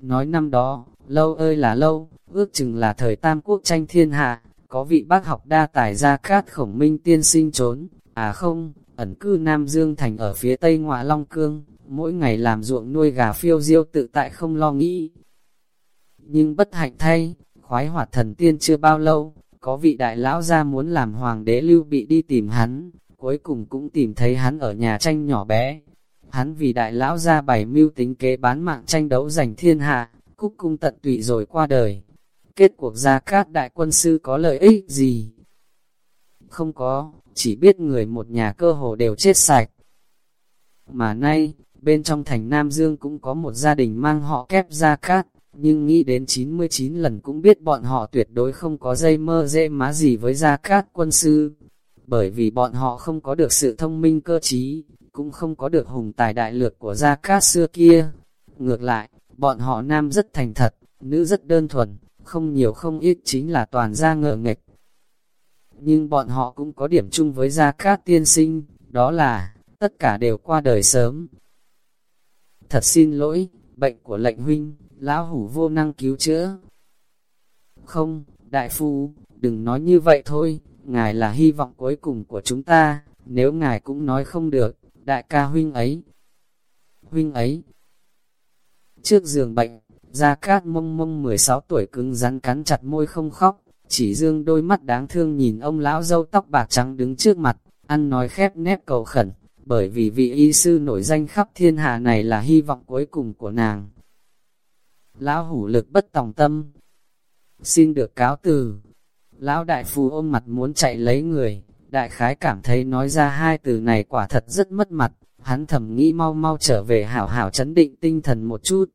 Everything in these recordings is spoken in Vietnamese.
nói năm đó, lâu ơi là lâu, ước chừng là thời tam quốc tranh thiên hạ, có vị bác học đa tài gia cát khổng minh tiên sinh trốn, à không, ẩn cư Nam Dương Thành ở phía tây ngoại Long Cương, mỗi ngày làm ruộng nuôi gà phiêu diêu tự tại không lo nghĩ. Nhưng bất hạnh thay, khoái hoạt thần tiên chưa bao lâu, có vị đại lão ra muốn làm hoàng đế lưu bị đi tìm hắn, cuối cùng cũng tìm thấy hắn ở nhà tranh nhỏ bé. Hắn vì đại lão ra bày mưu tính kế bán mạng tranh đấu giành thiên hạ, cúc cung tận tụy rồi qua đời. Kết cuộc ra các đại quân sư có lợi ích gì? Không có, chỉ biết người một nhà cơ hồ đều chết sạch. Mà nay, bên trong thành Nam Dương cũng có một gia đình mang họ kép ra cát, nhưng nghĩ đến 99 lần cũng biết bọn họ tuyệt đối không có dây mơ dễ má gì với gia cát quân sư, bởi vì bọn họ không có được sự thông minh cơ trí, cũng không có được hùng tài đại lược của gia cát xưa kia. Ngược lại, bọn họ nam rất thành thật, nữ rất đơn thuần, không nhiều không ít chính là toàn gia ngợ nghịch. Nhưng bọn họ cũng có điểm chung với gia cát tiên sinh, đó là, tất cả đều qua đời sớm. Thật xin lỗi, bệnh của lệnh huynh, lão hủ vô năng cứu chữa. Không, đại phu, đừng nói như vậy thôi, ngài là hy vọng cuối cùng của chúng ta, nếu ngài cũng nói không được, đại ca huynh ấy. Huynh ấy. Trước giường bệnh, Gia Cát mông mông 16 tuổi cứng rắn cắn chặt môi không khóc, chỉ dương đôi mắt đáng thương nhìn ông lão dâu tóc bạc trắng đứng trước mặt, ăn nói khép nép cầu khẩn, bởi vì vị y sư nổi danh khắp thiên hạ này là hy vọng cuối cùng của nàng. Lão hủ lực bất tòng tâm, xin được cáo từ. Lão đại phù ôm mặt muốn chạy lấy người, đại khái cảm thấy nói ra hai từ này quả thật rất mất mặt, hắn thầm nghĩ mau mau trở về hảo hảo chấn định tinh thần một chút.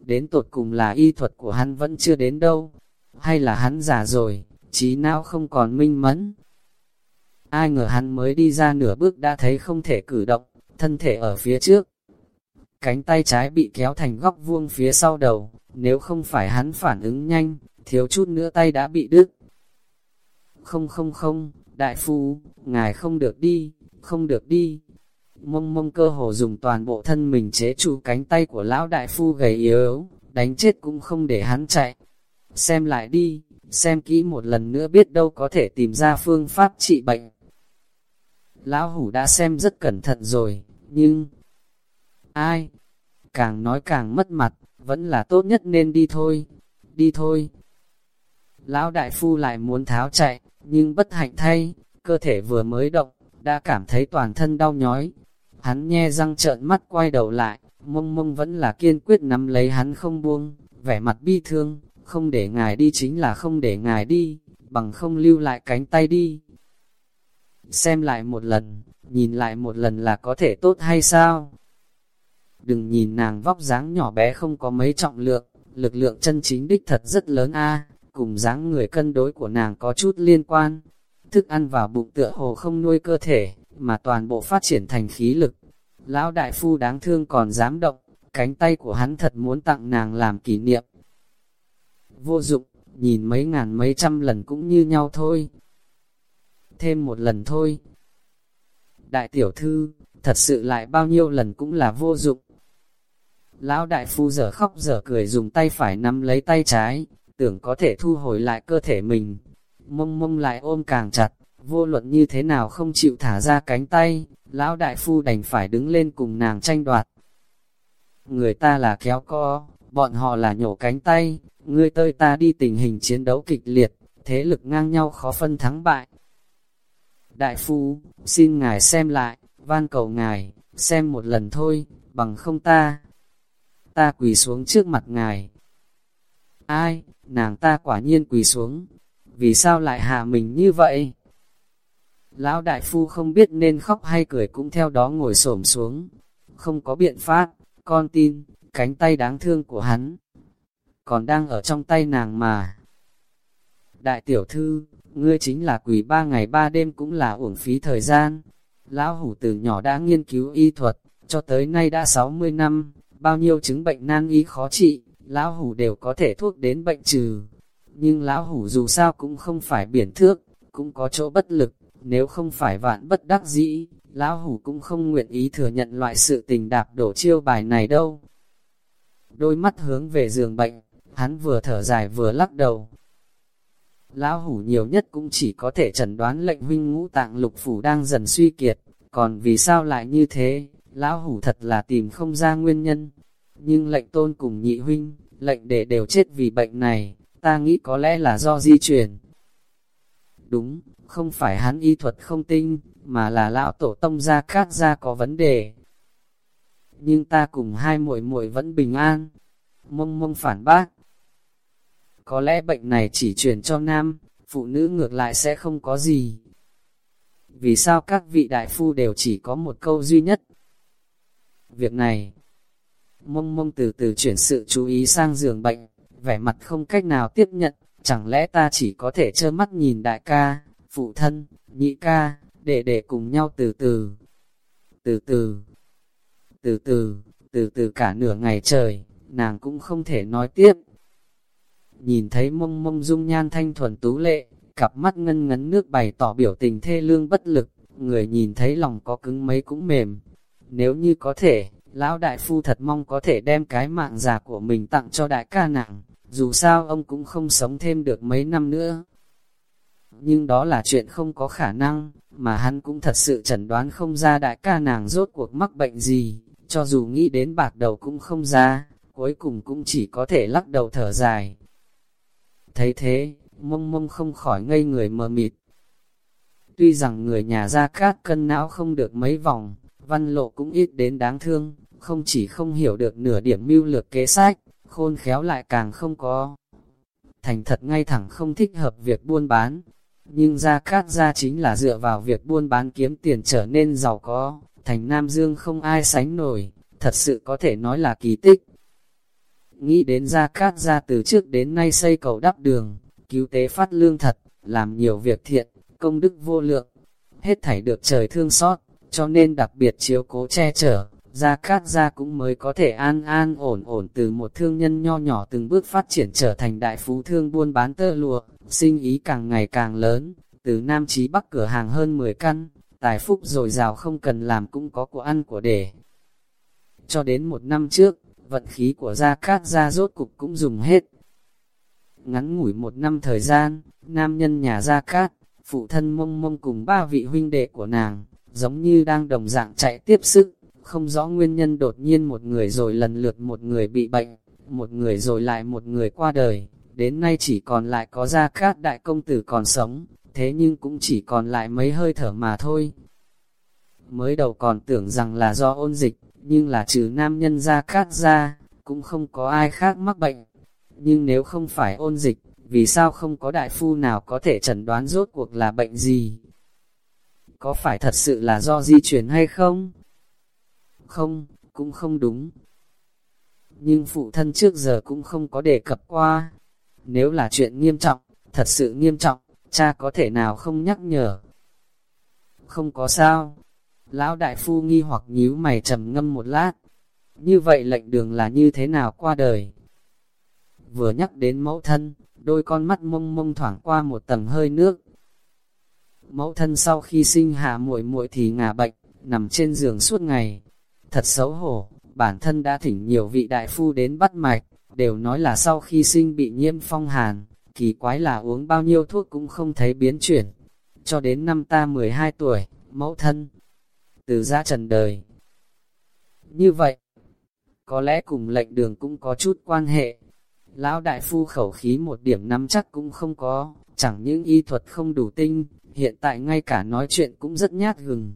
Đến tột cùng là y thuật của hắn vẫn chưa đến đâu, hay là hắn già rồi, trí não không còn minh mẫn. Ai ngờ hắn mới đi ra nửa bước đã thấy không thể cử động, thân thể ở phía trước. Cánh tay trái bị kéo thành góc vuông phía sau đầu, nếu không phải hắn phản ứng nhanh, thiếu chút nữa tay đã bị đứt. Không không không, đại phu, ngài không được đi, không được đi. Mông mông cơ hồ dùng toàn bộ thân mình chế trụ cánh tay của lão đại phu gầy yếu, đánh chết cũng không để hắn chạy. Xem lại đi, xem kỹ một lần nữa biết đâu có thể tìm ra phương pháp trị bệnh. Lão hủ đã xem rất cẩn thận rồi, nhưng... Ai? Càng nói càng mất mặt, vẫn là tốt nhất nên đi thôi. Đi thôi. Lão đại phu lại muốn tháo chạy, nhưng bất hạnh thay, cơ thể vừa mới động, đã cảm thấy toàn thân đau nhói. Hắn nhe răng trợn mắt quay đầu lại, mông mông vẫn là kiên quyết nắm lấy hắn không buông, vẻ mặt bi thương, không để ngài đi chính là không để ngài đi, bằng không lưu lại cánh tay đi. Xem lại một lần, nhìn lại một lần là có thể tốt hay sao? Đừng nhìn nàng vóc dáng nhỏ bé không có mấy trọng lượng, lực lượng chân chính đích thật rất lớn a cùng dáng người cân đối của nàng có chút liên quan. Thức ăn vào bụng tựa hồ không nuôi cơ thể, mà toàn bộ phát triển thành khí lực. Lão đại phu đáng thương còn dám động, cánh tay của hắn thật muốn tặng nàng làm kỷ niệm. Vô dụng, nhìn mấy ngàn mấy trăm lần cũng như nhau thôi. Thêm một lần thôi. Đại tiểu thư, thật sự lại bao nhiêu lần cũng là vô dụng. Lão đại phu giờ khóc giờ cười dùng tay phải nắm lấy tay trái, tưởng có thể thu hồi lại cơ thể mình. Mông mông lại ôm càng chặt, vô luận như thế nào không chịu thả ra cánh tay, lão đại phu đành phải đứng lên cùng nàng tranh đoạt. Người ta là kéo co, bọn họ là nhổ cánh tay, ngươi tơi ta đi tình hình chiến đấu kịch liệt, thế lực ngang nhau khó phân thắng bại. Đại phu, xin ngài xem lại, van cầu ngài, xem một lần thôi, bằng không ta. Ta quỳ xuống trước mặt ngài. Ai, nàng ta quả nhiên quỳ xuống, vì sao lại hạ mình như vậy? Lão đại phu không biết nên khóc hay cười cũng theo đó ngồi xổm xuống, không có biện pháp, con tin, cánh tay đáng thương của hắn, còn đang ở trong tay nàng mà. Đại tiểu thư, ngươi chính là quỷ ba ngày ba đêm cũng là uổng phí thời gian. Lão hủ từ nhỏ đã nghiên cứu y thuật, cho tới nay đã 60 năm, bao nhiêu chứng bệnh nan y khó trị, lão hủ đều có thể thuốc đến bệnh trừ. Nhưng lão hủ dù sao cũng không phải biển thước, cũng có chỗ bất lực, nếu không phải vạn bất đắc dĩ, lão hủ cũng không nguyện ý thừa nhận loại sự tình đạp đổ chiêu bài này đâu. đôi mắt hướng về giường bệnh, hắn vừa thở dài vừa lắc đầu. Lão hủ nhiều nhất cũng chỉ có thể chẩn đoán lệnh huynh ngũ tạng lục phủ đang dần suy kiệt, còn vì sao lại như thế, lão hủ thật là tìm không ra nguyên nhân. Nhưng lệnh tôn cùng nhị huynh, lệnh để đều chết vì bệnh này, ta nghĩ có lẽ là do di truyền. Đúng, không phải hắn y thuật không tinh, mà là lão tổ tông gia khác gia có vấn đề. Nhưng ta cùng hai muội muội vẫn bình an. Mông mông phản bác. Có lẽ bệnh này chỉ truyền cho nam, phụ nữ ngược lại sẽ không có gì. Vì sao các vị đại phu đều chỉ có một câu duy nhất? Việc này, mông mông từ từ chuyển sự chú ý sang giường bệnh, vẻ mặt không cách nào tiếp nhận, chẳng lẽ ta chỉ có thể trơ mắt nhìn đại ca, phụ thân, nhị ca, để để cùng nhau từ từ, từ từ, từ từ, từ từ cả nửa ngày trời, nàng cũng không thể nói tiếp. Nhìn thấy mông mông dung nhan thanh thuần tú lệ, cặp mắt ngân ngấn nước bày tỏ biểu tình thê lương bất lực, người nhìn thấy lòng có cứng mấy cũng mềm. Nếu như có thể, lão đại phu thật mong có thể đem cái mạng già của mình tặng cho đại ca nàng, dù sao ông cũng không sống thêm được mấy năm nữa. Nhưng đó là chuyện không có khả năng, mà hắn cũng thật sự chẩn đoán không ra đại ca nàng rốt cuộc mắc bệnh gì, cho dù nghĩ đến bạc đầu cũng không ra, cuối cùng cũng chỉ có thể lắc đầu thở dài. Thấy thế, mông mông không khỏi ngây người mờ mịt. Tuy rằng người nhà ra cát cân não không được mấy vòng, văn lộ cũng ít đến đáng thương, không chỉ không hiểu được nửa điểm mưu lược kế sách, khôn khéo lại càng không có. Thành thật ngay thẳng không thích hợp việc buôn bán, nhưng Gia Cát Gia chính là dựa vào việc buôn bán kiếm tiền trở nên giàu có, thành Nam Dương không ai sánh nổi, thật sự có thể nói là kỳ tích. Nghĩ đến Gia Cát Gia từ trước đến nay xây cầu đắp đường, cứu tế phát lương thật, làm nhiều việc thiện, công đức vô lượng, hết thảy được trời thương xót, cho nên đặc biệt chiếu cố che chở, Gia Cát Gia cũng mới có thể an an ổn ổn từ một thương nhân nho nhỏ từng bước phát triển trở thành đại phú thương buôn bán tơ lụa, sinh ý càng ngày càng lớn, từ Nam Chí Bắc cửa hàng hơn 10 căn, tài phúc dồi dào không cần làm cũng có của ăn của để. Cho đến một năm trước, vận khí của Gia Cát Gia rốt cục cũng dùng hết. Ngắn ngủi một năm thời gian, nam nhân nhà Gia Cát, phụ thân mông mông cùng ba vị huynh đệ của nàng, giống như đang đồng dạng chạy tiếp sức, không rõ nguyên nhân đột nhiên một người rồi lần lượt một người bị bệnh, một người rồi lại một người qua đời, đến nay chỉ còn lại có Gia Cát đại công tử còn sống, thế nhưng cũng chỉ còn lại mấy hơi thở mà thôi. Mới đầu còn tưởng rằng là do ôn dịch, nhưng là trừ nam nhân Gia Cát ra, cũng không có ai khác mắc bệnh. Nhưng nếu không phải ôn dịch, vì sao không có đại phu nào có thể chẩn đoán rốt cuộc là bệnh gì? Có phải thật sự là do di chuyển hay không? Không, cũng không đúng. Nhưng phụ thân trước giờ cũng không có đề cập qua. Nếu là chuyện nghiêm trọng, thật sự nghiêm trọng, cha có thể nào không nhắc nhở? Không có sao. Lão đại phu nghi hoặc nhíu mày trầm ngâm một lát. Như vậy lệnh đường là như thế nào qua đời? Vừa nhắc đến mẫu thân, đôi con mắt mông mông thoảng qua một tầng hơi nước. Mẫu thân sau khi sinh hạ muội muội thì ngả bệnh, nằm trên giường suốt ngày. Thật xấu hổ, bản thân đã thỉnh nhiều vị đại phu đến bắt mạch, đều nói là sau khi sinh bị nhiễm phong hàn, kỳ quái là uống bao nhiêu thuốc cũng không thấy biến chuyển. Cho đến năm ta 12 tuổi, mẫu thân, từ ra trần đời. Như vậy, có lẽ cùng lệnh đường cũng có chút quan hệ. Lão đại phu khẩu khí một điểm nắm chắc cũng không có, chẳng những y thuật không đủ tinh, hiện tại ngay cả nói chuyện cũng rất nhát gừng.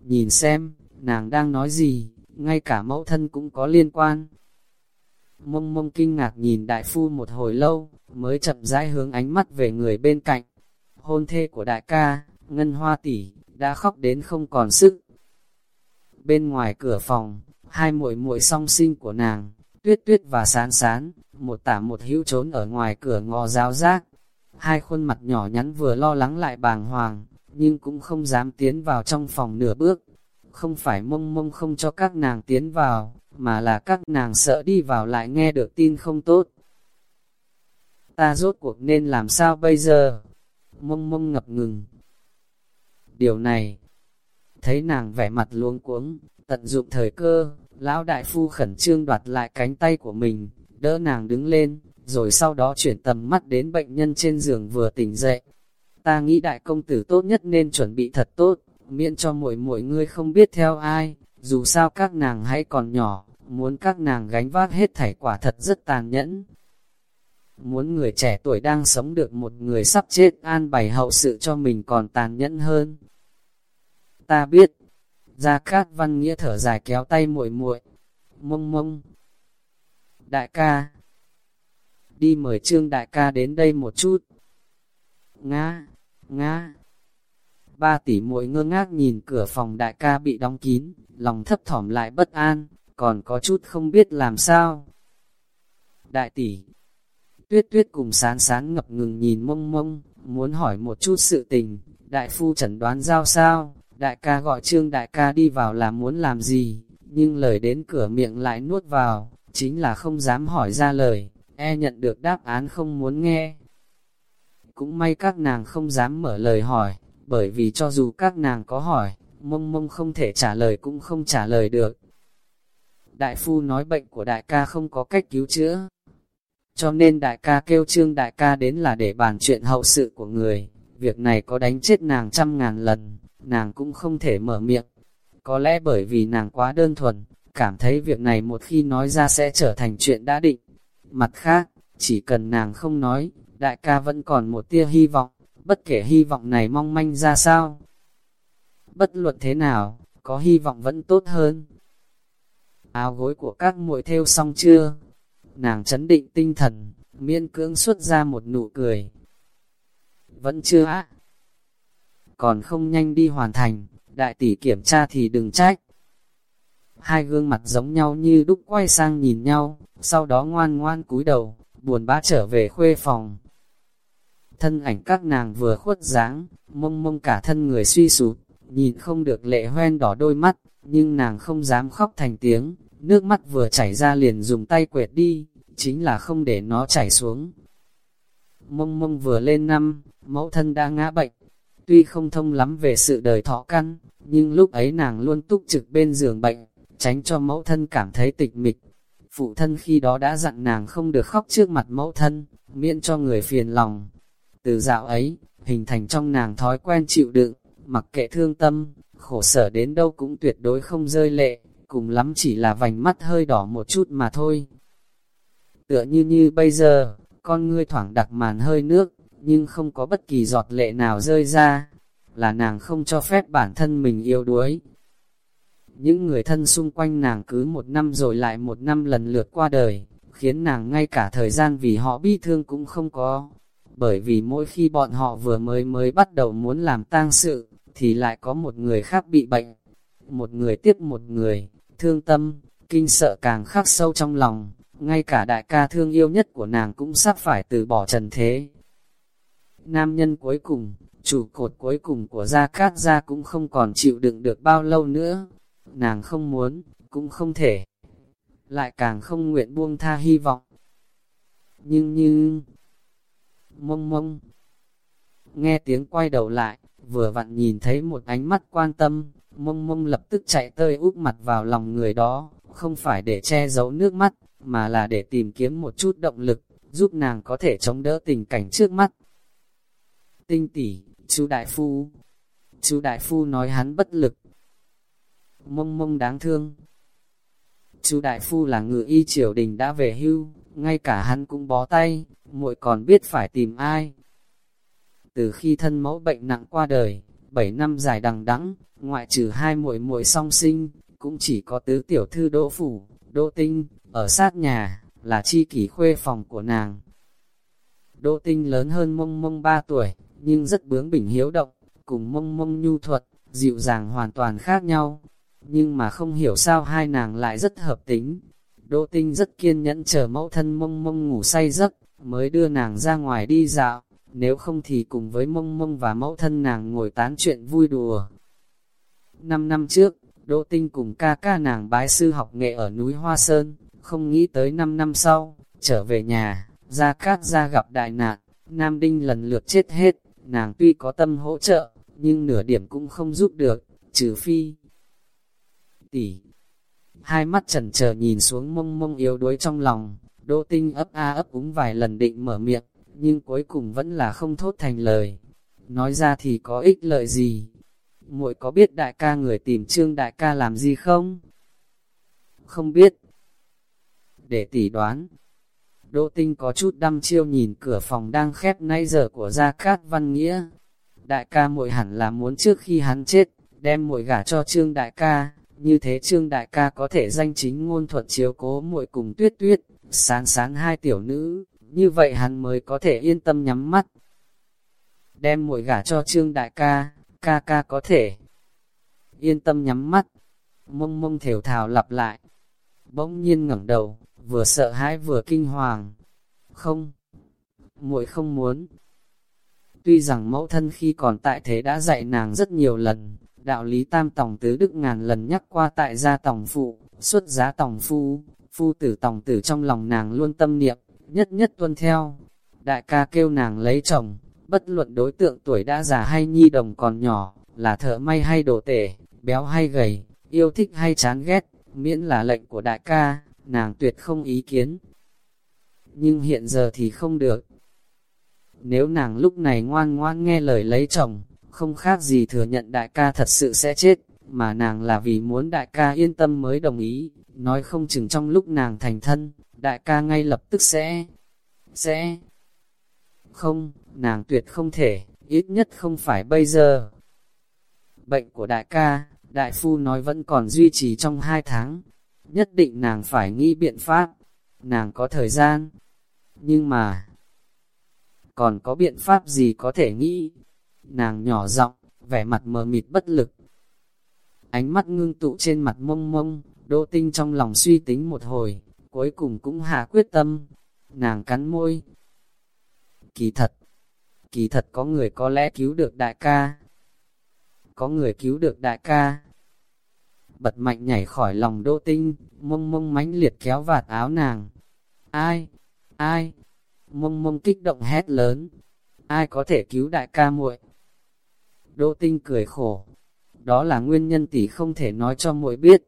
Nhìn xem, nàng đang nói gì, ngay cả mẫu thân cũng có liên quan. Mông mông kinh ngạc nhìn đại phu một hồi lâu, mới chậm rãi hướng ánh mắt về người bên cạnh. Hôn thê của đại ca, Ngân Hoa tỷ đã khóc đến không còn sức. Bên ngoài cửa phòng, hai muội muội song sinh của nàng, tuyết tuyết và sán sán, một tả một hữu trốn ở ngoài cửa ngò giáo giác. Hai khuôn mặt nhỏ nhắn vừa lo lắng lại bàng hoàng, nhưng cũng không dám tiến vào trong phòng nửa bước. Không phải mông mông không cho các nàng tiến vào, mà là các nàng sợ đi vào lại nghe được tin không tốt. Ta rốt cuộc nên làm sao bây giờ? Mông mông ngập ngừng. Điều này, thấy nàng vẻ mặt luống cuống, tận dụng thời cơ, Lão đại phu khẩn trương đoạt lại cánh tay của mình, đỡ nàng đứng lên, rồi sau đó chuyển tầm mắt đến bệnh nhân trên giường vừa tỉnh dậy. Ta nghĩ đại công tử tốt nhất nên chuẩn bị thật tốt, miễn cho mỗi mỗi người không biết theo ai, dù sao các nàng hãy còn nhỏ, muốn các nàng gánh vác hết thảy quả thật rất tàn nhẫn. Muốn người trẻ tuổi đang sống được một người sắp chết an bày hậu sự cho mình còn tàn nhẫn hơn. Ta biết, Gia Cát Văn Nghĩa thở dài kéo tay muội muội mông mông. Đại ca, đi mời trương đại ca đến đây một chút. Nga, Nga. Ba tỷ muội ngơ ngác nhìn cửa phòng đại ca bị đóng kín, lòng thấp thỏm lại bất an, còn có chút không biết làm sao. Đại tỷ, tuyết tuyết cùng sán sán ngập ngừng nhìn mông mông, muốn hỏi một chút sự tình, đại phu chẩn đoán giao sao, đại ca gọi trương đại ca đi vào là muốn làm gì, nhưng lời đến cửa miệng lại nuốt vào, chính là không dám hỏi ra lời, e nhận được đáp án không muốn nghe. Cũng may các nàng không dám mở lời hỏi, bởi vì cho dù các nàng có hỏi, mông mông không thể trả lời cũng không trả lời được. Đại phu nói bệnh của đại ca không có cách cứu chữa. Cho nên đại ca kêu trương đại ca đến là để bàn chuyện hậu sự của người. Việc này có đánh chết nàng trăm ngàn lần, nàng cũng không thể mở miệng. Có lẽ bởi vì nàng quá đơn thuần, cảm thấy việc này một khi nói ra sẽ trở thành chuyện đã định. Mặt khác, chỉ cần nàng không nói, đại ca vẫn còn một tia hy vọng, bất kể hy vọng này mong manh ra sao. Bất luận thế nào, có hy vọng vẫn tốt hơn. Áo gối của các muội theo xong chưa? Nàng chấn định tinh thần, miên cưỡng xuất ra một nụ cười. Vẫn chưa á. Còn không nhanh đi hoàn thành, đại tỷ kiểm tra thì đừng trách. Hai gương mặt giống nhau như đúc quay sang nhìn nhau, sau đó ngoan ngoan cúi đầu, buồn bã trở về khuê phòng. Thân ảnh các nàng vừa khuất dáng, mông mông cả thân người suy sụp, nhìn không được lệ hoen đỏ đôi mắt, nhưng nàng không dám khóc thành tiếng, nước mắt vừa chảy ra liền dùng tay quẹt đi, chính là không để nó chảy xuống. Mông mông vừa lên năm, mẫu thân đã ngã bệnh, tuy không thông lắm về sự đời thọ căn, nhưng lúc ấy nàng luôn túc trực bên giường bệnh, tránh cho mẫu thân cảm thấy tịch mịch. Phụ thân khi đó đã dặn nàng không được khóc trước mặt mẫu thân, miễn cho người phiền lòng. Từ dạo ấy, hình thành trong nàng thói quen chịu đựng, mặc kệ thương tâm, khổ sở đến đâu cũng tuyệt đối không rơi lệ, cùng lắm chỉ là vành mắt hơi đỏ một chút mà thôi. Tựa như như bây giờ, con ngươi thoảng đặc màn hơi nước, nhưng không có bất kỳ giọt lệ nào rơi ra, là nàng không cho phép bản thân mình yêu đuối. Những người thân xung quanh nàng cứ một năm rồi lại một năm lần lượt qua đời, khiến nàng ngay cả thời gian vì họ bi thương cũng không có. Bởi vì mỗi khi bọn họ vừa mới mới bắt đầu muốn làm tang sự, thì lại có một người khác bị bệnh. Một người tiếp một người, thương tâm, kinh sợ càng khắc sâu trong lòng, ngay cả đại ca thương yêu nhất của nàng cũng sắp phải từ bỏ trần thế. Nam nhân cuối cùng, chủ cột cuối cùng của Gia Cát Gia cũng không còn chịu đựng được bao lâu nữa. Nàng không muốn, cũng không thể. Lại càng không nguyện buông tha hy vọng. Nhưng như... Mông mông. Nghe tiếng quay đầu lại, vừa vặn nhìn thấy một ánh mắt quan tâm, mông mông lập tức chạy tơi úp mặt vào lòng người đó, không phải để che giấu nước mắt, mà là để tìm kiếm một chút động lực, giúp nàng có thể chống đỡ tình cảnh trước mắt. Tinh tỷ, chú đại phu. Chú đại phu nói hắn bất lực. Mông mông đáng thương. Chú đại phu là ngự y triều đình đã về hưu, ngay cả hắn cũng bó tay, muội còn biết phải tìm ai. Từ khi thân mẫu bệnh nặng qua đời, 7 năm dài đằng đẵng, ngoại trừ hai muội muội song sinh, cũng chỉ có tứ tiểu thư Đỗ phủ, Đỗ Tinh, ở sát nhà, là chi kỷ khuê phòng của nàng. Đỗ Tinh lớn hơn mông mông 3 tuổi, nhưng rất bướng bỉnh hiếu động, cùng mông mông nhu thuật, dịu dàng hoàn toàn khác nhau. Nhưng mà không hiểu sao hai nàng lại rất hợp tính. Đỗ Tinh rất kiên nhẫn chờ mẫu thân mông mông ngủ say giấc, mới đưa nàng ra ngoài đi dạo, nếu không thì cùng với mông mông và mẫu thân nàng ngồi tán chuyện vui đùa. Năm năm trước, Đỗ Tinh cùng ca ca nàng bái sư học nghệ ở núi Hoa Sơn, không nghĩ tới năm năm sau, trở về nhà, ra cát ra gặp đại nạn, Nam Đinh lần lượt chết hết, nàng tuy có tâm hỗ trợ, nhưng nửa điểm cũng không giúp được, trừ phi. Tỷ, hai mắt trần chờ nhìn xuống mông mông yếu đuối trong lòng, Đỗ Tinh ấp a ấp úng vài lần định mở miệng, nhưng cuối cùng vẫn là không thốt thành lời. Nói ra thì có ích lợi gì? muội có biết đại ca người tìm trương đại ca làm gì không? Không biết. Để tỷ đoán. Đỗ tinh có chút đăm chiêu nhìn cửa phòng đang khép nay giờ của Gia Cát Văn Nghĩa. Đại ca muội hẳn là muốn trước khi hắn chết, đem muội gả cho trương đại ca, như thế trương đại ca có thể danh chính ngôn thuận chiếu cố muội cùng tuyết tuyết, sáng sáng hai tiểu nữ, như vậy hắn mới có thể yên tâm nhắm mắt. Đem muội gả cho trương đại ca, ca ca có thể. Yên tâm nhắm mắt, mông mông thều thào lặp lại. Bỗng nhiên ngẩng đầu, vừa sợ hãi vừa kinh hoàng. Không, muội không muốn. Tuy rằng mẫu thân khi còn tại thế đã dạy nàng rất nhiều lần, đạo lý tam tòng tứ đức ngàn lần nhắc qua tại gia tòng phụ, xuất giá tòng phu, phu tử tòng tử trong lòng nàng luôn tâm niệm, nhất nhất tuân theo. Đại ca kêu nàng lấy chồng, bất luận đối tượng tuổi đã già hay nhi đồng còn nhỏ, là thợ may hay đồ tể, béo hay gầy, yêu thích hay chán ghét, miễn là lệnh của đại ca, nàng tuyệt không ý kiến. Nhưng hiện giờ thì không được. Nếu nàng lúc này ngoan ngoan nghe lời lấy chồng, không khác gì thừa nhận đại ca thật sự sẽ chết, mà nàng là vì muốn đại ca yên tâm mới đồng ý, nói không chừng trong lúc nàng thành thân, đại ca ngay lập tức sẽ, sẽ, không, nàng tuyệt không thể, ít nhất không phải bây giờ. Bệnh của đại ca, đại phu nói vẫn còn duy trì trong hai tháng, nhất định nàng phải nghĩ biện pháp, nàng có thời gian, nhưng mà, còn có biện pháp gì có thể nghĩ, nàng nhỏ giọng, vẻ mặt mờ mịt bất lực. Ánh mắt ngưng tụ trên mặt mông mông, đô tinh trong lòng suy tính một hồi, cuối cùng cũng hạ quyết tâm, nàng cắn môi. Kỳ thật, kỳ thật có người có lẽ cứu được đại ca. Có người cứu được đại ca. Bật mạnh nhảy khỏi lòng đô tinh, mông mông mãnh liệt kéo vạt áo nàng. Ai? Ai? Mông mông kích động hét lớn. Ai có thể cứu đại ca muội? Đỗ tinh cười khổ. Đó là nguyên nhân tỷ không thể nói cho muội biết.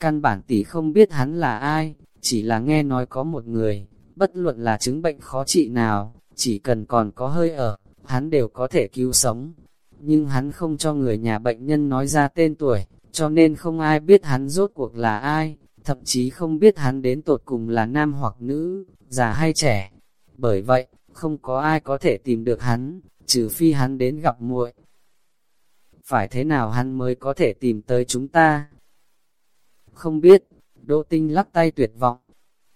Căn bản tỷ không biết hắn là ai, chỉ là nghe nói có một người, bất luận là chứng bệnh khó trị nào, chỉ cần còn có hơi ở, hắn đều có thể cứu sống. Nhưng hắn không cho người nhà bệnh nhân nói ra tên tuổi, cho nên không ai biết hắn rốt cuộc là ai, thậm chí không biết hắn đến tột cùng là nam hoặc nữ, già hay trẻ. Bởi vậy, không có ai có thể tìm được hắn, trừ phi hắn đến gặp muội. Phải thế nào hắn mới có thể tìm tới chúng ta? Không biết, Đỗ Tinh lắc tay tuyệt vọng.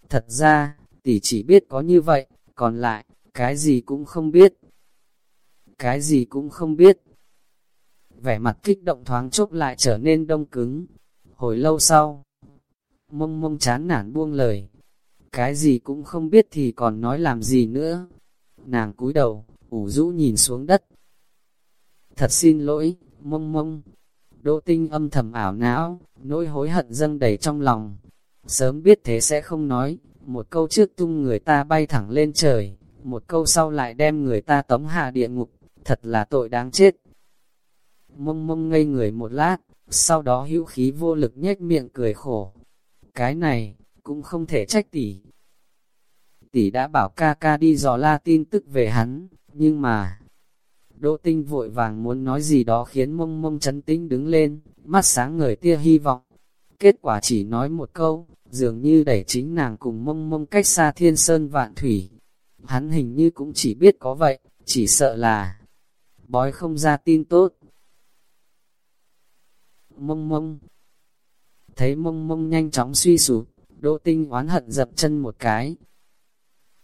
Thật ra, tỷ chỉ biết có như vậy, còn lại, cái gì cũng không biết cái gì cũng không biết. Vẻ mặt kích động thoáng chốc lại trở nên đông cứng. Hồi lâu sau, mông mông chán nản buông lời. Cái gì cũng không biết thì còn nói làm gì nữa. Nàng cúi đầu, ủ rũ nhìn xuống đất. Thật xin lỗi, mông mông. Đỗ tinh âm thầm ảo não, nỗi hối hận dâng đầy trong lòng. Sớm biết thế sẽ không nói, một câu trước tung người ta bay thẳng lên trời, một câu sau lại đem người ta tống hạ địa ngục thật là tội đáng chết. Mông mông ngây người một lát, sau đó hữu khí vô lực nhếch miệng cười khổ. Cái này, cũng không thể trách tỷ. Tỷ đã bảo ca ca đi dò la tin tức về hắn, nhưng mà... Đỗ tinh vội vàng muốn nói gì đó khiến mông mông chấn tinh đứng lên, mắt sáng ngời tia hy vọng. Kết quả chỉ nói một câu, dường như đẩy chính nàng cùng mông mông cách xa thiên sơn vạn thủy. Hắn hình như cũng chỉ biết có vậy, chỉ sợ là bói không ra tin tốt. Mông mông Thấy mông mông nhanh chóng suy sụp, đỗ tinh oán hận dập chân một cái.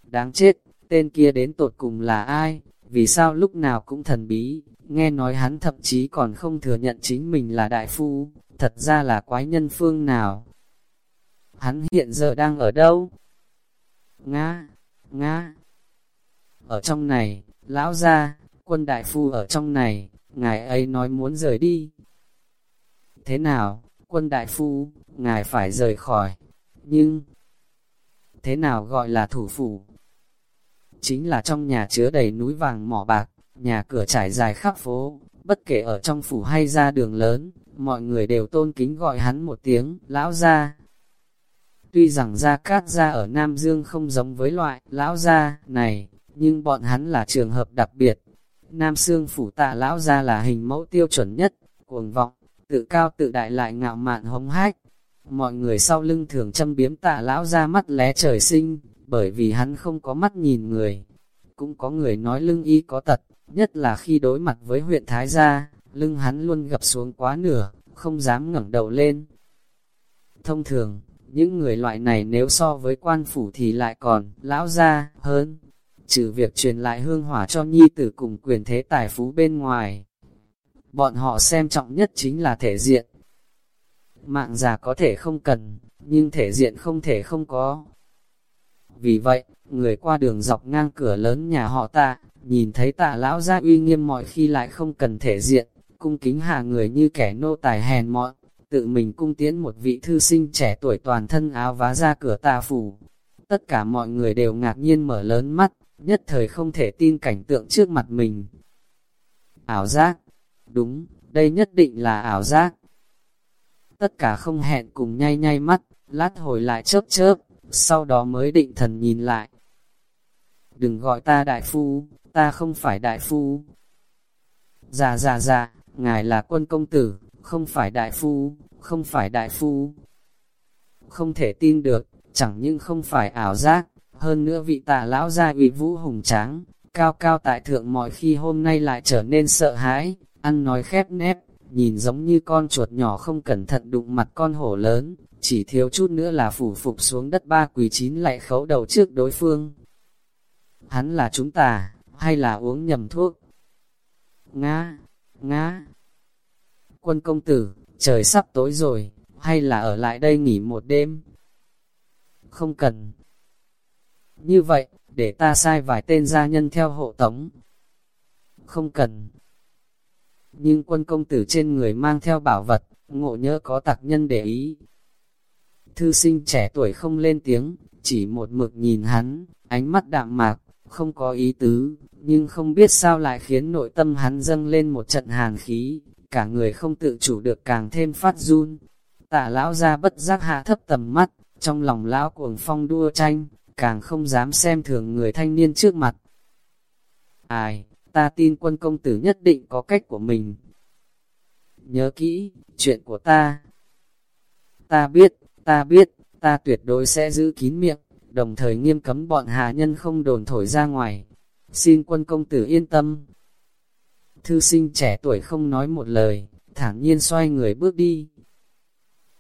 Đáng chết, tên kia đến tột cùng là ai, vì sao lúc nào cũng thần bí, nghe nói hắn thậm chí còn không thừa nhận chính mình là đại phu, thật ra là quái nhân phương nào. Hắn hiện giờ đang ở đâu? Nga, Nga. Ở trong này, lão gia, quân đại phu ở trong này, ngài ấy nói muốn rời đi. Thế nào, quân đại phu, ngài phải rời khỏi, nhưng... Thế nào gọi là thủ phủ? Chính là trong nhà chứa đầy núi vàng mỏ bạc, nhà cửa trải dài khắp phố, bất kể ở trong phủ hay ra đường lớn, mọi người đều tôn kính gọi hắn một tiếng, lão gia. Tuy rằng Gia Cát Gia ở Nam Dương không giống với loại lão gia này, nhưng bọn hắn là trường hợp đặc biệt. Nam Sương phủ tạ lão gia là hình mẫu tiêu chuẩn nhất, cuồng vọng, tự cao tự đại lại ngạo mạn hống hách. Mọi người sau lưng thường châm biếm tạ lão gia mắt lé trời sinh, bởi vì hắn không có mắt nhìn người. Cũng có người nói lưng y có tật, nhất là khi đối mặt với huyện Thái Gia, lưng hắn luôn gập xuống quá nửa, không dám ngẩng đầu lên. Thông thường, những người loại này nếu so với quan phủ thì lại còn lão gia hơn, trừ việc truyền lại hương hỏa cho nhi tử cùng quyền thế tài phú bên ngoài. Bọn họ xem trọng nhất chính là thể diện. Mạng già có thể không cần, nhưng thể diện không thể không có. Vì vậy, người qua đường dọc ngang cửa lớn nhà họ tạ, nhìn thấy tạ lão gia uy nghiêm mọi khi lại không cần thể diện, cung kính hạ người như kẻ nô tài hèn mọn, tự mình cung tiến một vị thư sinh trẻ tuổi toàn thân áo vá ra cửa tạ phủ. Tất cả mọi người đều ngạc nhiên mở lớn mắt, nhất thời không thể tin cảnh tượng trước mặt mình. Ảo giác, đúng, đây nhất định là ảo giác. Tất cả không hẹn cùng nhay nhay mắt, lát hồi lại chớp chớp, sau đó mới định thần nhìn lại. Đừng gọi ta đại phu, ta không phải đại phu. Dạ dạ dạ, ngài là quân công tử, không phải đại phu, không phải đại phu. Không thể tin được, chẳng nhưng không phải ảo giác, hơn nữa vị tà lão gia ủy vũ hùng tráng, cao cao tại thượng mọi khi hôm nay lại trở nên sợ hãi, ăn nói khép nép, nhìn giống như con chuột nhỏ không cẩn thận đụng mặt con hổ lớn, chỉ thiếu chút nữa là phủ phục xuống đất ba quỳ chín lại khấu đầu trước đối phương. Hắn là chúng ta, hay là uống nhầm thuốc? Nga, Nga. Quân công tử, trời sắp tối rồi, hay là ở lại đây nghỉ một đêm? Không cần. Như vậy, để ta sai vài tên gia nhân theo hộ tống. Không cần. Nhưng quân công tử trên người mang theo bảo vật, ngộ nhớ có tặc nhân để ý. Thư sinh trẻ tuổi không lên tiếng, chỉ một mực nhìn hắn, ánh mắt đạm mạc, không có ý tứ, nhưng không biết sao lại khiến nội tâm hắn dâng lên một trận hàn khí, cả người không tự chủ được càng thêm phát run. Tạ lão ra bất giác hạ thấp tầm mắt, trong lòng lão cuồng phong đua tranh, càng không dám xem thường người thanh niên trước mặt. Ai, ta tin quân công tử nhất định có cách của mình. Nhớ kỹ, chuyện của ta. Ta biết, ta biết, ta tuyệt đối sẽ giữ kín miệng, đồng thời nghiêm cấm bọn hạ nhân không đồn thổi ra ngoài. Xin quân công tử yên tâm. Thư sinh trẻ tuổi không nói một lời, thản nhiên xoay người bước đi.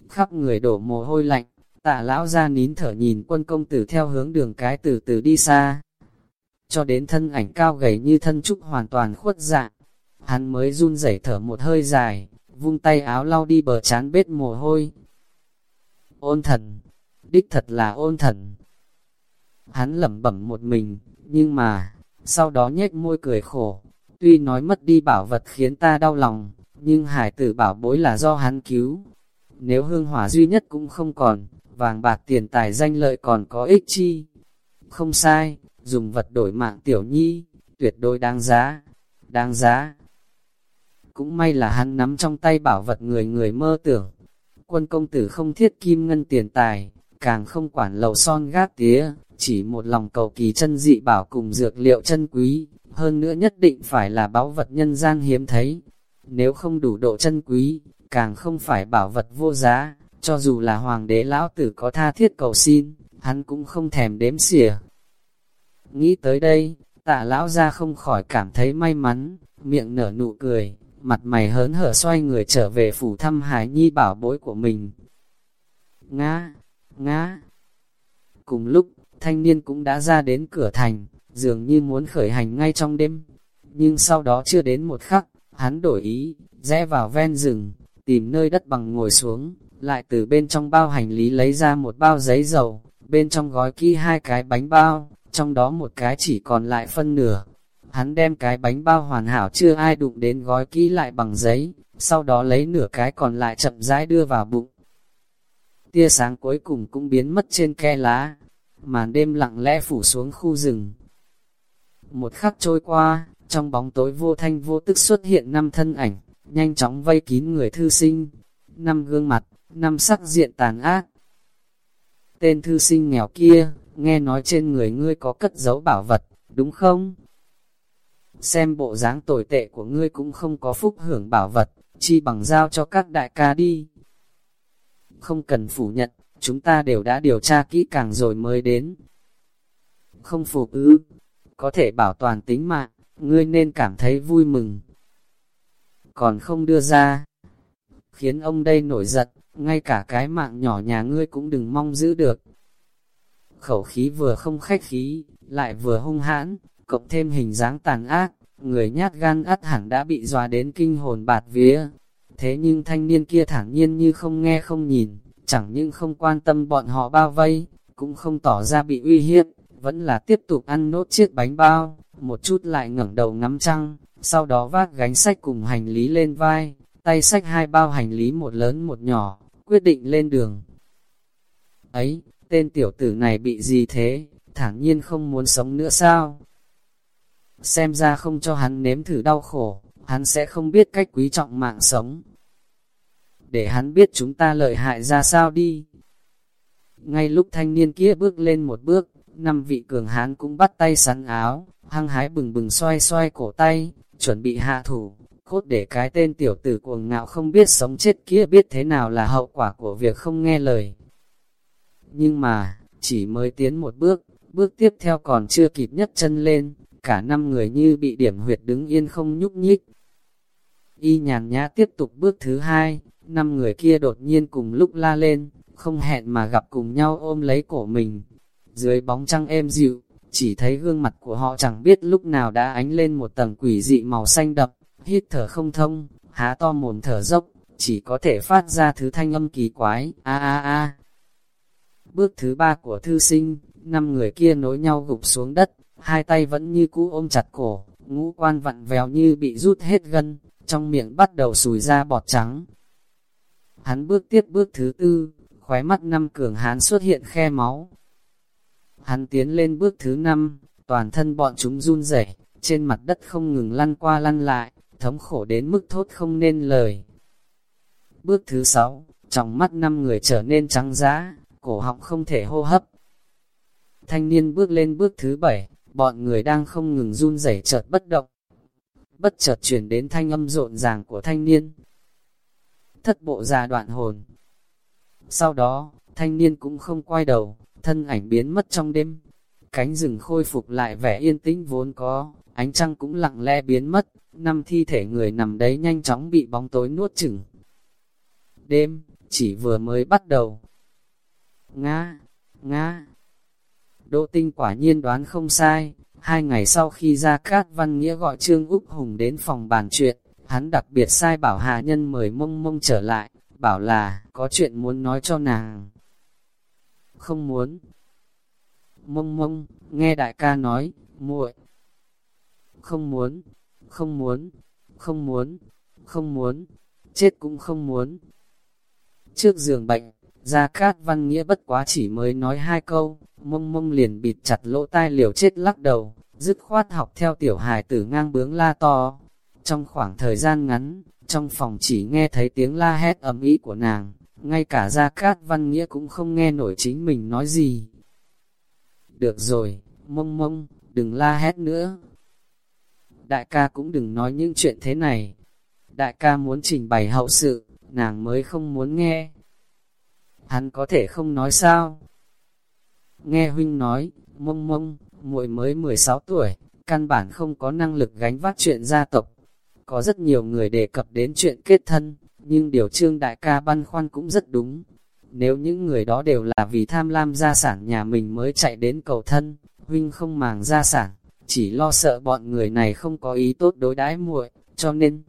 Khắp người đổ mồ hôi lạnh, tạ lão ra nín thở nhìn quân công tử theo hướng đường cái từ từ đi xa. Cho đến thân ảnh cao gầy như thân trúc hoàn toàn khuất dạng, hắn mới run rẩy thở một hơi dài, vung tay áo lau đi bờ chán bết mồ hôi. Ôn thần, đích thật là ôn thần. Hắn lẩm bẩm một mình, nhưng mà, sau đó nhếch môi cười khổ, tuy nói mất đi bảo vật khiến ta đau lòng, nhưng hải tử bảo bối là do hắn cứu. Nếu hương hỏa duy nhất cũng không còn, vàng bạc tiền tài danh lợi còn có ích chi. Không sai, dùng vật đổi mạng tiểu nhi, tuyệt đối đáng giá, đáng giá. Cũng may là hắn nắm trong tay bảo vật người người mơ tưởng. Quân công tử không thiết kim ngân tiền tài, càng không quản lầu son gác tía, chỉ một lòng cầu kỳ chân dị bảo cùng dược liệu chân quý, hơn nữa nhất định phải là báu vật nhân gian hiếm thấy. Nếu không đủ độ chân quý, càng không phải bảo vật vô giá, cho dù là hoàng đế lão tử có tha thiết cầu xin, hắn cũng không thèm đếm xỉa. Nghĩ tới đây, tạ lão ra không khỏi cảm thấy may mắn, miệng nở nụ cười, mặt mày hớn hở xoay người trở về phủ thăm hải nhi bảo bối của mình. Ngã, ngã. Cùng lúc, thanh niên cũng đã ra đến cửa thành, dường như muốn khởi hành ngay trong đêm. Nhưng sau đó chưa đến một khắc, hắn đổi ý, rẽ vào ven rừng, tìm nơi đất bằng ngồi xuống, lại từ bên trong bao hành lý lấy ra một bao giấy dầu, bên trong gói kỹ hai cái bánh bao, trong đó một cái chỉ còn lại phân nửa. Hắn đem cái bánh bao hoàn hảo chưa ai đụng đến gói kỹ lại bằng giấy, sau đó lấy nửa cái còn lại chậm rãi đưa vào bụng. Tia sáng cuối cùng cũng biến mất trên ke lá, màn đêm lặng lẽ phủ xuống khu rừng. Một khắc trôi qua, trong bóng tối vô thanh vô tức xuất hiện năm thân ảnh, nhanh chóng vây kín người thư sinh. Năm gương mặt, năm sắc diện tàn ác. tên thư sinh nghèo kia, nghe nói trên người ngươi có cất giấu bảo vật, đúng không? Xem bộ dáng tồi tệ của ngươi cũng không có phúc hưởng bảo vật, chi bằng giao cho các đại ca đi. Không cần phủ nhận, chúng ta đều đã điều tra kỹ càng rồi mới đến. Không phục ư, có thể bảo toàn tính mạng, ngươi nên cảm thấy vui mừng. Còn không đưa ra, khiến ông đây nổi giận, ngay cả cái mạng nhỏ nhà ngươi cũng đừng mong giữ được. Khẩu khí vừa không khách khí, lại vừa hung hãn, cộng thêm hình dáng tàn ác, người nhát gan ắt hẳn đã bị dọa đến kinh hồn bạt vía. Thế nhưng thanh niên kia thẳng nhiên như không nghe không nhìn, chẳng những không quan tâm bọn họ bao vây, cũng không tỏ ra bị uy hiếp, vẫn là tiếp tục ăn nốt chiếc bánh bao, một chút lại ngẩng đầu ngắm trăng, sau đó vác gánh sách cùng hành lý lên vai, tay sách hai bao hành lý một lớn một nhỏ, quyết định lên đường. Ấy, tên tiểu tử này bị gì thế, thản nhiên không muốn sống nữa sao? Xem ra không cho hắn nếm thử đau khổ, hắn sẽ không biết cách quý trọng mạng sống. Để hắn biết chúng ta lợi hại ra sao đi. Ngay lúc thanh niên kia bước lên một bước, năm vị cường hán cũng bắt tay sắn áo, hăng hái bừng bừng xoay xoay cổ tay, chuẩn bị hạ thủ, cốt để cái tên tiểu tử cuồng ngạo không biết sống chết kia biết thế nào là hậu quả của việc không nghe lời. Nhưng mà, chỉ mới tiến một bước, bước tiếp theo còn chưa kịp nhấc chân lên, cả năm người như bị điểm huyệt đứng yên không nhúc nhích. Y nhàn nhã tiếp tục bước thứ hai, năm người kia đột nhiên cùng lúc la lên, không hẹn mà gặp cùng nhau ôm lấy cổ mình. Dưới bóng trăng êm dịu, chỉ thấy gương mặt của họ chẳng biết lúc nào đã ánh lên một tầng quỷ dị màu xanh đậm, hít thở không thông, há to mồm thở dốc, chỉ có thể phát ra thứ thanh âm kỳ quái, a a a. Bước thứ ba của thư sinh, năm người kia nối nhau gục xuống đất, hai tay vẫn như cũ ôm chặt cổ, ngũ quan vặn vèo như bị rút hết gân, trong miệng bắt đầu sùi ra bọt trắng. Hắn bước tiếp bước thứ tư, khóe mắt năm cường hán xuất hiện khe máu. Hắn tiến lên bước thứ năm, toàn thân bọn chúng run rẩy, trên mặt đất không ngừng lăn qua lăn lại, thống khổ đến mức thốt không nên lời. Bước thứ sáu, trong mắt năm người trở nên trắng giá, cổ họng không thể hô hấp. Thanh niên bước lên bước thứ bảy, bọn người đang không ngừng run rẩy chợt bất động. Bất chợt chuyển đến thanh âm rộn ràng của thanh niên. Thất bộ già đoạn hồn. Sau đó, thanh niên cũng không quay đầu, thân ảnh biến mất trong đêm. Cánh rừng khôi phục lại vẻ yên tĩnh vốn có, ánh trăng cũng lặng lẽ biến mất, năm thi thể người nằm đấy nhanh chóng bị bóng tối nuốt chửng. Đêm, chỉ vừa mới bắt đầu. Nga, Nga. Đỗ tinh quả nhiên đoán không sai, hai ngày sau khi ra Cát Văn Nghĩa gọi Trương Úc Hùng đến phòng bàn chuyện, hắn đặc biệt sai bảo hạ nhân mời mông mông trở lại, bảo là có chuyện muốn nói cho nàng. Không muốn. Mông mông, nghe đại ca nói, muội Không muốn, không muốn, không muốn, không muốn, chết cũng không muốn. Trước giường bệnh, Gia Cát Văn Nghĩa bất quá chỉ mới nói hai câu, mông mông liền bịt chặt lỗ tai liều chết lắc đầu, dứt khoát học theo tiểu hài tử ngang bướng la to. Trong khoảng thời gian ngắn, trong phòng chỉ nghe thấy tiếng la hét ầm ĩ của nàng, ngay cả Gia Cát Văn Nghĩa cũng không nghe nổi chính mình nói gì. Được rồi, mông mông, đừng la hét nữa. Đại ca cũng đừng nói những chuyện thế này. Đại ca muốn trình bày hậu sự, nàng mới không muốn nghe. Hắn có thể không nói sao? Nghe huynh nói, mông mông, muội mới 16 tuổi, căn bản không có năng lực gánh vác chuyện gia tộc. Có rất nhiều người đề cập đến chuyện kết thân, nhưng điều trương đại ca băn khoăn cũng rất đúng. Nếu những người đó đều là vì tham lam gia sản nhà mình mới chạy đến cầu thân, huynh không màng gia sản, chỉ lo sợ bọn người này không có ý tốt đối đãi muội, cho nên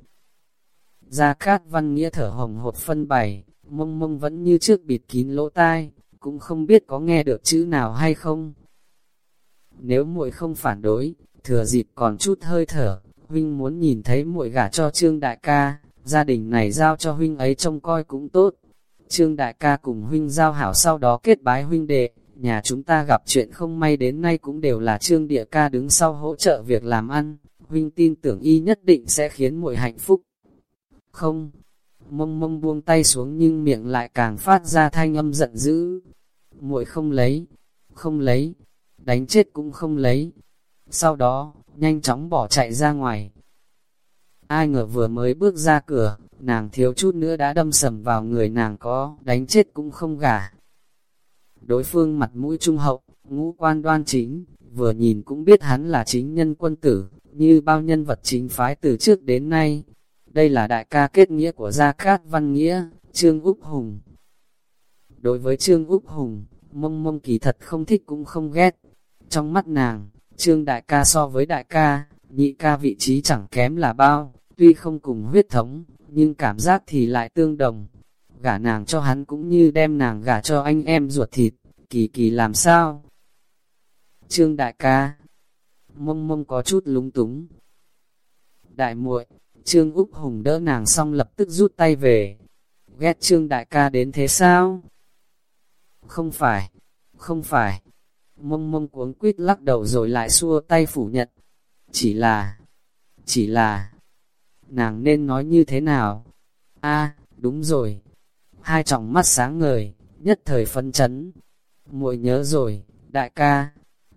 Gia Cát Văn Nghĩa thở hồng hột phân bày, mông mông vẫn như trước bịt kín lỗ tai, cũng không biết có nghe được chữ nào hay không. Nếu muội không phản đối, thừa dịp còn chút hơi thở, huynh muốn nhìn thấy muội gả cho Trương Đại ca, gia đình này giao cho huynh ấy trông coi cũng tốt. Trương Đại ca cùng huynh giao hảo sau đó kết bái huynh đệ, nhà chúng ta gặp chuyện không may đến nay cũng đều là Trương Địa ca đứng sau hỗ trợ việc làm ăn, huynh tin tưởng y nhất định sẽ khiến muội hạnh phúc. Không, mông mông buông tay xuống nhưng miệng lại càng phát ra thanh âm giận dữ. muội không lấy, không lấy, đánh chết cũng không lấy. Sau đó, nhanh chóng bỏ chạy ra ngoài. Ai ngờ vừa mới bước ra cửa, nàng thiếu chút nữa đã đâm sầm vào người nàng có, đánh chết cũng không gả. Đối phương mặt mũi trung hậu, ngũ quan đoan chính, vừa nhìn cũng biết hắn là chính nhân quân tử, như bao nhân vật chính phái từ trước đến nay. Đây là đại ca kết nghĩa của Gia Cát Văn Nghĩa, Trương Úc Hùng. Đối với Trương Úc Hùng, mông mông kỳ thật không thích cũng không ghét. Trong mắt nàng, Trương đại ca so với đại ca, nhị ca vị trí chẳng kém là bao, tuy không cùng huyết thống, nhưng cảm giác thì lại tương đồng. Gả nàng cho hắn cũng như đem nàng gả cho anh em ruột thịt, kỳ kỳ làm sao? Trương đại ca, mông mông có chút lúng túng. Đại muội, Trương Úc Hùng đỡ nàng xong lập tức rút tay về. Ghét Trương đại ca đến thế sao? Không phải, không phải. Mông mông cuống quýt lắc đầu rồi lại xua tay phủ nhận. Chỉ là, chỉ là, nàng nên nói như thế nào? a đúng rồi. Hai tròng mắt sáng ngời, nhất thời phân chấn. muội nhớ rồi, đại ca.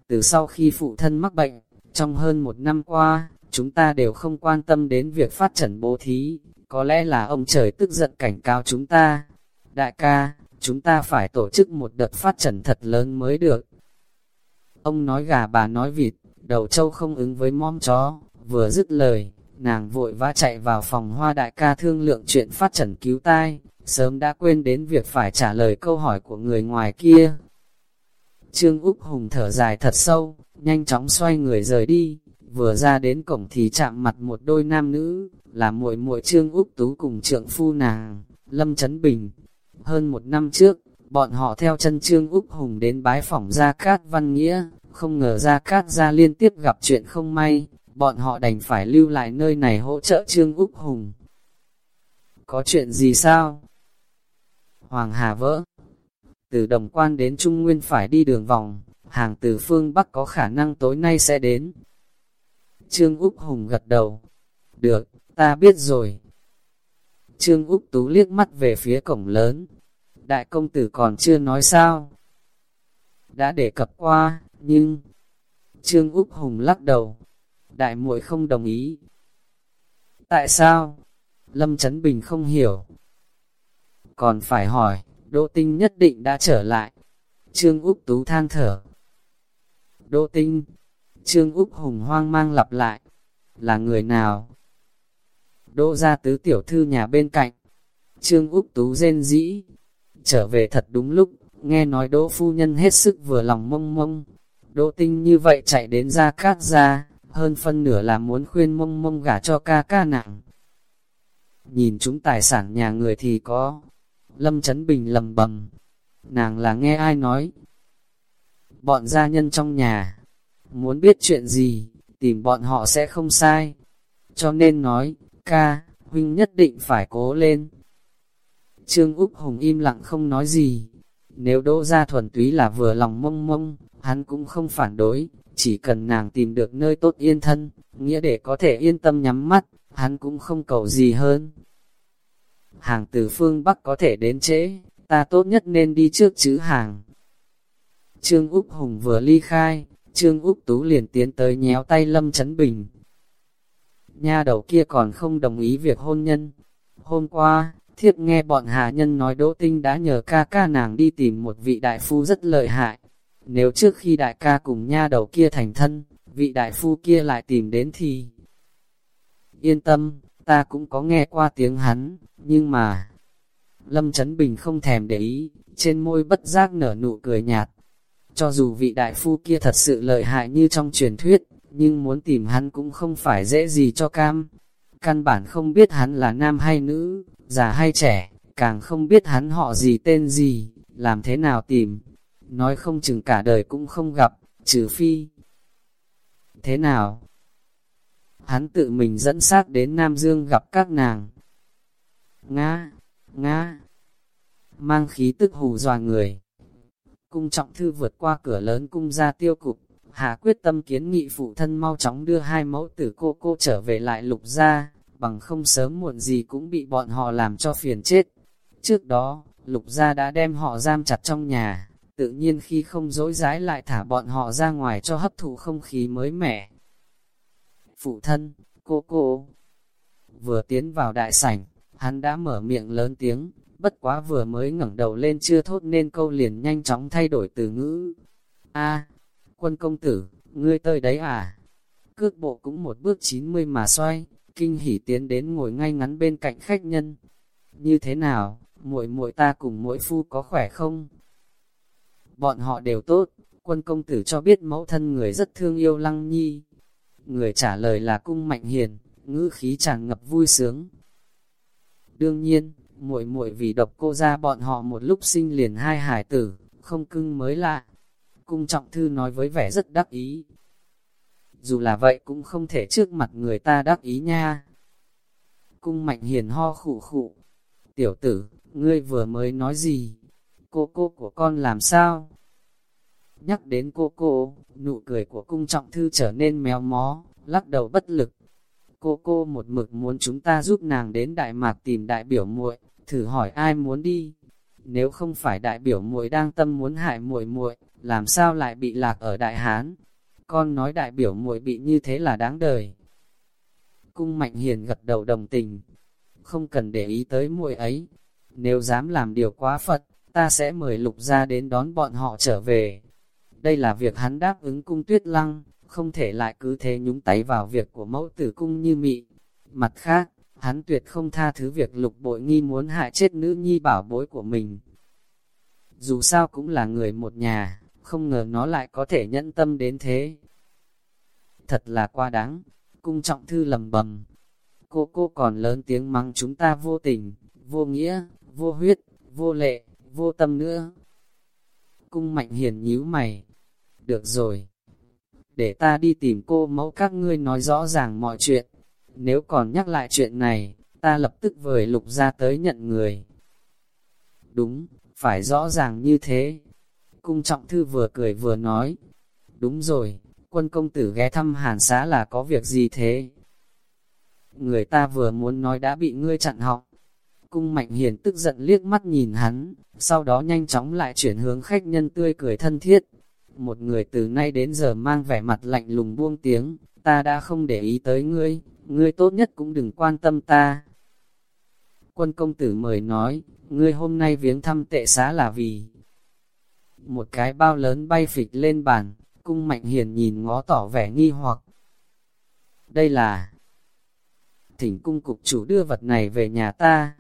Từ sau khi phụ thân mắc bệnh, trong hơn một năm qua, chúng ta đều không quan tâm đến việc phát triển bố thí. Có lẽ là ông trời tức giận cảnh cáo chúng ta. Đại ca, chúng ta phải tổ chức một đợt phát triển thật lớn mới được. Ông nói gà bà nói vịt, đầu trâu không ứng với mom chó, vừa dứt lời, nàng vội vã chạy vào phòng hoa đại ca thương lượng chuyện phát triển cứu tai, sớm đã quên đến việc phải trả lời câu hỏi của người ngoài kia. Trương Úc Hùng thở dài thật sâu, nhanh chóng xoay người rời đi, vừa ra đến cổng thì chạm mặt một đôi nam nữ, là muội muội Trương Úc Tú cùng trượng phu nàng, Lâm Trấn Bình. Hơn một năm trước, bọn họ theo chân Trương Úc Hùng đến bái phỏng Gia Cát Văn Nghĩa, không ngờ Gia Cát Gia liên tiếp gặp chuyện không may, bọn họ đành phải lưu lại nơi này hỗ trợ Trương Úc Hùng. Có chuyện gì sao? Hoàng Hà vỡ. Từ Đồng Quan đến Trung Nguyên phải đi đường vòng, hàng từ phương Bắc có khả năng tối nay sẽ đến. Trương Úc Hùng gật đầu. Được, ta biết rồi. Trương Úc Tú liếc mắt về phía cổng lớn. Đại công tử còn chưa nói sao. Đã đề cập qua, nhưng... Trương Úc Hùng lắc đầu. Đại muội không đồng ý. Tại sao? Lâm Trấn Bình không hiểu. Còn phải hỏi, Đỗ Tinh nhất định đã trở lại. Trương Úc Tú than thở. Đỗ Tinh, Trương Úc Hùng hoang mang lặp lại. Là người nào? Đỗ ra tứ tiểu thư nhà bên cạnh. Trương Úc Tú rên dĩ. Trở về thật đúng lúc, nghe nói Đỗ phu nhân hết sức vừa lòng mông mông. Đỗ Tinh như vậy chạy đến ra cát ra, hơn phân nửa là muốn khuyên mông mông gả cho ca ca nặng. Nhìn chúng tài sản nhà người thì có. Lâm Trấn Bình lầm bầm. Nàng là nghe ai nói. Bọn gia nhân trong nhà, muốn biết chuyện gì, tìm bọn họ sẽ không sai. Cho nên nói, ca, huynh nhất định phải cố lên. Trương Úc Hùng im lặng không nói gì. Nếu đỗ ra thuần túy là vừa lòng mông mông, hắn cũng không phản đối, chỉ cần nàng tìm được nơi tốt yên thân, nghĩa để có thể yên tâm nhắm mắt, hắn cũng không cầu gì hơn. Hàng từ phương Bắc có thể đến trễ, ta tốt nhất nên đi trước chữ hàng. Trương Úc Hùng vừa ly khai, Trương Úc Tú liền tiến tới nhéo tay Lâm Trấn Bình. Nha đầu kia còn không đồng ý việc hôn nhân. Hôm qua, thiếp nghe bọn hạ nhân nói Đỗ Tinh đã nhờ ca ca nàng đi tìm một vị đại phu rất lợi hại. Nếu trước khi đại ca cùng nha đầu kia thành thân, vị đại phu kia lại tìm đến thì... Yên tâm, ta cũng có nghe qua tiếng hắn, nhưng mà... Lâm Trấn Bình không thèm để ý, trên môi bất giác nở nụ cười nhạt. Cho dù vị đại phu kia thật sự lợi hại như trong truyền thuyết, nhưng muốn tìm hắn cũng không phải dễ gì cho cam. Căn bản không biết hắn là nam hay nữ, già hay trẻ, càng không biết hắn họ gì tên gì, làm thế nào tìm. Nói không chừng cả đời cũng không gặp, trừ phi. Thế nào? Hắn tự mình dẫn xác đến Nam Dương gặp các nàng. Nga, Nga, mang khí tức hù dọa người. Cung trọng thư vượt qua cửa lớn cung ra tiêu cục, Hà quyết tâm kiến nghị phụ thân mau chóng đưa hai mẫu tử cô cô trở về lại lục ra, bằng không sớm muộn gì cũng bị bọn họ làm cho phiền chết. Trước đó, lục gia đã đem họ giam chặt trong nhà, tự nhiên khi không dối dãi lại thả bọn họ ra ngoài cho hấp thụ không khí mới mẻ. Phụ thân, cô cô, vừa tiến vào đại sảnh, hắn đã mở miệng lớn tiếng, bất quá vừa mới ngẩng đầu lên chưa thốt nên câu liền nhanh chóng thay đổi từ ngữ. A, quân công tử, ngươi tới đấy à? Cước bộ cũng một bước 90 mà xoay, kinh hỉ tiến đến ngồi ngay ngắn bên cạnh khách nhân. Như thế nào, muội muội ta cùng mỗi phu có khỏe không? Bọn họ đều tốt, quân công tử cho biết mẫu thân người rất thương yêu lăng nhi. Người trả lời là cung mạnh hiền, ngữ khí tràn ngập vui sướng. Đương nhiên, muội muội vì độc cô ra bọn họ một lúc sinh liền hai hải tử, không cưng mới lạ. Cung trọng thư nói với vẻ rất đắc ý. Dù là vậy cũng không thể trước mặt người ta đắc ý nha. Cung mạnh hiền ho khụ khụ. Tiểu tử, ngươi vừa mới nói gì? Cô cô của con làm sao? Nhắc đến cô cô, nụ cười của cung trọng thư trở nên méo mó, lắc đầu bất lực. Cô cô một mực muốn chúng ta giúp nàng đến Đại Mạc tìm đại biểu muội, thử hỏi ai muốn đi. Nếu không phải đại biểu muội đang tâm muốn hại muội muội, làm sao lại bị lạc ở Đại Hán? Con nói đại biểu muội bị như thế là đáng đời. Cung Mạnh Hiền gật đầu đồng tình, không cần để ý tới muội ấy. Nếu dám làm điều quá phật, ta sẽ mời lục ra đến đón bọn họ trở về. Đây là việc hắn đáp ứng cung tuyết lăng, không thể lại cứ thế nhúng tay vào việc của mẫu tử cung như mị. Mặt khác, hắn tuyệt không tha thứ việc lục bội nghi muốn hại chết nữ nhi bảo bối của mình. Dù sao cũng là người một nhà, không ngờ nó lại có thể nhẫn tâm đến thế. Thật là quá đáng, cung trọng thư lầm bầm. Cô cô còn lớn tiếng mắng chúng ta vô tình, vô nghĩa, vô huyết, vô lệ, vô tâm nữa. Cung mạnh hiền nhíu mày. Được rồi, để ta đi tìm cô mẫu các ngươi nói rõ ràng mọi chuyện. Nếu còn nhắc lại chuyện này, ta lập tức vời lục ra tới nhận người. Đúng, phải rõ ràng như thế. Cung trọng thư vừa cười vừa nói. Đúng rồi, quân công tử ghé thăm hàn xá là có việc gì thế? Người ta vừa muốn nói đã bị ngươi chặn họng. Cung mạnh hiền tức giận liếc mắt nhìn hắn, sau đó nhanh chóng lại chuyển hướng khách nhân tươi cười thân thiết một người từ nay đến giờ mang vẻ mặt lạnh lùng buông tiếng, ta đã không để ý tới ngươi, ngươi tốt nhất cũng đừng quan tâm ta. Quân công tử mời nói, ngươi hôm nay viếng thăm tệ xá là vì một cái bao lớn bay phịch lên bàn, cung mạnh hiền nhìn ngó tỏ vẻ nghi hoặc. Đây là thỉnh cung cục chủ đưa vật này về nhà ta.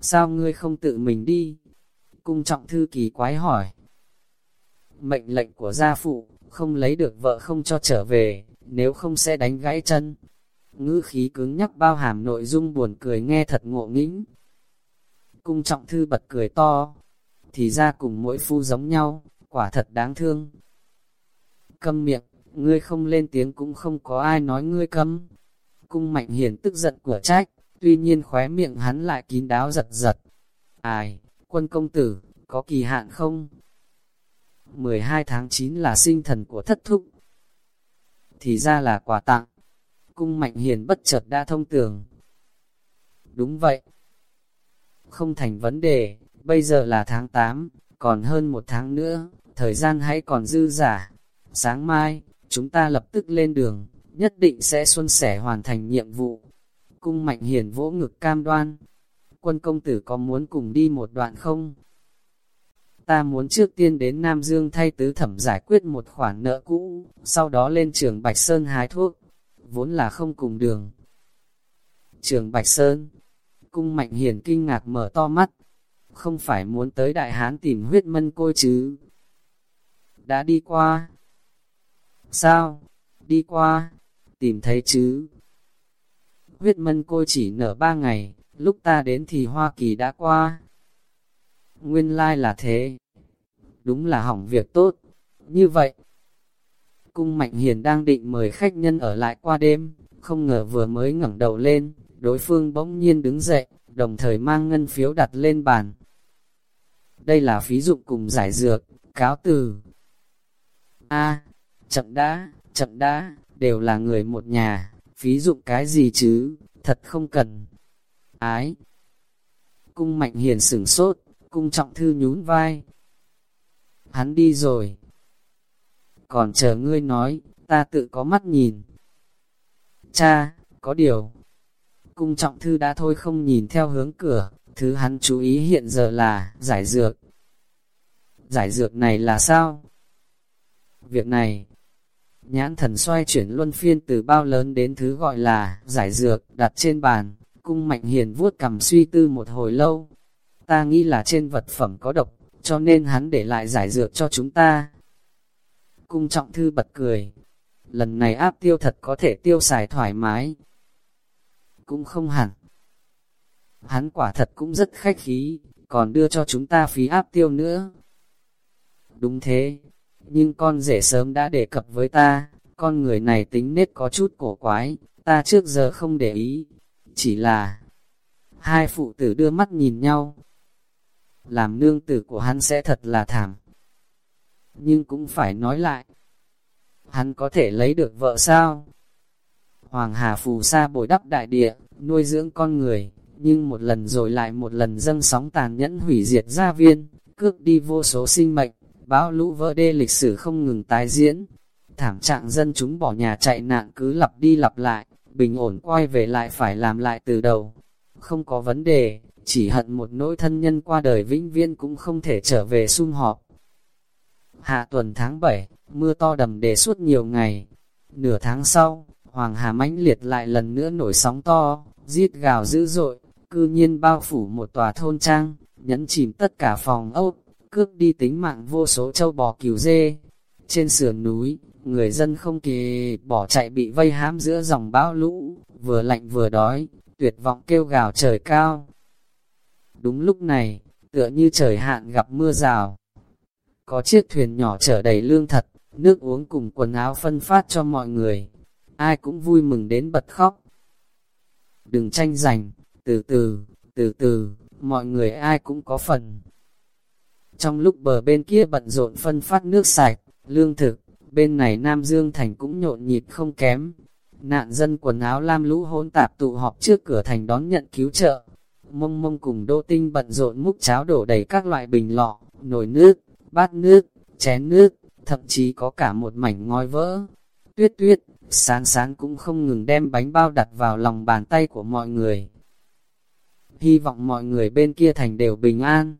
Sao ngươi không tự mình đi? Cung trọng thư kỳ quái hỏi mệnh lệnh của gia phụ, không lấy được vợ không cho trở về, nếu không sẽ đánh gãy chân. Ngữ khí cứng nhắc bao hàm nội dung buồn cười nghe thật ngộ nghĩnh. Cung trọng thư bật cười to, thì ra cùng mỗi phu giống nhau, quả thật đáng thương. Câm miệng, ngươi không lên tiếng cũng không có ai nói ngươi câm. Cung mạnh hiền tức giận của trách, tuy nhiên khóe miệng hắn lại kín đáo giật giật. Ai, quân công tử, có kỳ hạn không? 12 tháng 9 là sinh thần của thất thúc. Thì ra là quà tặng. Cung Mạnh Hiền bất chợt đã thông tường. Đúng vậy. Không thành vấn đề, bây giờ là tháng 8, còn hơn một tháng nữa, thời gian hãy còn dư giả. Sáng mai, chúng ta lập tức lên đường, nhất định sẽ xuân sẻ hoàn thành nhiệm vụ. Cung Mạnh Hiền vỗ ngực cam đoan. Quân công tử có muốn cùng đi một đoạn không? ta muốn trước tiên đến Nam Dương thay tứ thẩm giải quyết một khoản nợ cũ, sau đó lên trường Bạch Sơn hái thuốc, vốn là không cùng đường. Trường Bạch Sơn, cung mạnh hiền kinh ngạc mở to mắt, không phải muốn tới Đại Hán tìm huyết mân côi chứ. Đã đi qua. Sao? Đi qua, tìm thấy chứ. Huyết mân côi chỉ nở ba ngày, lúc ta đến thì Hoa Kỳ đã qua nguyên lai like là thế. Đúng là hỏng việc tốt. Như vậy, cung Mạnh Hiền đang định mời khách nhân ở lại qua đêm, không ngờ vừa mới ngẩng đầu lên, đối phương bỗng nhiên đứng dậy, đồng thời mang ngân phiếu đặt lên bàn. Đây là phí dụng cùng giải dược, cáo từ. A, chậm đã, chậm đã, đều là người một nhà, phí dụng cái gì chứ, thật không cần. Ái. Cung Mạnh Hiền sửng sốt, cung trọng thư nhún vai. hắn đi rồi. Còn chờ ngươi nói, ta tự có mắt nhìn. Cha, có điều. Cung trọng thư đã thôi không nhìn theo hướng cửa, thứ hắn chú ý hiện giờ là giải dược. Giải dược này là sao? Việc này, nhãn thần xoay chuyển luân phiên từ bao lớn đến thứ gọi là giải dược đặt trên bàn, cung mạnh hiền vuốt cầm suy tư một hồi lâu. Ta nghĩ là trên vật phẩm có độc, cho nên hắn để lại giải dược cho chúng ta. Cung trọng thư bật cười, lần này áp tiêu thật có thể tiêu xài thoải mái. Cũng không hẳn. Hắn quả thật cũng rất khách khí, còn đưa cho chúng ta phí áp tiêu nữa. Đúng thế, nhưng con rể sớm đã đề cập với ta, con người này tính nết có chút cổ quái, ta trước giờ không để ý, chỉ là hai phụ tử đưa mắt nhìn nhau. Làm nương tử của hắn sẽ thật là thảm. Nhưng cũng phải nói lại, hắn có thể lấy được vợ sao? Hoàng Hà phù sa bồi đắp đại địa, nuôi dưỡng con người, nhưng một lần rồi lại một lần dâng sóng tàn nhẫn hủy diệt gia viên, cướp đi vô số sinh mệnh, bão lũ vỡ đê lịch sử không ngừng tái diễn. Thảm trạng dân chúng bỏ nhà chạy nạn cứ lặp đi lặp lại, bình ổn quay về lại phải làm lại từ đầu. Không có vấn đề, chỉ hận một nỗi thân nhân qua đời vĩnh viễn cũng không thể trở về sum họp. Hạ tuần tháng 7, mưa to đầm đề suốt nhiều ngày. Nửa tháng sau, Hoàng Hà mãnh liệt lại lần nữa nổi sóng to, giết gào dữ dội, cư nhiên bao phủ một tòa thôn trang, nhấn chìm tất cả phòng ốc, cướp đi tính mạng vô số châu bò cừu dê. Trên sườn núi, người dân không kỳ bỏ chạy bị vây hãm giữa dòng bão lũ, vừa lạnh vừa đói, tuyệt vọng kêu gào trời cao. Đúng lúc này, tựa như trời hạn gặp mưa rào. Có chiếc thuyền nhỏ chở đầy lương thật, nước uống cùng quần áo phân phát cho mọi người. Ai cũng vui mừng đến bật khóc. Đừng tranh giành, từ từ, từ từ, mọi người ai cũng có phần. Trong lúc bờ bên kia bận rộn phân phát nước sạch, lương thực, bên này Nam Dương Thành cũng nhộn nhịp không kém. Nạn dân quần áo lam lũ hỗn tạp tụ họp trước cửa thành đón nhận cứu trợ. Mông mông cùng đô tinh bận rộn múc cháo đổ đầy các loại bình lọ, nồi nước, bát nước, chén nước, thậm chí có cả một mảnh ngói vỡ. Tuyết tuyết, sáng sáng cũng không ngừng đem bánh bao đặt vào lòng bàn tay của mọi người. Hy vọng mọi người bên kia thành đều bình an.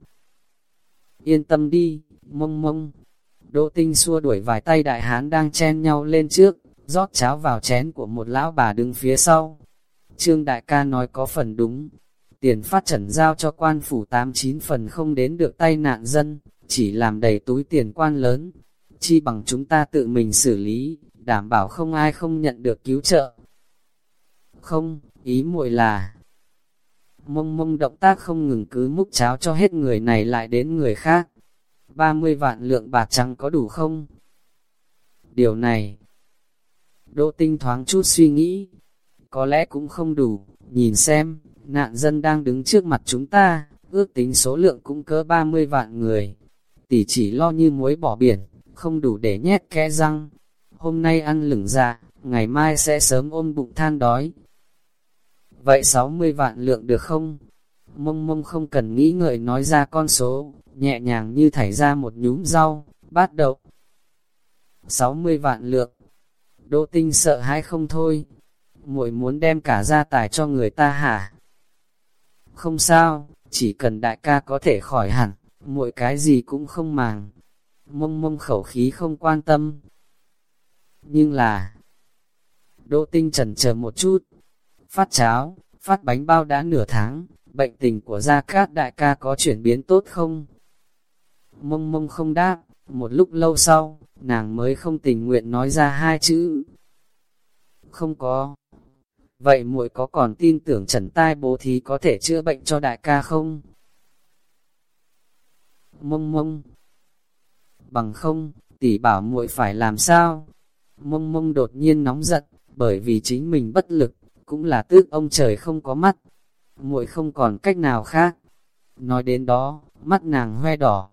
Yên tâm đi, mông mông, Đỗ tinh xua đuổi vài tay đại hán đang chen nhau lên trước, rót cháo vào chén của một lão bà đứng phía sau. Trương đại ca nói có phần đúng, tiền phát trần giao cho quan phủ 89 phần không đến được tay nạn dân, chỉ làm đầy túi tiền quan lớn. Chi bằng chúng ta tự mình xử lý, đảm bảo không ai không nhận được cứu trợ. Không, ý muội là mông mông động tác không ngừng cứ múc cháo cho hết người này lại đến người khác. 30 vạn lượng bạc trắng có đủ không? Điều này, Đỗ Tinh thoáng chút suy nghĩ, có lẽ cũng không đủ, nhìn xem, nạn dân đang đứng trước mặt chúng ta, ước tính số lượng cũng cỡ 30 vạn người. Tỷ chỉ lo như muối bỏ biển, không đủ để nhét kẽ răng. Hôm nay ăn lửng dạ, ngày mai sẽ sớm ôm bụng than đói. Vậy 60 vạn lượng được không? Mông mông không cần nghĩ ngợi nói ra con số, nhẹ nhàng như thảy ra một nhúm rau, bát đậu. 60 vạn lượng. Đỗ tinh sợ hãi không thôi. muội muốn đem cả gia tài cho người ta hả? Không sao, chỉ cần đại ca có thể khỏi hẳn, muội cái gì cũng không màng. Mông mông khẩu khí không quan tâm. Nhưng là... Đỗ tinh trần chờ một chút. Phát cháo, phát bánh bao đã nửa tháng, bệnh tình của Gia Cát đại ca có chuyển biến tốt không? Mông mông không đáp, một lúc lâu sau, nàng mới không tình nguyện nói ra hai chữ. Không có. Vậy muội có còn tin tưởng trần tai bố thí có thể chữa bệnh cho đại ca không? Mông mông. Bằng không, tỷ bảo muội phải làm sao? Mông mông đột nhiên nóng giận, bởi vì chính mình bất lực, cũng là tước ông trời không có mắt. muội không còn cách nào khác. Nói đến đó, mắt nàng hoe đỏ,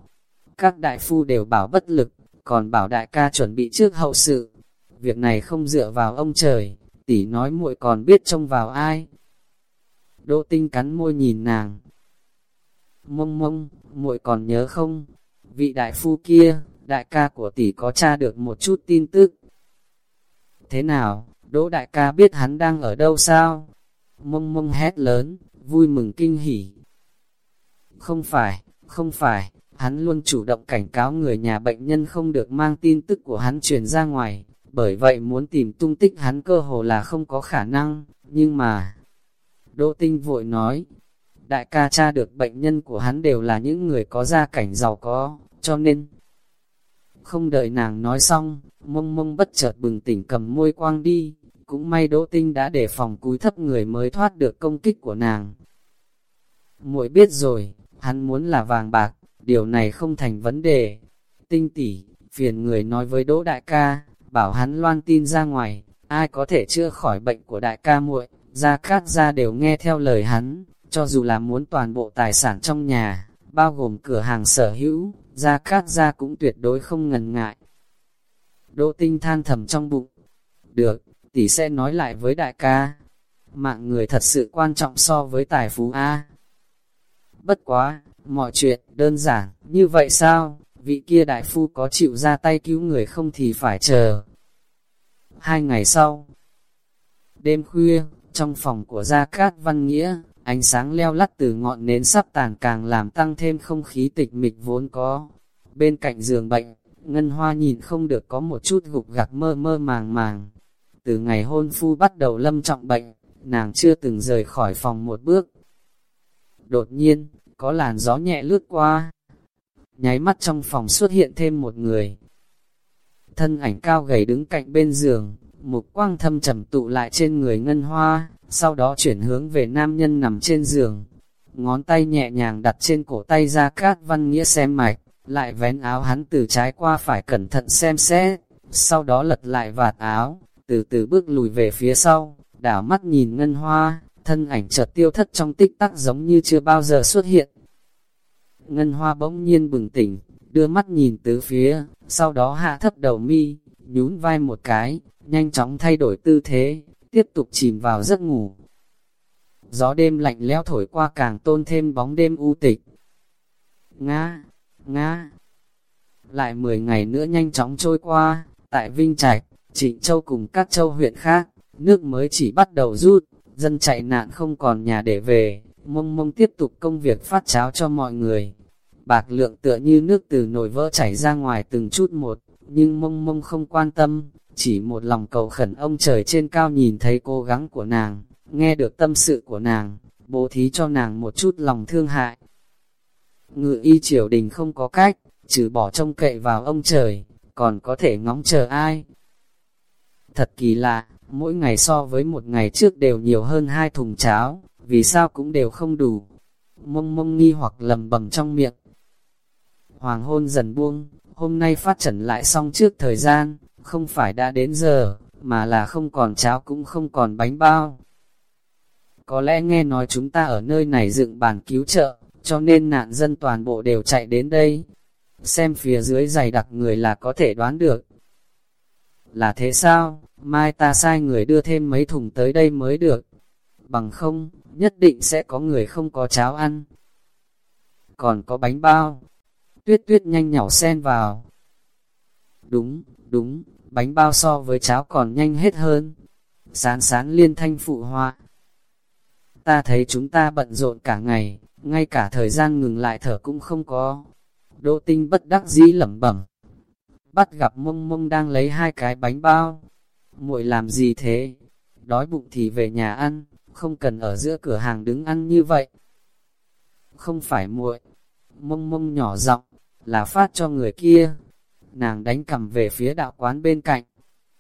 các đại phu đều bảo bất lực, còn bảo đại ca chuẩn bị trước hậu sự. Việc này không dựa vào ông trời, tỷ nói muội còn biết trông vào ai. Đỗ tinh cắn môi nhìn nàng. Mông mông, muội còn nhớ không? vị đại phu kia, đại ca của tỷ có tra được một chút tin tức. Thế nào, Đỗ đại ca biết hắn đang ở đâu sao? Mông mông hét lớn, vui mừng kinh hỉ. Không phải, không phải, hắn luôn chủ động cảnh cáo người nhà bệnh nhân không được mang tin tức của hắn truyền ra ngoài, bởi vậy muốn tìm tung tích hắn cơ hồ là không có khả năng, nhưng mà... Đỗ Tinh vội nói, đại ca cha được bệnh nhân của hắn đều là những người có gia cảnh giàu có, cho nên... Không đợi nàng nói xong, mông mông bất chợt bừng tỉnh cầm môi quang đi, cũng may Đỗ Tinh đã để phòng cúi thấp người mới thoát được công kích của nàng. muội biết rồi, hắn muốn là vàng bạc, điều này không thành vấn đề. Tinh tỷ, phiền người nói với Đỗ Đại ca, bảo hắn loan tin ra ngoài, ai có thể chữa khỏi bệnh của Đại ca muội, Gia Cát Gia đều nghe theo lời hắn, cho dù là muốn toàn bộ tài sản trong nhà, bao gồm cửa hàng sở hữu, Gia Cát Gia cũng tuyệt đối không ngần ngại. Đỗ Tinh than thầm trong bụng. Được, tỷ sẽ nói lại với đại ca. Mạng người thật sự quan trọng so với tài phú A. Bất quá, mọi chuyện đơn giản, như vậy sao? Vị kia đại phu có chịu ra tay cứu người không thì phải chờ. Hai ngày sau, đêm khuya, trong phòng của Gia Cát Văn Nghĩa, ánh sáng leo lắt từ ngọn nến sắp tàn càng làm tăng thêm không khí tịch mịch vốn có. Bên cạnh giường bệnh, Ngân Hoa nhìn không được có một chút gục gặc mơ mơ màng màng. Từ ngày hôn phu bắt đầu lâm trọng bệnh, nàng chưa từng rời khỏi phòng một bước. Đột nhiên, có làn gió nhẹ lướt qua. Nháy mắt trong phòng xuất hiện thêm một người. Thân ảnh cao gầy đứng cạnh bên giường, một quang thâm trầm tụ lại trên người ngân hoa, sau đó chuyển hướng về nam nhân nằm trên giường. Ngón tay nhẹ nhàng đặt trên cổ tay ra cát văn nghĩa xem mạch, lại vén áo hắn từ trái qua phải cẩn thận xem xét, sau đó lật lại vạt áo, từ từ bước lùi về phía sau, đảo mắt nhìn ngân hoa, thân ảnh chợt tiêu thất trong tích tắc giống như chưa bao giờ xuất hiện. Ngân hoa bỗng nhiên bừng tỉnh, đưa mắt nhìn tứ phía, sau đó hạ thấp đầu mi, nhún vai một cái, nhanh chóng thay đổi tư thế, tiếp tục chìm vào giấc ngủ. Gió đêm lạnh lẽo thổi qua càng tôn thêm bóng đêm u tịch. Nga, Nga. Lại 10 ngày nữa nhanh chóng trôi qua, tại Vinh Trạch, Trịnh Châu cùng các châu huyện khác, nước mới chỉ bắt đầu rút, dân chạy nạn không còn nhà để về, mông mông tiếp tục công việc phát cháo cho mọi người. Bạc lượng tựa như nước từ nồi vỡ chảy ra ngoài từng chút một, nhưng mông mông không quan tâm, chỉ một lòng cầu khẩn ông trời trên cao nhìn thấy cố gắng của nàng, nghe được tâm sự của nàng, bố thí cho nàng một chút lòng thương hại. Ngự y triều đình không có cách, trừ bỏ trông cậy vào ông trời, còn có thể ngóng chờ ai. Thật kỳ lạ, mỗi ngày so với một ngày trước đều nhiều hơn hai thùng cháo, vì sao cũng đều không đủ. Mông mông nghi hoặc lầm bầm trong miệng. Hoàng hôn dần buông, hôm nay phát trần lại xong trước thời gian, không phải đã đến giờ, mà là không còn cháo cũng không còn bánh bao. Có lẽ nghe nói chúng ta ở nơi này dựng bàn cứu trợ, cho nên nạn dân toàn bộ đều chạy đến đây. Xem phía dưới dày đặc người là có thể đoán được. Là thế sao, mai ta sai người đưa thêm mấy thùng tới đây mới được. Bằng không, nhất định sẽ có người không có cháo ăn. Còn có bánh bao. Tuyết tuyết nhanh nhỏ xen vào. Đúng, đúng, bánh bao so với cháo còn nhanh hết hơn. Sán sán liên thanh phụ hoa. Ta thấy chúng ta bận rộn cả ngày, ngay cả thời gian ngừng lại thở cũng không có. Đỗ tinh bất đắc dĩ lẩm bẩm. Bắt gặp mông mông đang lấy hai cái bánh bao. muội làm gì thế? Đói bụng thì về nhà ăn, không cần ở giữa cửa hàng đứng ăn như vậy. Không phải muội, mông mông nhỏ giọng, là phát cho người kia. Nàng đánh cầm về phía đạo quán bên cạnh.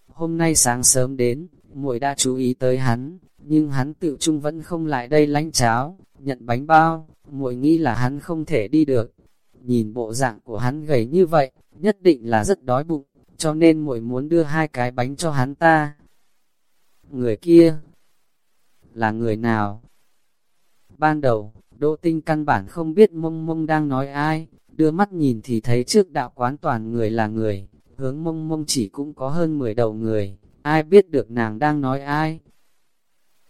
Hôm nay sáng sớm đến, muội đã chú ý tới hắn, nhưng hắn tự trung vẫn không lại đây lánh cháo, nhận bánh bao, muội nghĩ là hắn không thể đi được. Nhìn bộ dạng của hắn gầy như vậy, nhất định là rất đói bụng, cho nên muội muốn đưa hai cái bánh cho hắn ta. Người kia là người nào? Ban đầu, Đỗ Tinh căn bản không biết mông mông đang nói ai, đưa mắt nhìn thì thấy trước đạo quán toàn người là người, hướng mông mông chỉ cũng có hơn 10 đầu người, ai biết được nàng đang nói ai.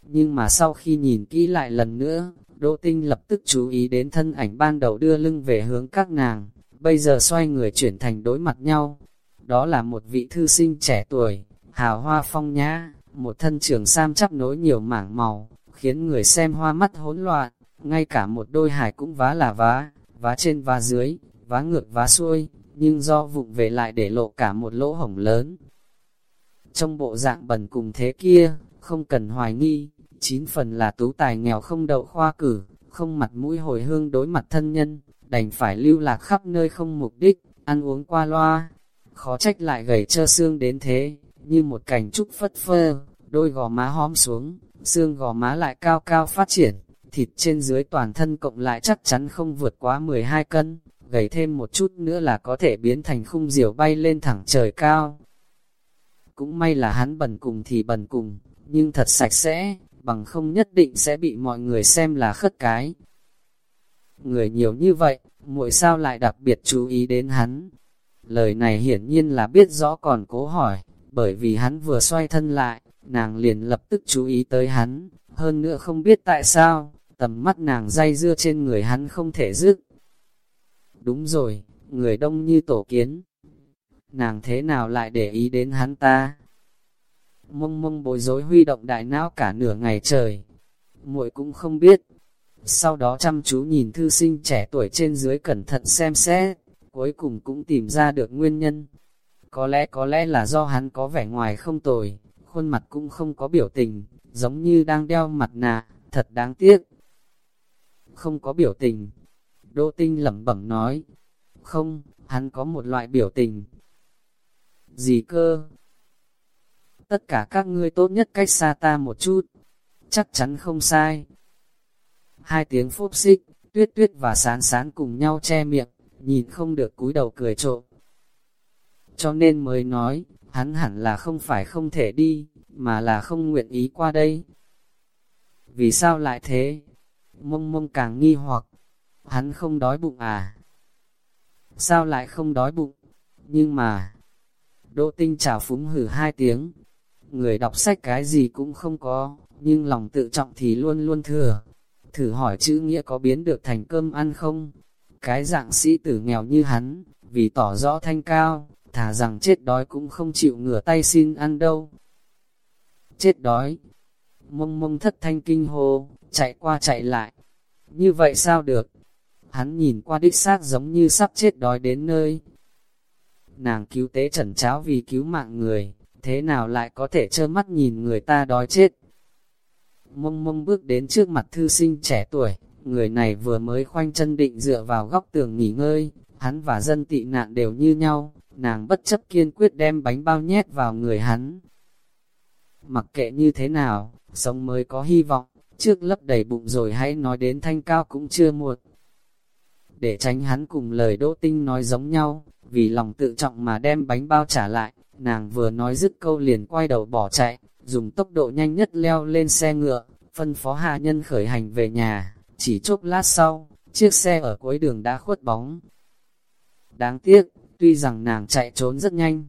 Nhưng mà sau khi nhìn kỹ lại lần nữa, Đỗ Tinh lập tức chú ý đến thân ảnh ban đầu đưa lưng về hướng các nàng, bây giờ xoay người chuyển thành đối mặt nhau. Đó là một vị thư sinh trẻ tuổi, hào hoa phong nhã, một thân trường sam chắp nối nhiều mảng màu, khiến người xem hoa mắt hỗn loạn, ngay cả một đôi hải cũng vá là vá, vá trên vá dưới, vá ngược vá xuôi, nhưng do vụng về lại để lộ cả một lỗ hổng lớn. Trong bộ dạng bẩn cùng thế kia, không cần hoài nghi, chín phần là tú tài nghèo không đậu khoa cử, không mặt mũi hồi hương đối mặt thân nhân, đành phải lưu lạc khắp nơi không mục đích, ăn uống qua loa. Khó trách lại gầy trơ xương đến thế, như một cành trúc phất phơ, đôi gò má hóm xuống, xương gò má lại cao cao phát triển, thịt trên dưới toàn thân cộng lại chắc chắn không vượt quá 12 cân, gầy thêm một chút nữa là có thể biến thành khung diều bay lên thẳng trời cao. Cũng may là hắn bẩn cùng thì bẩn cùng, nhưng thật sạch sẽ, bằng không nhất định sẽ bị mọi người xem là khất cái. Người nhiều như vậy, muội sao lại đặc biệt chú ý đến hắn? Lời này hiển nhiên là biết rõ còn cố hỏi, bởi vì hắn vừa xoay thân lại, nàng liền lập tức chú ý tới hắn, hơn nữa không biết tại sao, tầm mắt nàng dây dưa trên người hắn không thể dứt. Đúng rồi, người đông như tổ kiến. Nàng thế nào lại để ý đến hắn ta? Mông mông bối rối huy động đại não cả nửa ngày trời. muội cũng không biết. Sau đó chăm chú nhìn thư sinh trẻ tuổi trên dưới cẩn thận xem xét, cuối cùng cũng tìm ra được nguyên nhân. Có lẽ có lẽ là do hắn có vẻ ngoài không tồi, khuôn mặt cũng không có biểu tình, giống như đang đeo mặt nạ, thật đáng tiếc. Không có biểu tình. Đỗ tinh lẩm bẩm nói. Không, hắn có một loại biểu tình. Gì cơ? Tất cả các ngươi tốt nhất cách xa ta một chút. Chắc chắn không sai. Hai tiếng phốp xích, tuyết tuyết và sán sán cùng nhau che miệng, nhìn không được cúi đầu cười trộm. Cho nên mới nói, hắn hẳn là không phải không thể đi, mà là không nguyện ý qua đây. Vì sao lại thế? Mông mông càng nghi hoặc, hắn không đói bụng à? Sao lại không đói bụng? Nhưng mà, Đỗ tinh chào phúng hử hai tiếng, người đọc sách cái gì cũng không có, nhưng lòng tự trọng thì luôn luôn thừa. Thử hỏi chữ nghĩa có biến được thành cơm ăn không? Cái dạng sĩ tử nghèo như hắn, vì tỏ rõ thanh cao, thà rằng chết đói cũng không chịu ngửa tay xin ăn đâu. Chết đói, mông mông thất thanh kinh hô, chạy qua chạy lại. Như vậy sao được? Hắn nhìn qua đích xác giống như sắp chết đói đến nơi. Nàng cứu tế trần cháo vì cứu mạng người, thế nào lại có thể trơ mắt nhìn người ta đói chết? Mông mông bước đến trước mặt thư sinh trẻ tuổi, người này vừa mới khoanh chân định dựa vào góc tường nghỉ ngơi, hắn và dân tị nạn đều như nhau, nàng bất chấp kiên quyết đem bánh bao nhét vào người hắn. Mặc kệ như thế nào, sống mới có hy vọng, trước lấp đầy bụng rồi hãy nói đến thanh cao cũng chưa muộn. Để tránh hắn cùng lời đỗ tinh nói giống nhau, vì lòng tự trọng mà đem bánh bao trả lại, nàng vừa nói dứt câu liền quay đầu bỏ chạy, dùng tốc độ nhanh nhất leo lên xe ngựa, phân phó hạ nhân khởi hành về nhà, chỉ chốc lát sau, chiếc xe ở cuối đường đã khuất bóng. Đáng tiếc, tuy rằng nàng chạy trốn rất nhanh,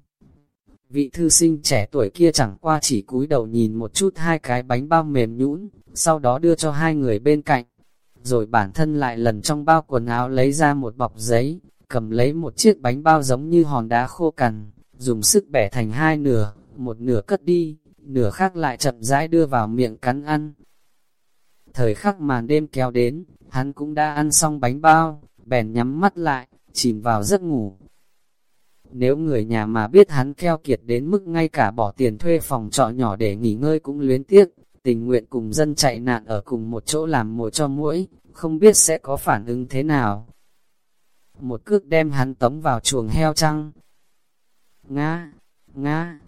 vị thư sinh trẻ tuổi kia chẳng qua chỉ cúi đầu nhìn một chút hai cái bánh bao mềm nhũn, sau đó đưa cho hai người bên cạnh, rồi bản thân lại lần trong bao quần áo lấy ra một bọc giấy, cầm lấy một chiếc bánh bao giống như hòn đá khô cằn, dùng sức bẻ thành hai nửa, một nửa cất đi, nửa khác lại chậm rãi đưa vào miệng cắn ăn. Thời khắc màn đêm kéo đến, hắn cũng đã ăn xong bánh bao, bèn nhắm mắt lại, chìm vào giấc ngủ. Nếu người nhà mà biết hắn keo kiệt đến mức ngay cả bỏ tiền thuê phòng trọ nhỏ để nghỉ ngơi cũng luyến tiếc, tình nguyện cùng dân chạy nạn ở cùng một chỗ làm mồi cho mũi, không biết sẽ có phản ứng thế nào. Một cước đem hắn tống vào chuồng heo trăng. Nga, Nga.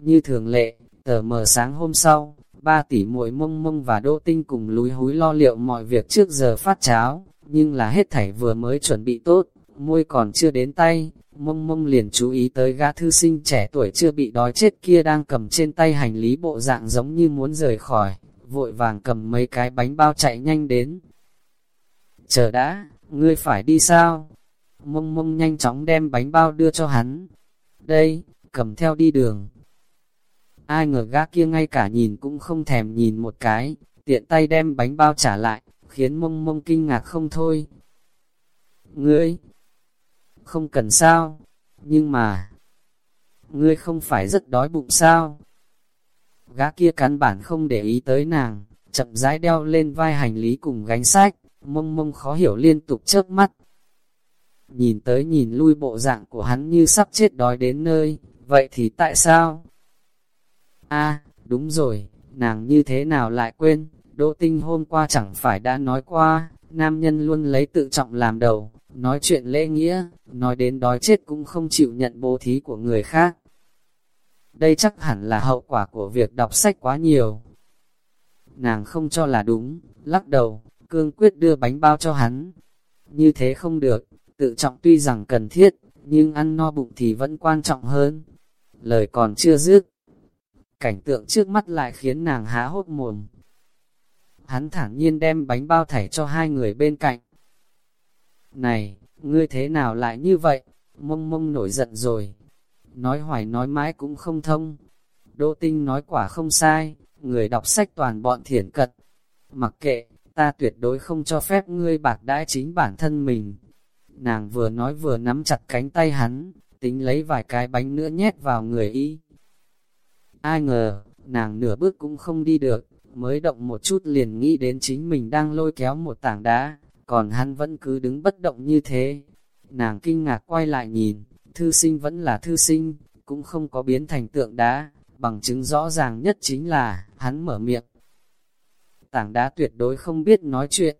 Như thường lệ, tờ mờ sáng hôm sau, ba tỷ muội mông mông và đô tinh cùng lúi húi lo liệu mọi việc trước giờ phát cháo, nhưng là hết thảy vừa mới chuẩn bị tốt, môi còn chưa đến tay, mông mông liền chú ý tới gã thư sinh trẻ tuổi chưa bị đói chết kia đang cầm trên tay hành lý bộ dạng giống như muốn rời khỏi, vội vàng cầm mấy cái bánh bao chạy nhanh đến. Chờ đã, ngươi phải đi sao? Mông mông nhanh chóng đem bánh bao đưa cho hắn. Đây, cầm theo đi đường. Ai ngờ gã kia ngay cả nhìn cũng không thèm nhìn một cái, tiện tay đem bánh bao trả lại, khiến mông mông kinh ngạc không thôi. Ngươi, không cần sao, nhưng mà, ngươi không phải rất đói bụng sao? Gã kia cắn bản không để ý tới nàng, chậm rãi đeo lên vai hành lý cùng gánh sách, mông mông khó hiểu liên tục chớp mắt. Nhìn tới nhìn lui bộ dạng của hắn như sắp chết đói đến nơi, vậy thì tại sao? a đúng rồi, nàng như thế nào lại quên, Đỗ Tinh hôm qua chẳng phải đã nói qua, nam nhân luôn lấy tự trọng làm đầu, nói chuyện lễ nghĩa, nói đến đói chết cũng không chịu nhận bố thí của người khác. Đây chắc hẳn là hậu quả của việc đọc sách quá nhiều. Nàng không cho là đúng, lắc đầu, cương quyết đưa bánh bao cho hắn. Như thế không được, tự trọng tuy rằng cần thiết, nhưng ăn no bụng thì vẫn quan trọng hơn. Lời còn chưa dứt, cảnh tượng trước mắt lại khiến nàng há hốt mồm. Hắn thản nhiên đem bánh bao thảy cho hai người bên cạnh. Này, ngươi thế nào lại như vậy? Mông mông nổi giận rồi. Nói hoài nói mãi cũng không thông. Đỗ tinh nói quả không sai, người đọc sách toàn bọn thiển cật. Mặc kệ, ta tuyệt đối không cho phép ngươi bạc đãi chính bản thân mình. Nàng vừa nói vừa nắm chặt cánh tay hắn, tính lấy vài cái bánh nữa nhét vào người y. Ai ngờ, nàng nửa bước cũng không đi được, mới động một chút liền nghĩ đến chính mình đang lôi kéo một tảng đá, còn hắn vẫn cứ đứng bất động như thế. Nàng kinh ngạc quay lại nhìn, thư sinh vẫn là thư sinh, cũng không có biến thành tượng đá, bằng chứng rõ ràng nhất chính là, hắn mở miệng. Tảng đá tuyệt đối không biết nói chuyện.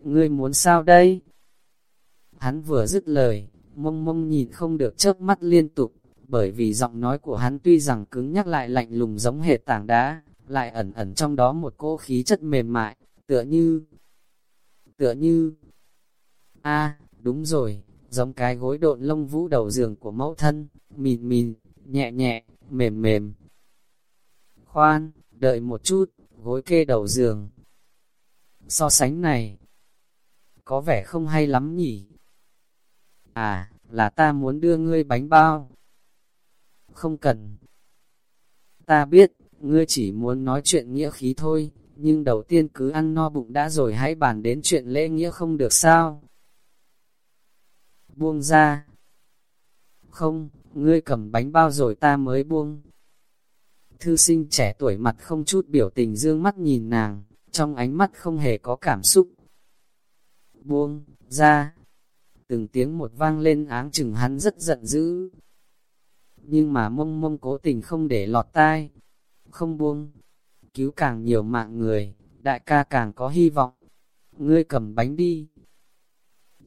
Ngươi muốn sao đây? Hắn vừa dứt lời, mông mông nhìn không được chớp mắt liên tục, bởi vì giọng nói của hắn tuy rằng cứng nhắc lại lạnh lùng giống hệt tảng đá, lại ẩn ẩn trong đó một cỗ khí chất mềm mại, tựa như, tựa như, a đúng rồi, giống cái gối độn lông vũ đầu giường của mẫu thân, mịn mịn, nhẹ nhẹ, mềm mềm. Khoan, đợi một chút, gối kê đầu giường. So sánh này, có vẻ không hay lắm nhỉ. À, là ta muốn đưa ngươi bánh bao. Không cần. Ta biết, ngươi chỉ muốn nói chuyện nghĩa khí thôi, nhưng đầu tiên cứ ăn no bụng đã rồi hãy bàn đến chuyện lễ nghĩa không được sao. Buông ra. Không, ngươi cầm bánh bao rồi ta mới buông. Thư sinh trẻ tuổi mặt không chút biểu tình dương mắt nhìn nàng, trong ánh mắt không hề có cảm xúc. Buông, ra. Từng tiếng một vang lên áng chừng hắn rất giận dữ. Nhưng mà mông mông cố tình không để lọt tai, không buông. Cứu càng nhiều mạng người, đại ca càng có hy vọng. Ngươi cầm bánh đi.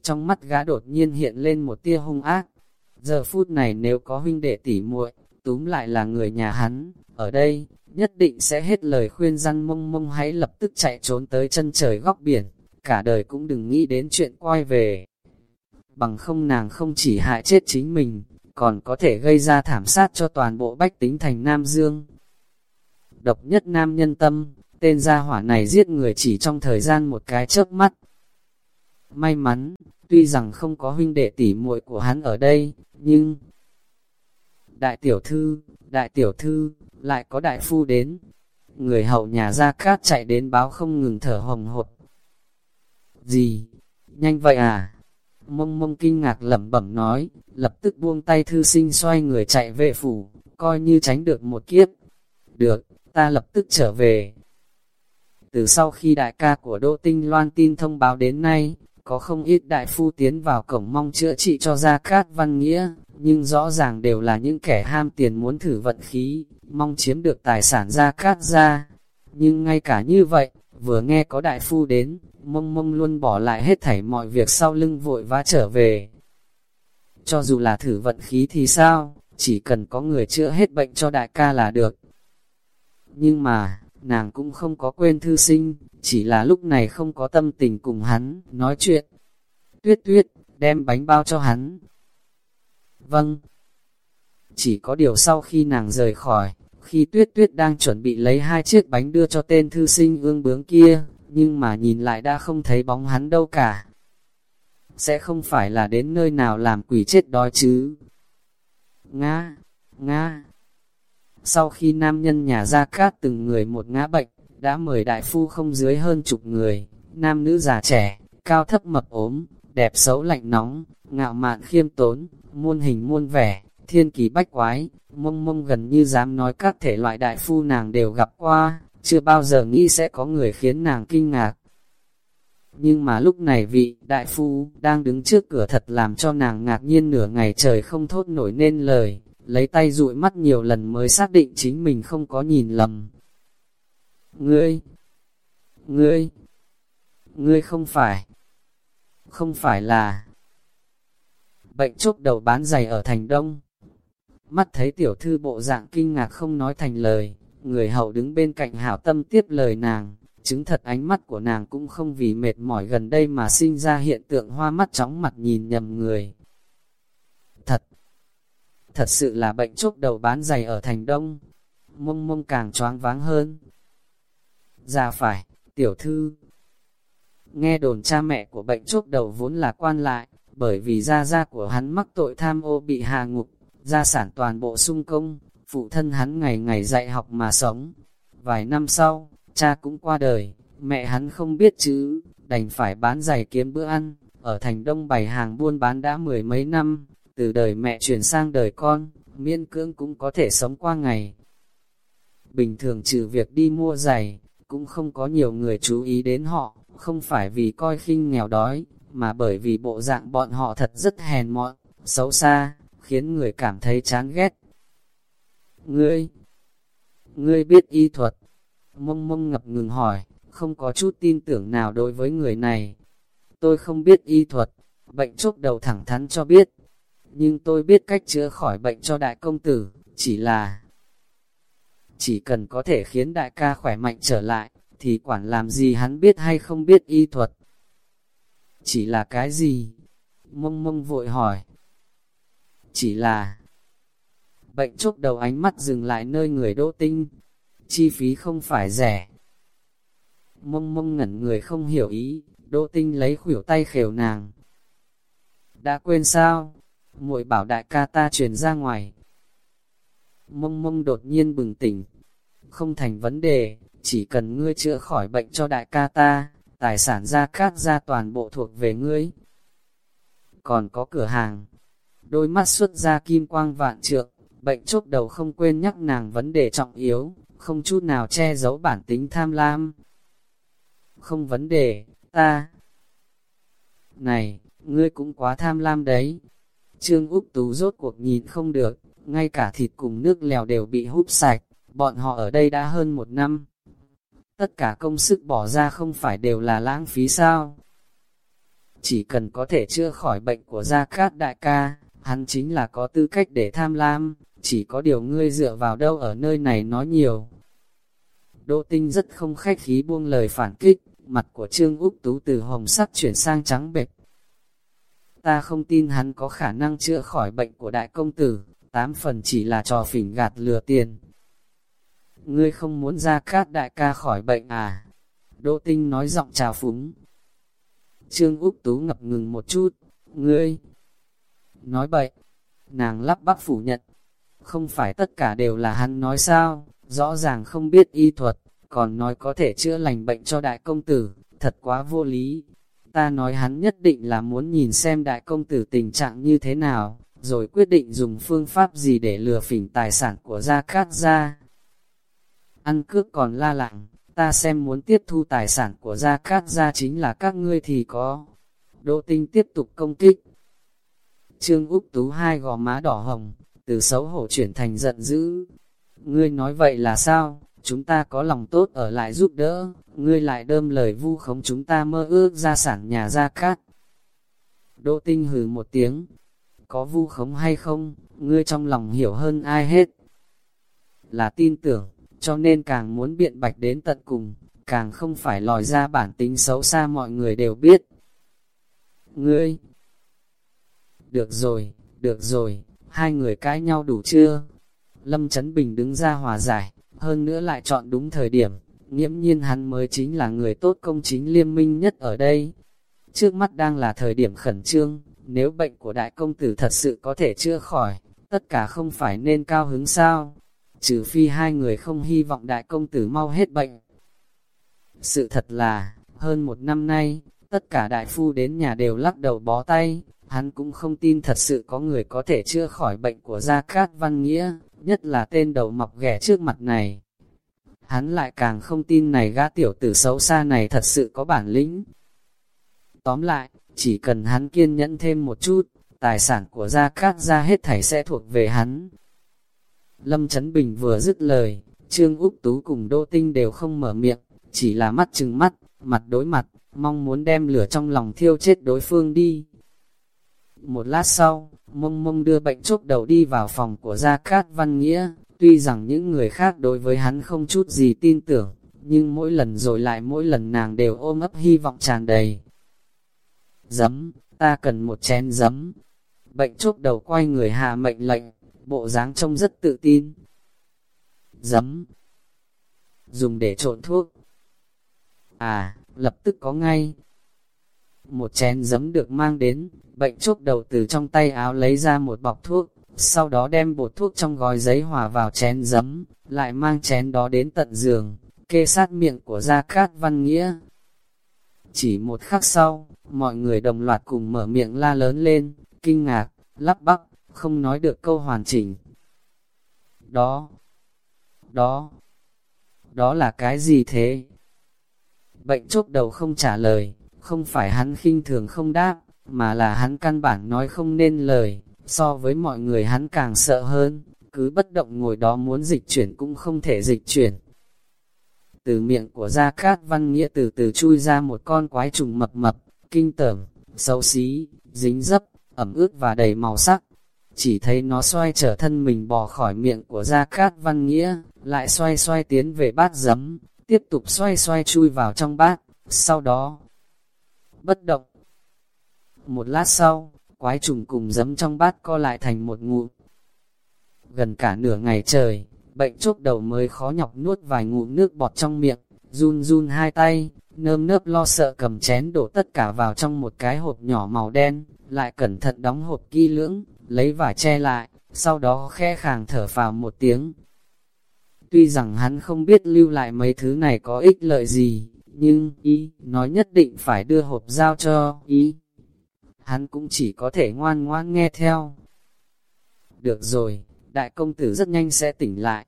Trong mắt gã đột nhiên hiện lên một tia hung ác. Giờ phút này nếu có huynh đệ tỉ muội, túm lại là người nhà hắn, ở đây, nhất định sẽ hết lời khuyên răn mông mông hãy lập tức chạy trốn tới chân trời góc biển, cả đời cũng đừng nghĩ đến chuyện quay về. Bằng không nàng không chỉ hại chết chính mình, còn có thể gây ra thảm sát cho toàn bộ bách tính thành Nam Dương độc nhất nam nhân tâm, tên gia hỏa này giết người chỉ trong thời gian một cái chớp mắt. May mắn, tuy rằng không có huynh đệ tỷ muội của hắn ở đây, nhưng... Đại tiểu thư, đại tiểu thư, lại có đại phu đến. Người hậu nhà ra cát chạy đến báo không ngừng thở hồng hột. Gì? Nhanh vậy à? Mông mông kinh ngạc lẩm bẩm nói, lập tức buông tay thư sinh xoay người chạy về phủ, coi như tránh được một kiếp. Được, ta lập tức trở về. Từ sau khi đại ca của Đỗ Tinh Loan tin thông báo đến nay, có không ít đại phu tiến vào cổng mong chữa trị cho Gia Cát Văn Nghĩa, nhưng rõ ràng đều là những kẻ ham tiền muốn thử vận khí, mong chiếm được tài sản Gia Cát ra. Nhưng ngay cả như vậy, vừa nghe có đại phu đến, mông mông luôn bỏ lại hết thảy mọi việc sau lưng vội vã trở về. Cho dù là thử vận khí thì sao, chỉ cần có người chữa hết bệnh cho đại ca là được. Nhưng mà, nàng cũng không có quên thư sinh, chỉ là lúc này không có tâm tình cùng hắn, nói chuyện. Tuyết tuyết, đem bánh bao cho hắn. Vâng. Chỉ có điều sau khi nàng rời khỏi, khi tuyết tuyết đang chuẩn bị lấy hai chiếc bánh đưa cho tên thư sinh ương bướng kia, nhưng mà nhìn lại đã không thấy bóng hắn đâu cả. Sẽ không phải là đến nơi nào làm quỷ chết đói chứ. Nga, Nga, sau khi nam nhân nhà ra cát từng người một ngã bệnh, đã mời đại phu không dưới hơn chục người, nam nữ già trẻ, cao thấp mập ốm, đẹp xấu lạnh nóng, ngạo mạn khiêm tốn, muôn hình muôn vẻ, thiên kỳ bách quái, mông mông gần như dám nói các thể loại đại phu nàng đều gặp qua, chưa bao giờ nghĩ sẽ có người khiến nàng kinh ngạc. Nhưng mà lúc này vị đại phu đang đứng trước cửa thật làm cho nàng ngạc nhiên nửa ngày trời không thốt nổi nên lời, lấy tay dụi mắt nhiều lần mới xác định chính mình không có nhìn lầm. Ngươi! Ngươi! Ngươi không phải! Không phải là... Bệnh chốt đầu bán giày ở thành đông. Mắt thấy tiểu thư bộ dạng kinh ngạc không nói thành lời, người hậu đứng bên cạnh hảo tâm tiếp lời nàng, chứng thật ánh mắt của nàng cũng không vì mệt mỏi gần đây mà sinh ra hiện tượng hoa mắt chóng mặt nhìn nhầm người. Thật, thật sự là bệnh chốc đầu bán giày ở thành đông, mông mông càng choáng váng hơn. Già phải, tiểu thư. Nghe đồn cha mẹ của bệnh chốc đầu vốn là quan lại, bởi vì gia gia của hắn mắc tội tham ô bị hạ ngục, gia sản toàn bộ sung công, phụ thân hắn ngày ngày dạy học mà sống. Vài năm sau, cha cũng qua đời, mẹ hắn không biết chữ, đành phải bán giày kiếm bữa ăn, ở thành đông bày hàng buôn bán đã mười mấy năm, từ đời mẹ chuyển sang đời con, miên cưỡng cũng có thể sống qua ngày. Bình thường trừ việc đi mua giày, cũng không có nhiều người chú ý đến họ, không phải vì coi khinh nghèo đói, mà bởi vì bộ dạng bọn họ thật rất hèn mọn, xấu xa, khiến người cảm thấy chán ghét. Ngươi, ngươi biết y thuật, mông mông ngập ngừng hỏi, không có chút tin tưởng nào đối với người này. Tôi không biết y thuật, bệnh chốc đầu thẳng thắn cho biết, nhưng tôi biết cách chữa khỏi bệnh cho đại công tử, chỉ là... Chỉ cần có thể khiến đại ca khỏe mạnh trở lại, thì quản làm gì hắn biết hay không biết y thuật. Chỉ là cái gì? Mông mông vội hỏi. Chỉ là... Bệnh chốc đầu ánh mắt dừng lại nơi người đỗ tinh, chi phí không phải rẻ. Mông mông ngẩn người không hiểu ý, đỗ tinh lấy khuỷu tay khều nàng. Đã quên sao? Muội bảo đại ca ta truyền ra ngoài. Mông mông đột nhiên bừng tỉnh. Không thành vấn đề, chỉ cần ngươi chữa khỏi bệnh cho đại ca ta, tài sản gia cát ra toàn bộ thuộc về ngươi. Còn có cửa hàng, đôi mắt xuất ra kim quang vạn trượng, bệnh chốt đầu không quên nhắc nàng vấn đề trọng yếu, không chút nào che giấu bản tính tham lam. Không vấn đề, ta. Này, ngươi cũng quá tham lam đấy. Trương Úc Tú rốt cuộc nhìn không được, ngay cả thịt cùng nước lèo đều bị húp sạch, bọn họ ở đây đã hơn một năm. Tất cả công sức bỏ ra không phải đều là lãng phí sao? Chỉ cần có thể chữa khỏi bệnh của Gia Cát Đại ca, hắn chính là có tư cách để tham lam, chỉ có điều ngươi dựa vào đâu ở nơi này nói nhiều. Đỗ Tinh rất không khách khí buông lời phản kích, mặt của Trương Úc Tú từ hồng sắc chuyển sang trắng bệch. Ta không tin hắn có khả năng chữa khỏi bệnh của đại công tử, tám phần chỉ là trò phỉnh gạt lừa tiền. Ngươi không muốn ra cát đại ca khỏi bệnh à? Đỗ Tinh nói giọng trào phúng. Trương Úc Tú ngập ngừng một chút, ngươi. Nói bậy, nàng lắp bắp phủ nhận, không phải tất cả đều là hắn nói sao, rõ ràng không biết y thuật, còn nói có thể chữa lành bệnh cho đại công tử, thật quá vô lý. Ta nói hắn nhất định là muốn nhìn xem đại công tử tình trạng như thế nào, rồi quyết định dùng phương pháp gì để lừa phỉnh tài sản của Gia Cát ra. Ăn cướp còn la lặng, ta xem muốn tiếp thu tài sản của Gia Cát ra chính là các ngươi thì có. Đỗ Tinh tiếp tục công kích. Trương Úc Tú hai gò má đỏ hồng, từ xấu hổ chuyển thành giận dữ. Ngươi nói vậy là sao? Chúng ta có lòng tốt ở lại giúp đỡ, ngươi lại đơm lời vu khống chúng ta mơ ước gia sản nhà ra cát. Đỗ tinh hừ một tiếng, có vu khống hay không, ngươi trong lòng hiểu hơn ai hết. Là tin tưởng, cho nên càng muốn biện bạch đến tận cùng, càng không phải lòi ra bản tính xấu xa mọi người đều biết. Ngươi! Được rồi, được rồi, hai người cãi nhau đủ chưa? Lâm Trấn Bình đứng ra hòa giải, hơn nữa lại chọn đúng thời điểm, nghiễm nhiên hắn mới chính là người tốt công chính liên minh nhất ở đây. Trước mắt đang là thời điểm khẩn trương, nếu bệnh của đại công tử thật sự có thể chữa khỏi, tất cả không phải nên cao hứng sao, trừ phi hai người không hy vọng đại công tử mau hết bệnh. Sự thật là, hơn một năm nay, tất cả đại phu đến nhà đều lắc đầu bó tay, hắn cũng không tin thật sự có người có thể chữa khỏi bệnh của Gia Cát Văn Nghĩa, nhất là tên đầu mọc ghẻ trước mặt này. Hắn lại càng không tin này gã tiểu tử xấu xa này thật sự có bản lĩnh. Tóm lại, chỉ cần hắn kiên nhẫn thêm một chút, tài sản của Gia Cát Gia hết thảy sẽ thuộc về hắn. Lâm Trấn Bình vừa dứt lời, Trương Úc Tú cùng Đô Tinh đều không mở miệng, chỉ là mắt chừng mắt, mặt đối mặt, mong muốn đem lửa trong lòng thiêu chết đối phương đi. Một lát sau, mông mông đưa bệnh chốc đầu đi vào phòng của Gia Cát Văn Nghĩa, tuy rằng những người khác đối với hắn không chút gì tin tưởng, nhưng mỗi lần rồi lại mỗi lần nàng đều ôm ấp hy vọng tràn đầy. Giấm, ta cần một chén giấm. Bệnh chốc đầu quay người hạ mệnh lệnh, bộ dáng trông rất tự tin. Giấm, dùng để trộn thuốc. À, lập tức có ngay. Một chén giấm được mang đến, bệnh chốt đầu từ trong tay áo lấy ra một bọc thuốc, sau đó đem bột thuốc trong gói giấy hòa vào chén giấm, lại mang chén đó đến tận giường, kê sát miệng của Gia Cát Văn Nghĩa. Chỉ một khắc sau, mọi người đồng loạt cùng mở miệng la lớn lên, kinh ngạc, lắp bắp, không nói được câu hoàn chỉnh. Đó, đó, đó là cái gì thế? Bệnh chốt đầu không trả lời, không phải hắn khinh thường không đáp, mà là hắn căn bản nói không nên lời, so với mọi người hắn càng sợ hơn, cứ bất động ngồi đó muốn dịch chuyển cũng không thể dịch chuyển. Từ miệng của Gia Cát Văn Nghĩa từ từ chui ra một con quái trùng mập mập, kinh tởm, xấu xí, dính dấp, ẩm ướt và đầy màu sắc. Chỉ thấy nó xoay trở thân mình bò khỏi miệng của Gia Cát Văn Nghĩa, lại xoay xoay tiến về bát giấm, tiếp tục xoay xoay chui vào trong bát, sau đó, bất động. Một lát sau, quái trùng cùng giấm trong bát co lại thành một ngụm. Gần cả nửa ngày trời, bệnh chốc đầu mới khó nhọc nuốt vài ngụm nước bọt trong miệng, run run hai tay, nơm nớp lo sợ cầm chén đổ tất cả vào trong một cái hộp nhỏ màu đen, lại cẩn thận đóng hộp kỹ lưỡng, lấy vải che lại, sau đó khe khàng thở vào một tiếng. Tuy rằng hắn không biết lưu lại mấy thứ này có ích lợi gì, nhưng ý nói nhất định phải đưa hộp giao cho ý. Hắn cũng chỉ có thể ngoan ngoan nghe theo. Được rồi, đại công tử rất nhanh sẽ tỉnh lại.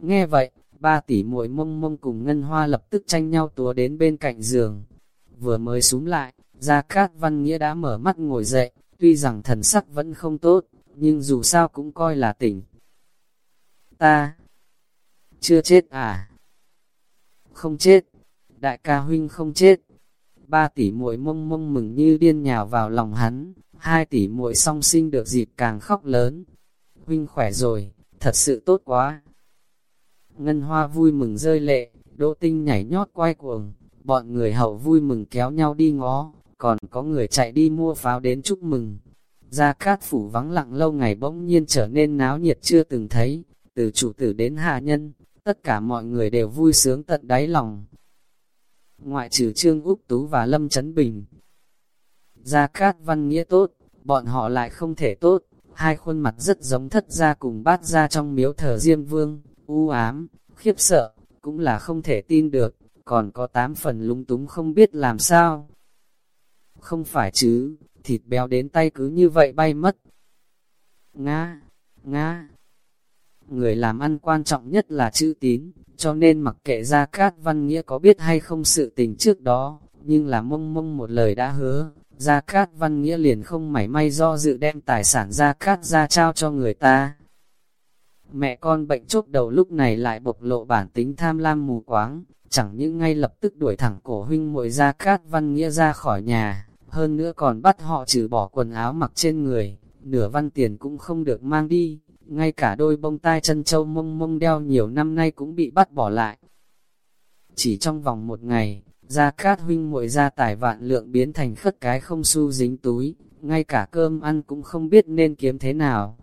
Nghe vậy, ba tỷ muội mông mông cùng ngân hoa lập tức tranh nhau túa đến bên cạnh giường. Vừa mới xuống lại, Gia Cát Văn Nghĩa đã mở mắt ngồi dậy, tuy rằng thần sắc vẫn không tốt, nhưng dù sao cũng coi là tỉnh. Ta, chưa chết à? Không chết, đại ca huynh không chết. Ba tỷ muội mông mông mừng như điên nhào vào lòng hắn, hai tỷ muội song sinh được dịp càng khóc lớn. Huynh khỏe rồi, thật sự tốt quá. Ngân hoa vui mừng rơi lệ, đỗ tinh nhảy nhót quay cuồng, bọn người hậu vui mừng kéo nhau đi ngó, còn có người chạy đi mua pháo đến chúc mừng. Gia Cát Phủ vắng lặng lâu ngày bỗng nhiên trở nên náo nhiệt chưa từng thấy, từ chủ tử đến hạ nhân, tất cả mọi người đều vui sướng tận đáy lòng. Ngoại trừ Trương Úc Tú và Lâm Trấn Bình. Gia Cát Văn Nghĩa tốt, bọn họ lại không thể tốt, hai khuôn mặt rất giống thất gia cùng bát gia trong miếu thờ Diêm Vương, u ám, khiếp sợ, cũng là không thể tin được, còn có tám phần lúng túng không biết làm sao. Không phải chứ, thịt béo đến tay cứ như vậy bay mất. Nga, Nga. Người làm ăn quan trọng nhất là chữ tín, cho nên mặc kệ ra Cát Văn Nghĩa có biết hay không sự tình trước đó, nhưng là mông mông một lời đã hứa, Gia Cát Văn Nghĩa liền không mảy may do dự đem tài sản Gia Cát ra trao cho người ta. Mẹ con bệnh chốt đầu lúc này lại bộc lộ bản tính tham lam mù quáng, chẳng những ngay lập tức đuổi thẳng cổ huynh muội Gia Cát Văn Nghĩa ra khỏi nhà, hơn nữa còn bắt họ trừ bỏ quần áo mặc trên người, nửa văn tiền cũng không được mang đi, ngay cả đôi bông tai chân châu mông mông đeo nhiều năm nay cũng bị bắt bỏ lại. Chỉ trong vòng một ngày, Gia Cát huynh muội gia tài vạn lượng biến thành khất cái không xu dính túi, ngay cả cơm ăn cũng không biết nên kiếm thế nào.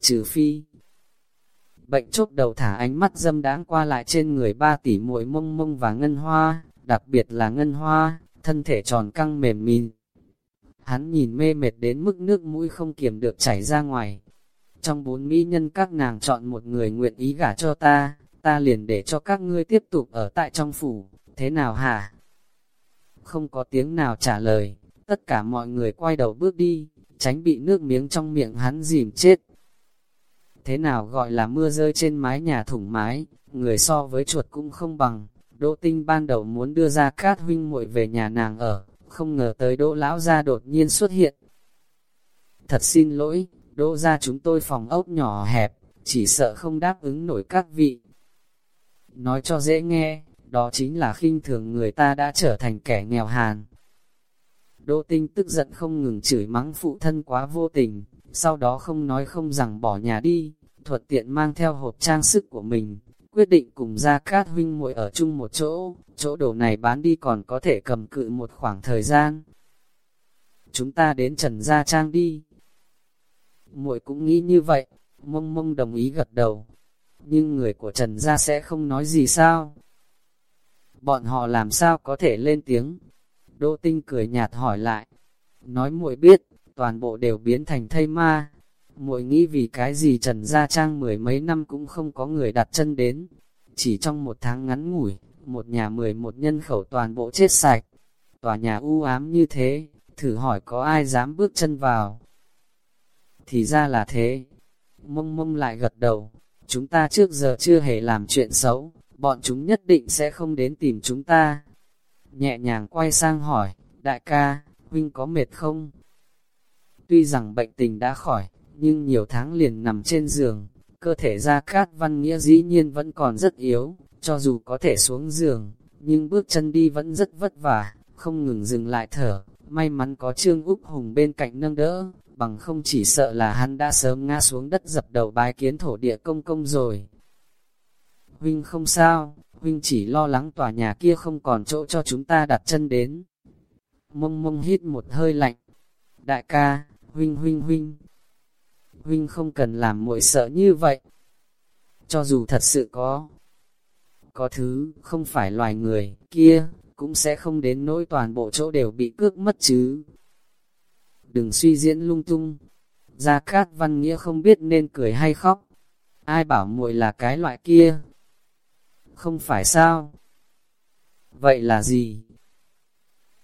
Trừ phi, bệnh chốt đầu thả ánh mắt dâm đáng qua lại trên người ba tỷ muội mông mông và ngân hoa, đặc biệt là ngân hoa, thân thể tròn căng mềm mịn. Hắn nhìn mê mệt đến mức nước mũi không kiểm được chảy ra ngoài. Trong bốn mỹ nhân các nàng chọn một người nguyện ý gả cho ta, ta liền để cho các ngươi tiếp tục ở tại trong phủ, thế nào hả? không có tiếng nào trả lời, tất cả mọi người quay đầu bước đi, tránh bị nước miếng trong miệng hắn dìm chết. Thế nào gọi là mưa rơi trên mái nhà thủng mái, người so với chuột cũng không bằng. Đỗ tinh ban đầu muốn đưa ra cát huynh muội về nhà nàng ở, không ngờ tới đỗ lão gia đột nhiên xuất hiện. Thật xin lỗi, đỗ ra chúng tôi phòng ốc nhỏ hẹp, chỉ sợ không đáp ứng nổi các vị. Nói cho dễ nghe, đó chính là khinh thường người ta đã trở thành kẻ nghèo hàn. Đỗ tinh tức giận không ngừng chửi mắng phụ thân quá vô tình, sau đó không nói không rằng bỏ nhà đi, thuật tiện mang theo hộp trang sức của mình, quyết định cùng ra cát huynh muội ở chung một chỗ, chỗ đồ này bán đi còn có thể cầm cự một khoảng thời gian. Chúng ta đến Trần Gia Trang đi muội cũng nghĩ như vậy, mông mông đồng ý gật đầu. Nhưng người của Trần Gia sẽ không nói gì sao? Bọn họ làm sao có thể lên tiếng? Đỗ Tinh cười nhạt hỏi lại. Nói muội biết, toàn bộ đều biến thành thây ma. Muội nghĩ vì cái gì Trần Gia Trang mười mấy năm cũng không có người đặt chân đến. Chỉ trong một tháng ngắn ngủi, một nhà mười một nhân khẩu toàn bộ chết sạch. Tòa nhà u ám như thế, thử hỏi có ai dám bước chân vào. Thì ra là thế. Mông mông lại gật đầu, chúng ta trước giờ chưa hề làm chuyện xấu, bọn chúng nhất định sẽ không đến tìm chúng ta. Nhẹ nhàng quay sang hỏi, đại ca, huynh có mệt không? Tuy rằng bệnh tình đã khỏi, nhưng nhiều tháng liền nằm trên giường, cơ thể ra cát văn nghĩa dĩ nhiên vẫn còn rất yếu, cho dù có thể xuống giường, nhưng bước chân đi vẫn rất vất vả, không ngừng dừng lại thở, may mắn có Trương Úc Hùng bên cạnh nâng đỡ, bằng không chỉ sợ là hắn đã sớm ngã xuống đất dập đầu bái kiến thổ địa công công rồi. Huynh không sao, Huynh chỉ lo lắng tòa nhà kia không còn chỗ cho chúng ta đặt chân đến. Mông mông hít một hơi lạnh. Đại ca, Huynh Huynh Huynh, Huynh không cần làm muội sợ như vậy. Cho dù thật sự có, có thứ không phải loài người kia, cũng sẽ không đến nỗi toàn bộ chỗ đều bị cướp mất chứ. Đừng suy diễn lung tung. Gia Cát Văn Nghĩa không biết nên cười hay khóc. Ai bảo muội là cái loại kia? Không phải sao? Vậy là gì?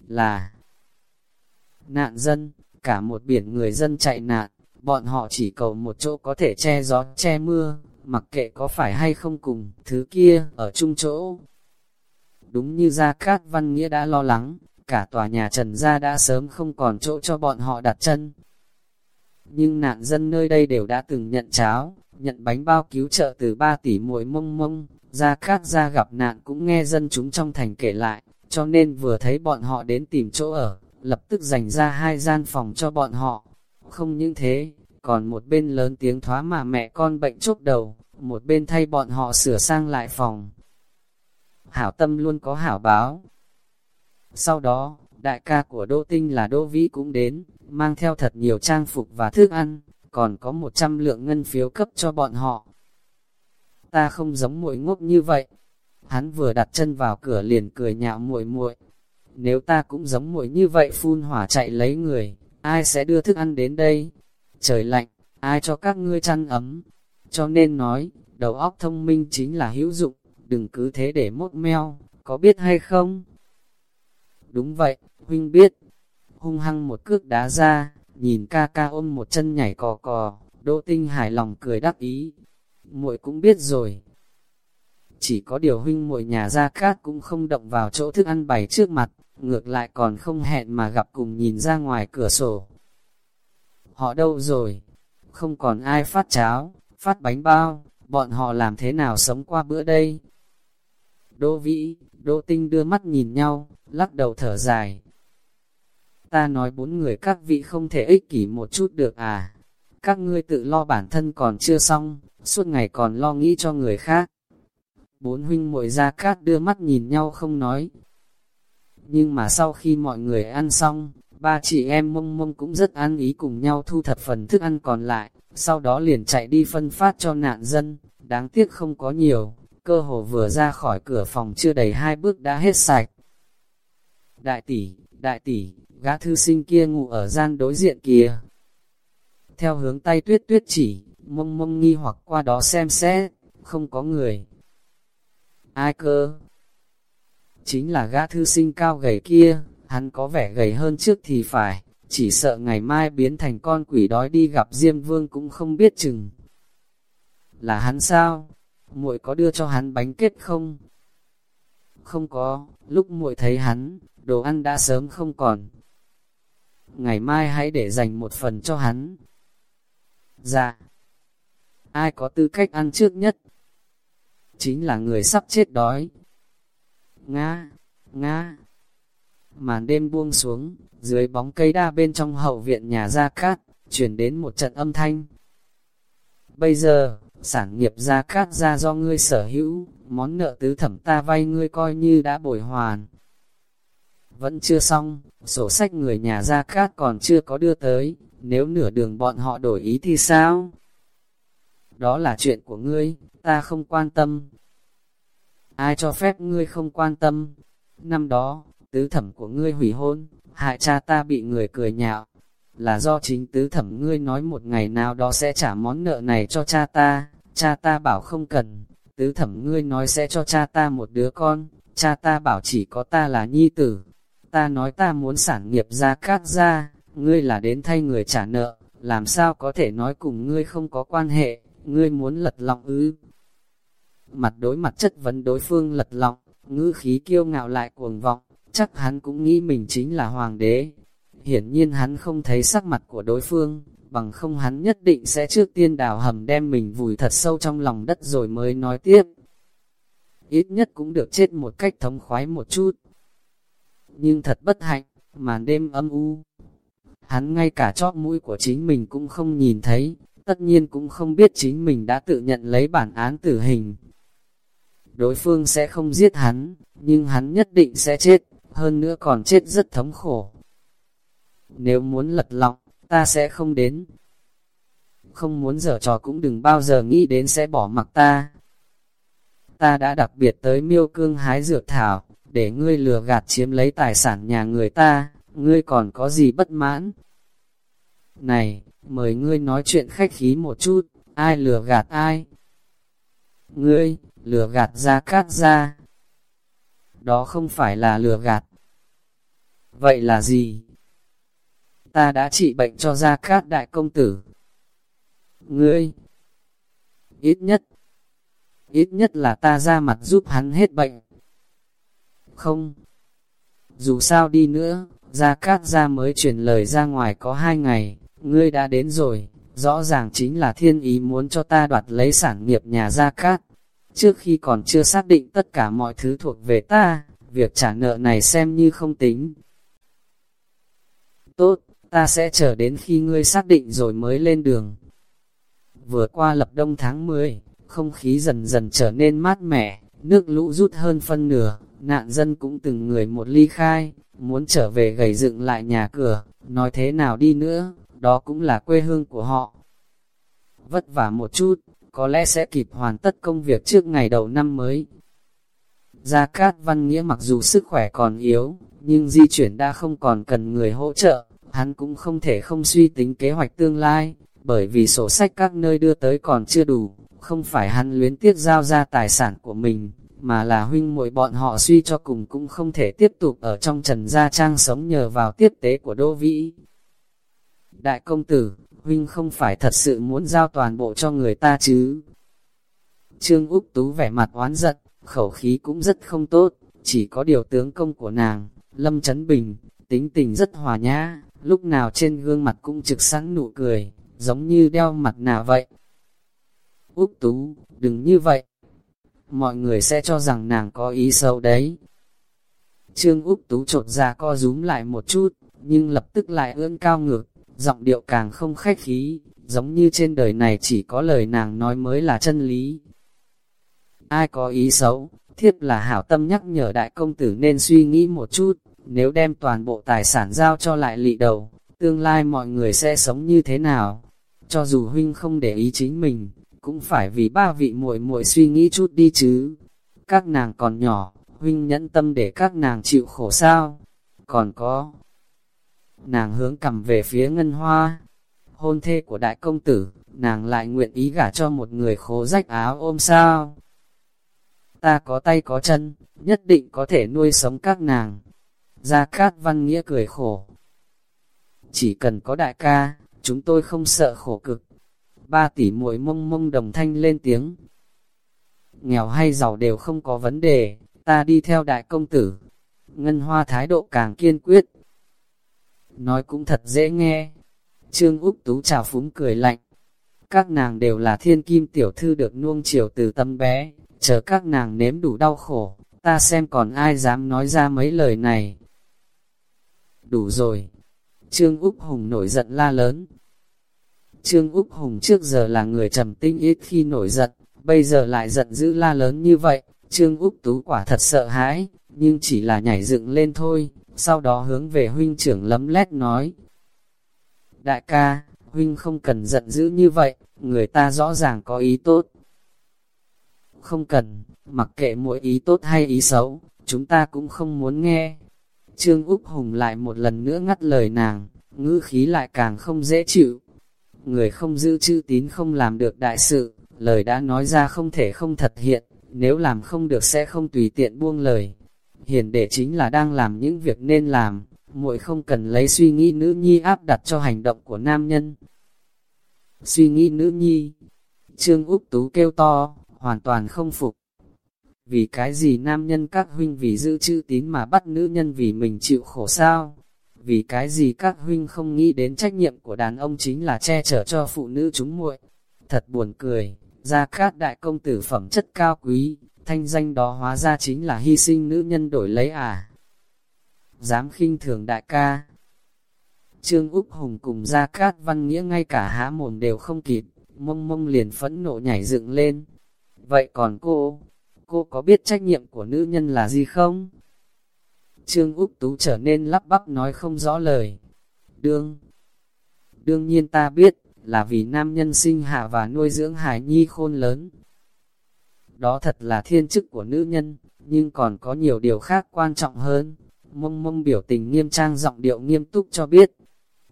Là nạn dân, cả một biển người dân chạy nạn, bọn họ chỉ cầu một chỗ có thể che gió, che mưa, mặc kệ có phải hay không cùng, thứ kia, ở chung chỗ. Đúng như Gia Cát Văn Nghĩa đã lo lắng, cả tòa nhà Trần Gia đã sớm không còn chỗ cho bọn họ đặt chân. Nhưng nạn dân nơi đây đều đã từng nhận cháo, nhận bánh bao cứu trợ từ ba tỷ muội mông mông, Gia Cát Gia gặp nạn cũng nghe dân chúng trong thành kể lại, cho nên vừa thấy bọn họ đến tìm chỗ ở, lập tức dành ra hai gian phòng cho bọn họ. Không những thế, còn một bên lớn tiếng thoá mà mẹ con bệnh chốt đầu, một bên thay bọn họ sửa sang lại phòng. Hảo tâm luôn có hảo báo. Sau đó, đại ca của Đỗ Tinh là Đỗ Vĩ cũng đến, mang theo thật nhiều trang phục và thức ăn, còn có 100 lượng ngân phiếu cấp cho bọn họ. Ta không giống muội ngốc như vậy. Hắn vừa đặt chân vào cửa liền cười nhạo muội muội. Nếu ta cũng giống muội như vậy phun hỏa chạy lấy người, ai sẽ đưa thức ăn đến đây? Trời lạnh, ai cho các ngươi chăn ấm? Cho nên nói, đầu óc thông minh chính là hữu dụng, đừng cứ thế để mốt meo, có biết hay không? Đúng vậy, huynh biết. Hung hăng một cước đá ra, nhìn ca ca ôm một chân nhảy cò cò, Đỗ Tinh hài lòng cười đắc ý. Muội cũng biết rồi. Chỉ có điều huynh muội nhà ra cát cũng không động vào chỗ thức ăn bày trước mặt, ngược lại còn không hẹn mà gặp cùng nhìn ra ngoài cửa sổ. Họ đâu rồi? Không còn ai phát cháo, phát bánh bao, bọn họ làm thế nào sống qua bữa đây? Đỗ Vĩ, Đỗ Tinh đưa mắt nhìn nhau, lắc đầu thở dài. Ta nói bốn người các vị không thể ích kỷ một chút được à? Các ngươi tự lo bản thân còn chưa xong, suốt ngày còn lo nghĩ cho người khác. Bốn huynh muội ra cát đưa mắt nhìn nhau không nói. Nhưng mà sau khi mọi người ăn xong, ba chị em mông mông cũng rất ăn ý cùng nhau thu thập phần thức ăn còn lại, sau đó liền chạy đi phân phát cho nạn dân, đáng tiếc không có nhiều, cơ hồ vừa ra khỏi cửa phòng chưa đầy hai bước đã hết sạch. Đại tỷ, đại tỷ, gã thư sinh kia ngủ ở gian đối diện kia. Theo hướng tay tuyết tuyết chỉ, mông mông nghi hoặc qua đó xem xét, không có người. Ai cơ? chính là gã thư sinh cao gầy kia, hắn có vẻ gầy hơn trước thì phải, chỉ sợ ngày mai biến thành con quỷ đói đi gặp Diêm Vương cũng không biết chừng. Là hắn sao? Muội có đưa cho hắn bánh kết không? Không có, lúc muội thấy hắn, đồ ăn đã sớm không còn. Ngày mai hãy để dành một phần cho hắn. Dạ. Ai có tư cách ăn trước nhất? Chính là người sắp chết đói. Nga, Nga. Màn đêm buông xuống, dưới bóng cây đa bên trong hậu viện nhà Gia Cát, chuyển đến một trận âm thanh. Bây giờ, sản nghiệp Gia Cát ra do ngươi sở hữu, món nợ tứ thẩm ta vay ngươi coi như đã bồi hoàn. Vẫn chưa xong, sổ sách người nhà Gia Cát còn chưa có đưa tới, nếu nửa đường bọn họ đổi ý thì sao? Đó là chuyện của ngươi, ta không quan tâm. Ai cho phép ngươi không quan tâm? Năm đó, tứ thẩm của ngươi hủy hôn, hại cha ta bị người cười nhạo. Là do chính tứ thẩm ngươi nói một ngày nào đó sẽ trả món nợ này cho cha ta, cha ta bảo không cần, tứ thẩm ngươi nói sẽ cho cha ta một đứa con, cha ta bảo chỉ có ta là nhi tử. Ta nói ta muốn sản nghiệp ra cát ra, ngươi là đến thay người trả nợ, làm sao có thể nói cùng ngươi không có quan hệ, ngươi muốn lật lọng ư. Mặt đối mặt chất vấn đối phương lật lọng, ngữ khí kiêu ngạo lại cuồng vọng, chắc hắn cũng nghĩ mình chính là hoàng đế. Hiển nhiên hắn không thấy sắc mặt của đối phương, bằng không hắn nhất định sẽ trước tiên đào hầm đem mình vùi thật sâu trong lòng đất rồi mới nói tiếp. Ít nhất cũng được chết một cách thống khoái một chút. Nhưng thật bất hạnh, màn đêm âm u. Hắn ngay cả chóp mũi của chính mình cũng không nhìn thấy, tất nhiên cũng không biết chính mình đã tự nhận lấy bản án tử hình. Đối phương sẽ không giết hắn, nhưng hắn nhất định sẽ chết, hơn nữa còn chết rất thống khổ. Nếu muốn lật lọng, ta sẽ không đến. Không muốn dở trò cũng đừng bao giờ nghĩ đến sẽ bỏ mặc ta. Ta đã đặc biệt tới miêu cương hái dược thảo, để ngươi lừa gạt chiếm lấy tài sản nhà người ta, ngươi còn có gì bất mãn? Này, mời ngươi nói chuyện khách khí một chút, ai lừa gạt ai? Ngươi, lừa gạt ra cát ra. Đó không phải là lừa gạt. Vậy là gì? Ta đã trị bệnh cho Gia Cát Đại Công Tử. Ngươi, ít nhất, ít nhất là ta ra mặt giúp hắn hết bệnh. Không, dù sao đi nữa, Gia Cát ra mới truyền lời ra ngoài có hai ngày, ngươi đã đến rồi, rõ ràng chính là thiên ý muốn cho ta đoạt lấy sản nghiệp nhà Gia Cát. Trước khi còn chưa xác định tất cả mọi thứ thuộc về ta, việc trả nợ này xem như không tính. Tốt, ta sẽ chờ đến khi ngươi xác định rồi mới lên đường. Vừa qua lập đông tháng 10, không khí dần dần trở nên mát mẻ, nước lũ rút hơn phân nửa, nạn dân cũng từng người một ly khai, muốn trở về gầy dựng lại nhà cửa, nói thế nào đi nữa, đó cũng là quê hương của họ. Vất vả một chút, có lẽ sẽ kịp hoàn tất công việc trước ngày đầu năm mới. Gia Cát Văn Nghĩa mặc dù sức khỏe còn yếu, nhưng di chuyển đã không còn cần người hỗ trợ, hắn cũng không thể không suy tính kế hoạch tương lai, bởi vì sổ sách các nơi đưa tới còn chưa đủ, không phải hắn luyến tiếc giao ra tài sản của mình, mà là huynh muội bọn họ suy cho cùng cũng không thể tiếp tục ở trong trần gia trang sống nhờ vào tiếp tế của Đô Vĩ. Đại công tử, huynh không phải thật sự muốn giao toàn bộ cho người ta chứ. Trương Úc Tú vẻ mặt oán giận, khẩu khí cũng rất không tốt, chỉ có điều tướng công của nàng, Lâm Trấn Bình, tính tình rất hòa nhã, lúc nào trên gương mặt cũng trực sẵn nụ cười, giống như đeo mặt nạ vậy. Úc Tú, đừng như vậy. Mọi người sẽ cho rằng nàng có ý sâu đấy. Trương Úc Tú trột ra co rúm lại một chút, nhưng lập tức lại ương cao ngược, giọng điệu càng không khách khí, giống như trên đời này chỉ có lời nàng nói mới là chân lý. Ai có ý xấu, thiếp là hảo tâm nhắc nhở đại công tử nên suy nghĩ một chút, nếu đem toàn bộ tài sản giao cho lại lị đầu, tương lai mọi người sẽ sống như thế nào? Cho dù huynh không để ý chính mình, cũng phải vì ba vị muội muội suy nghĩ chút đi chứ. Các nàng còn nhỏ, huynh nhẫn tâm để các nàng chịu khổ sao? Còn có, nàng hướng cầm về phía ngân hoa. Hôn thê của đại công tử, nàng lại nguyện ý gả cho một người khố rách áo ôm sao? ta có tay có chân, nhất định có thể nuôi sống các nàng. Gia Cát Văn Nghĩa cười khổ. Chỉ cần có đại ca, chúng tôi không sợ khổ cực. Ba tỷ muội mông mông đồng thanh lên tiếng. Nghèo hay giàu đều không có vấn đề, ta đi theo đại công tử. Ngân Hoa thái độ càng kiên quyết. Nói cũng thật dễ nghe. Trương Úc Tú chào phúng cười lạnh. Các nàng đều là thiên kim tiểu thư được nuông chiều từ tâm bé, chờ các nàng nếm đủ đau khổ, ta xem còn ai dám nói ra mấy lời này. Đủ rồi. Trương Úc Hùng nổi giận la lớn. Trương Úc Hùng trước giờ là người trầm tinh ít khi nổi giận, bây giờ lại giận dữ la lớn như vậy, Trương Úc Tú quả thật sợ hãi, nhưng chỉ là nhảy dựng lên thôi, sau đó hướng về huynh trưởng lấm lét nói. Đại ca, huynh không cần giận dữ như vậy, người ta rõ ràng có ý tốt. Không cần, mặc kệ mỗi ý tốt hay ý xấu, chúng ta cũng không muốn nghe. Trương Úc Hùng lại một lần nữa ngắt lời nàng, ngữ khí lại càng không dễ chịu. Người không giữ chữ tín không làm được đại sự, lời đã nói ra không thể không thật hiện, nếu làm không được sẽ không tùy tiện buông lời. Hiền đệ chính là đang làm những việc nên làm, muội không cần lấy suy nghĩ nữ nhi áp đặt cho hành động của nam nhân. Suy nghĩ nữ nhi, Trương Úc Tú kêu to, hoàn toàn không phục. Vì cái gì nam nhân các huynh vì giữ chữ tín mà bắt nữ nhân vì mình chịu khổ sao? Vì cái gì các huynh không nghĩ đến trách nhiệm của đàn ông chính là che chở cho phụ nữ chúng muội? Thật buồn cười, gia cát đại công tử phẩm chất cao quý, thanh danh đó hóa ra chính là hy sinh nữ nhân đổi lấy à? Dám khinh thường đại ca. Trương Úc Hùng cùng Gia Cát Văn Nghĩa ngay cả há mồm đều không kịp, mông mông liền phẫn nộ nhảy dựng lên. Vậy còn cô, cô có biết trách nhiệm của nữ nhân là gì không? Trương Úc Tú trở nên lắp bắp nói không rõ lời. Đương, đương nhiên ta biết, là vì nam nhân sinh hạ và nuôi dưỡng hài nhi khôn lớn. Đó thật là thiên chức của nữ nhân, nhưng còn có nhiều điều khác quan trọng hơn. Mông mông biểu tình nghiêm trang giọng điệu nghiêm túc cho biết.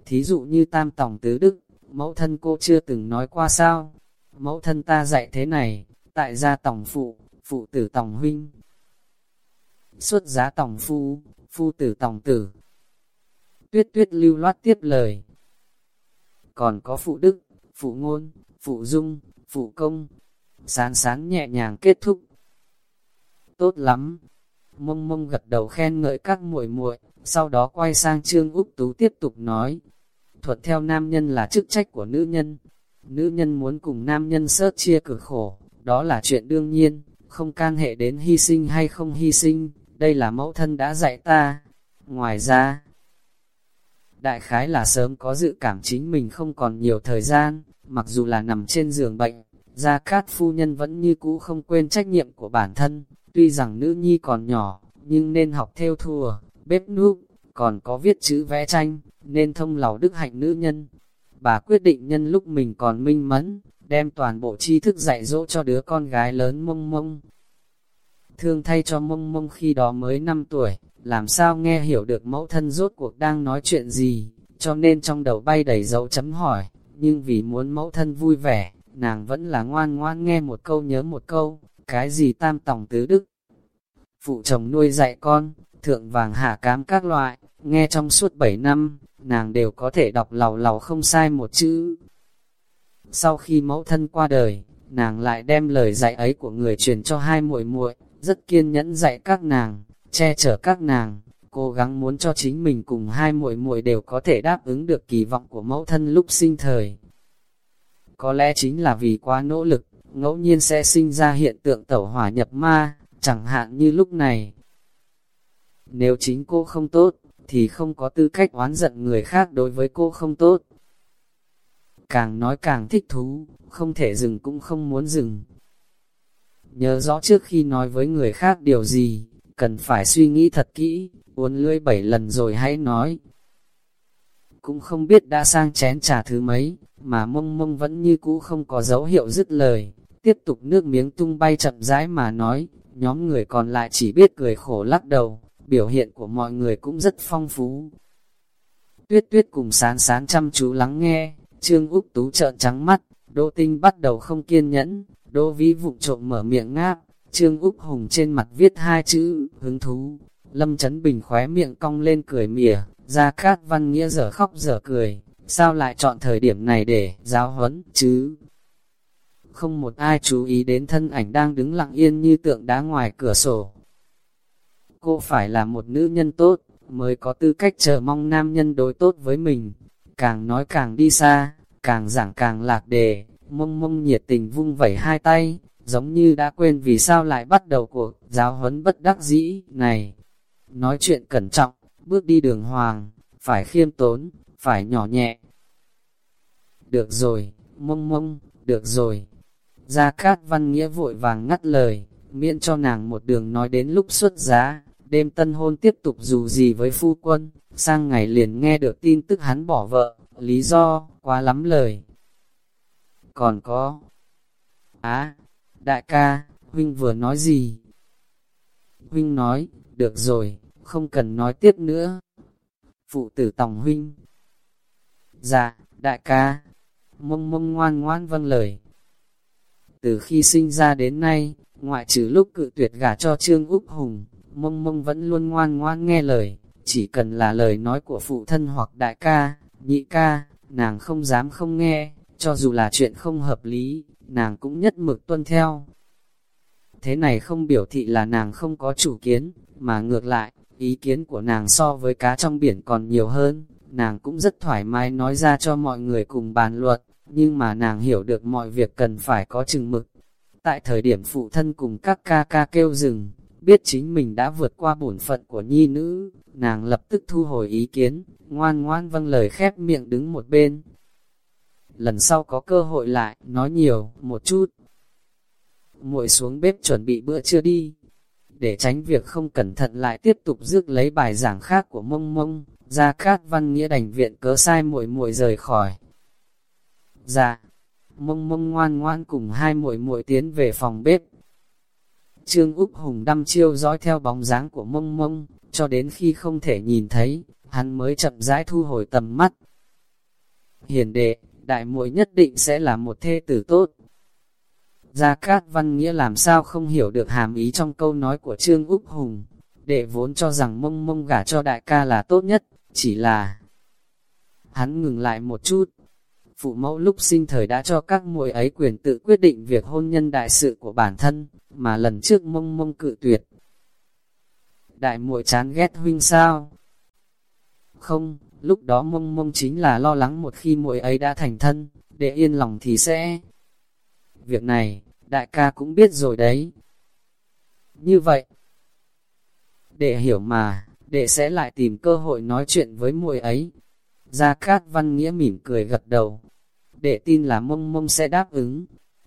Thí dụ như tam tòng tứ đức, mẫu thân cô chưa từng nói qua sao. Mẫu thân ta dạy thế này, tại gia tòng phụ, phụ tử tòng huynh. Xuất giá tòng phu, phu tử tòng tử. Tuyết tuyết lưu loát tiếp lời. Còn có phụ đức, phụ ngôn, phụ dung, phụ công. sáng sáng nhẹ nhàng kết thúc. Tốt lắm. Mông mông gật đầu khen ngợi các muội muội, sau đó quay sang Trương Úc Tú tiếp tục nói. Thuận theo nam nhân là chức trách của nữ nhân. Nữ nhân muốn cùng nam nhân sớt chia cực khổ, đó là chuyện đương nhiên, không can hệ đến hy sinh hay không hy sinh, đây là mẫu thân đã dạy ta. Ngoài ra, đại khái là sớm có dự cảm chính mình không còn nhiều thời gian, mặc dù là nằm trên giường bệnh, Gia Cát phu nhân vẫn như cũ không quên trách nhiệm của bản thân, tuy rằng nữ nhi còn nhỏ, nhưng nên học theo thùa, bếp núc, còn có viết chữ vẽ tranh, nên thông lầu đức hạnh nữ nhân. Bà quyết định nhân lúc mình còn minh mẫn, đem toàn bộ tri thức dạy dỗ cho đứa con gái lớn mông mông. Thương thay cho mông mông khi đó mới 5 tuổi, làm sao nghe hiểu được mẫu thân rốt cuộc đang nói chuyện gì, cho nên trong đầu bay đầy dấu chấm hỏi, nhưng vì muốn mẫu thân vui vẻ, nàng vẫn là ngoan ngoan nghe một câu nhớ một câu, cái gì tam tòng tứ đức. Phụ chồng nuôi dạy con, thượng vàng hạ cám các loại, nghe trong suốt 7 năm, nàng đều có thể đọc lầu lầu không sai một chữ. Sau khi mẫu thân qua đời, nàng lại đem lời dạy ấy của người truyền cho hai muội muội, rất kiên nhẫn dạy các nàng, che chở các nàng, cố gắng muốn cho chính mình cùng hai muội muội đều có thể đáp ứng được kỳ vọng của mẫu thân lúc sinh thời. Có lẽ chính là vì quá nỗ lực, ngẫu nhiên sẽ sinh ra hiện tượng tẩu hỏa nhập ma, chẳng hạn như lúc này. Nếu chính cô không tốt, thì không có tư cách oán giận người khác đối với cô không tốt. Càng nói càng thích thú, không thể dừng cũng không muốn dừng. Nhớ rõ trước khi nói với người khác điều gì, cần phải suy nghĩ thật kỹ, uốn lưỡi bảy lần rồi hãy nói. Cũng không biết đã sang chén trà thứ mấy, mà mông mông vẫn như cũ không có dấu hiệu dứt lời, tiếp tục nước miếng tung bay chậm rãi mà nói, nhóm người còn lại chỉ biết cười khổ lắc đầu, biểu hiện của mọi người cũng rất phong phú. Tuyết tuyết cùng sán sán chăm chú lắng nghe, Trương Úc Tú trợn trắng mắt, Đỗ Tinh bắt đầu không kiên nhẫn, Đỗ Vĩ vụng trộm mở miệng ngáp, Trương Úc Hùng trên mặt viết hai chữ, hứng thú. Lâm Trấn Bình khóe miệng cong lên cười mỉa, ra cát văn nghĩa giờ khóc giờ cười, sao lại chọn thời điểm này để giáo huấn chứ? Không một ai chú ý đến thân ảnh đang đứng lặng yên như tượng đá ngoài cửa sổ. Cô phải là một nữ nhân tốt, mới có tư cách chờ mong nam nhân đối tốt với mình. Càng nói càng đi xa, càng giảng càng lạc đề, mông mông nhiệt tình vung vẩy hai tay, giống như đã quên vì sao lại bắt đầu cuộc giáo huấn bất đắc dĩ này. Nói chuyện cẩn trọng, bước đi đường hoàng, phải khiêm tốn, phải nhỏ nhẹ. Được rồi, mông mông, được rồi. Gia Cát Văn Nghĩa vội vàng ngắt lời, miễn cho nàng một đường nói đến lúc xuất giá, đêm tân hôn tiếp tục dù gì với phu quân, sang ngày liền nghe được tin tức hắn bỏ vợ, lý do, quá lắm lời. Còn có, á, đại ca, huynh vừa nói gì? Huynh nói, được rồi, không cần nói tiếp nữa. Phụ tử tòng huynh. Dạ, đại ca, mông mông ngoan ngoan vâng lời. Từ khi sinh ra đến nay, ngoại trừ lúc cự tuyệt gả cho Trương Úc Hùng, mông mông vẫn luôn ngoan ngoan nghe lời, chỉ cần là lời nói của phụ thân hoặc đại ca, nhị ca, nàng không dám không nghe, cho dù là chuyện không hợp lý, nàng cũng nhất mực tuân theo. Thế này không biểu thị là nàng không có chủ kiến, mà ngược lại, ý kiến của nàng so với cá trong biển còn nhiều hơn, nàng cũng rất thoải mái nói ra cho mọi người cùng bàn luận, nhưng mà nàng hiểu được mọi việc cần phải có chừng mực. Tại thời điểm phụ thân cùng các ca ca kêu dừng, biết chính mình đã vượt qua bổn phận của nhi nữ, nàng lập tức thu hồi ý kiến, ngoan ngoan vâng lời khép miệng đứng một bên. Lần sau có cơ hội lại, nói nhiều, một chút. muội xuống bếp chuẩn bị bữa trưa đi, để tránh việc không cẩn thận lại tiếp tục rước lấy bài giảng khác của mông mông, ra cát văn nghĩa đành viện cớ sai muội muội rời khỏi. Dạ, mông mông ngoan ngoan cùng hai muội muội tiến về phòng bếp, Trương Úc Hùng đăm chiêu dõi theo bóng dáng của mông mông, cho đến khi không thể nhìn thấy, hắn mới chậm rãi thu hồi tầm mắt. Hiền đệ, đại muội nhất định sẽ là một thê tử tốt. Gia Cát Văn Nghĩa làm sao không hiểu được hàm ý trong câu nói của Trương Úc Hùng, đệ vốn cho rằng mông mông gả cho đại ca là tốt nhất, chỉ là... Hắn ngừng lại một chút, phụ mẫu lúc sinh thời đã cho các muội ấy quyền tự quyết định việc hôn nhân đại sự của bản thân, mà lần trước mông mông cự tuyệt. Đại muội chán ghét huynh sao? Không, lúc đó mông mông chính là lo lắng một khi muội ấy đã thành thân, để yên lòng thì sẽ... Việc này, đại ca cũng biết rồi đấy. Như vậy, để hiểu mà, để sẽ lại tìm cơ hội nói chuyện với muội ấy. Gia Cát Văn Nghĩa mỉm cười gật đầu, để tin là mông mông sẽ đáp ứng.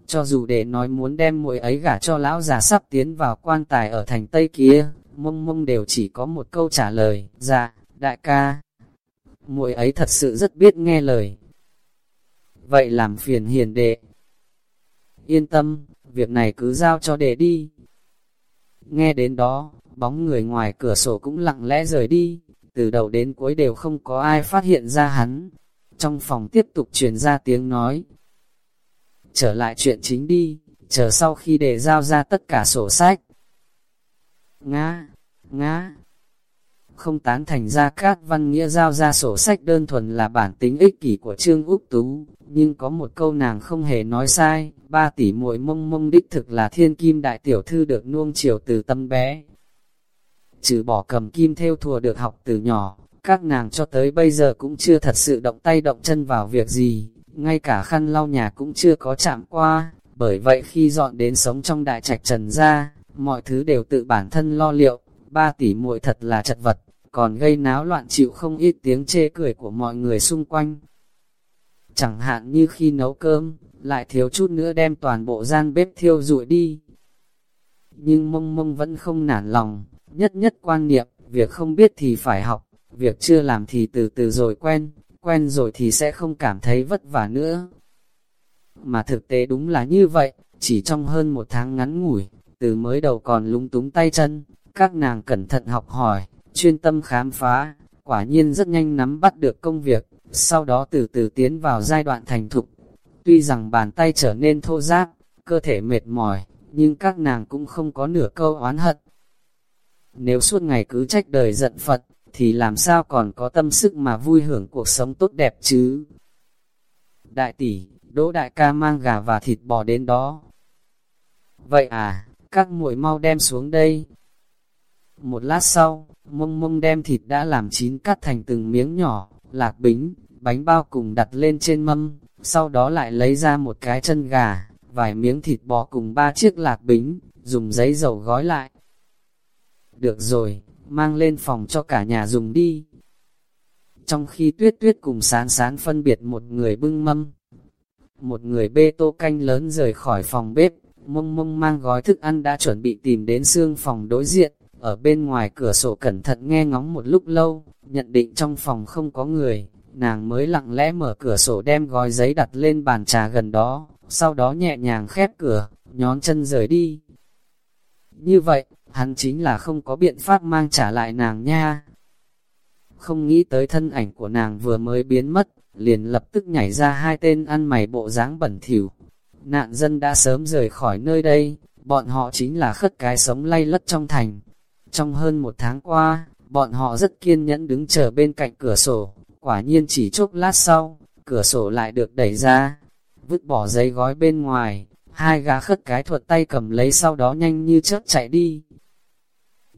Cho dù để nói muốn đem muội ấy gả cho lão già sắp tiến vào quan tài ở thành Tây kia, mông mông đều chỉ có một câu trả lời, dạ, đại ca. muội ấy thật sự rất biết nghe lời. Vậy làm phiền hiền đệ. Yên tâm, việc này cứ giao cho đệ đi. Nghe đến đó, bóng người ngoài cửa sổ cũng lặng lẽ rời đi, từ đầu đến cuối đều không có ai phát hiện ra hắn, trong phòng tiếp tục truyền ra tiếng nói. Trở lại chuyện chính đi, chờ sau khi để giao ra tất cả sổ sách. ngã, ngã, không tán thành ra các văn nghĩa giao ra sổ sách đơn thuần là bản tính ích kỷ của Trương Úc Tú, nhưng có một câu nàng không hề nói sai, ba tỷ muội mông mông đích thực là thiên kim đại tiểu thư được nuông chiều từ tâm bé. Trừ bỏ cầm kim theo thùa được học từ nhỏ, các nàng cho tới bây giờ cũng chưa thật sự động tay động chân vào việc gì, ngay cả khăn lau nhà cũng chưa có chạm qua, bởi vậy khi dọn đến sống trong đại trạch trần ra, mọi thứ đều tự bản thân lo liệu, ba tỷ muội thật là chật vật, còn gây náo loạn chịu không ít tiếng chê cười của mọi người xung quanh. Chẳng hạn như khi nấu cơm, lại thiếu chút nữa đem toàn bộ gian bếp thiêu rụi đi. Nhưng mông mông vẫn không nản lòng, nhất nhất quan niệm, việc không biết thì phải học, việc chưa làm thì từ từ rồi quen, quen rồi thì sẽ không cảm thấy vất vả nữa. Mà thực tế đúng là như vậy, chỉ trong hơn một tháng ngắn ngủi, từ mới đầu còn lung túng tay chân, các nàng cẩn thận học hỏi, chuyên tâm khám phá, quả nhiên rất nhanh nắm bắt được công việc, sau đó từ từ tiến vào giai đoạn thành thục. Tuy rằng bàn tay trở nên thô ráp, cơ thể mệt mỏi, nhưng các nàng cũng không có nửa câu oán hận. Nếu suốt ngày cứ trách đời giận Phật, thì làm sao còn có tâm sức mà vui hưởng cuộc sống tốt đẹp chứ? Đại tỷ, Đỗ đại ca mang gà và thịt bò đến đó. Vậy à, các muội mau đem xuống đây. Một lát sau, mông mông đem thịt đã làm chín cắt thành từng miếng nhỏ, lạc bính, bánh bao cùng đặt lên trên mâm, sau đó lại lấy ra một cái chân gà, vài miếng thịt bò cùng ba chiếc lạc bính, dùng giấy dầu gói lại. Được rồi, mang lên phòng cho cả nhà dùng đi. Trong khi tuyết tuyết cùng sán sán phân biệt một người bưng mâm, một người bê tô canh lớn rời khỏi phòng bếp, mông mông mang gói thức ăn đã chuẩn bị tìm đến xương phòng đối diện, ở bên ngoài cửa sổ cẩn thận nghe ngóng một lúc lâu, nhận định trong phòng không có người, nàng mới lặng lẽ mở cửa sổ đem gói giấy đặt lên bàn trà gần đó, sau đó nhẹ nhàng khép cửa, nhón chân rời đi. Như vậy, hắn chính là không có biện pháp mang trả lại nàng nha. Không nghĩ tới thân ảnh của nàng vừa mới biến mất, liền lập tức nhảy ra hai tên ăn mày bộ dáng bẩn thỉu. Nạn dân đã sớm rời khỏi nơi đây, bọn họ chính là khất cái sống lay lất trong thành. Trong hơn một tháng qua, bọn họ rất kiên nhẫn đứng chờ bên cạnh cửa sổ, quả nhiên chỉ chốc lát sau, cửa sổ lại được đẩy ra, vứt bỏ giấy gói bên ngoài, hai gã khất cái thuật tay cầm lấy sau đó nhanh như chớp chạy đi.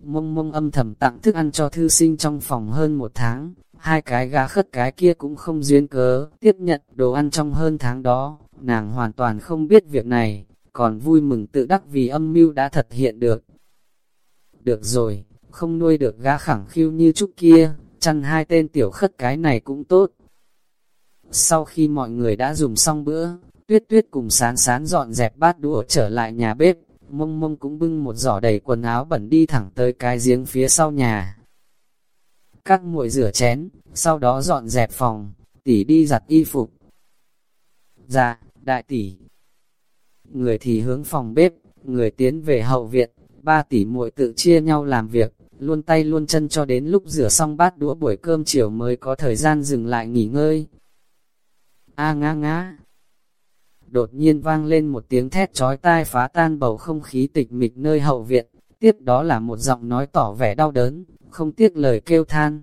Mông mông âm thầm tặng thức ăn cho thư sinh trong phòng hơn một tháng, hai cái gã khất cái kia cũng không duyên cớ, tiếp nhận đồ ăn trong hơn tháng đó, nàng hoàn toàn không biết việc này, còn vui mừng tự đắc vì âm mưu đã thật hiện được. Được rồi, không nuôi được gã khẳng khiu như chút kia, chăn hai tên tiểu khất cái này cũng tốt. Sau khi mọi người đã dùng xong bữa, tuyết tuyết cùng sán sán dọn dẹp bát đũa trở lại nhà bếp, mông mông cũng bưng một giỏ đầy quần áo bẩn đi thẳng tới cái giếng phía sau nhà. Các muội rửa chén, sau đó dọn dẹp phòng, tỷ đi giặt y phục. Dạ, đại tỷ. Người thì hướng phòng bếp, người tiến về hậu viện, ba tỷ muội tự chia nhau làm việc, luôn tay luôn chân cho đến lúc rửa xong bát đũa buổi cơm chiều mới có thời gian dừng lại nghỉ ngơi. A ngã ngã. Đột nhiên vang lên một tiếng thét chói tai phá tan bầu không khí tịch mịch nơi hậu viện, tiếp đó là một giọng nói tỏ vẻ đau đớn, không tiếc lời kêu than.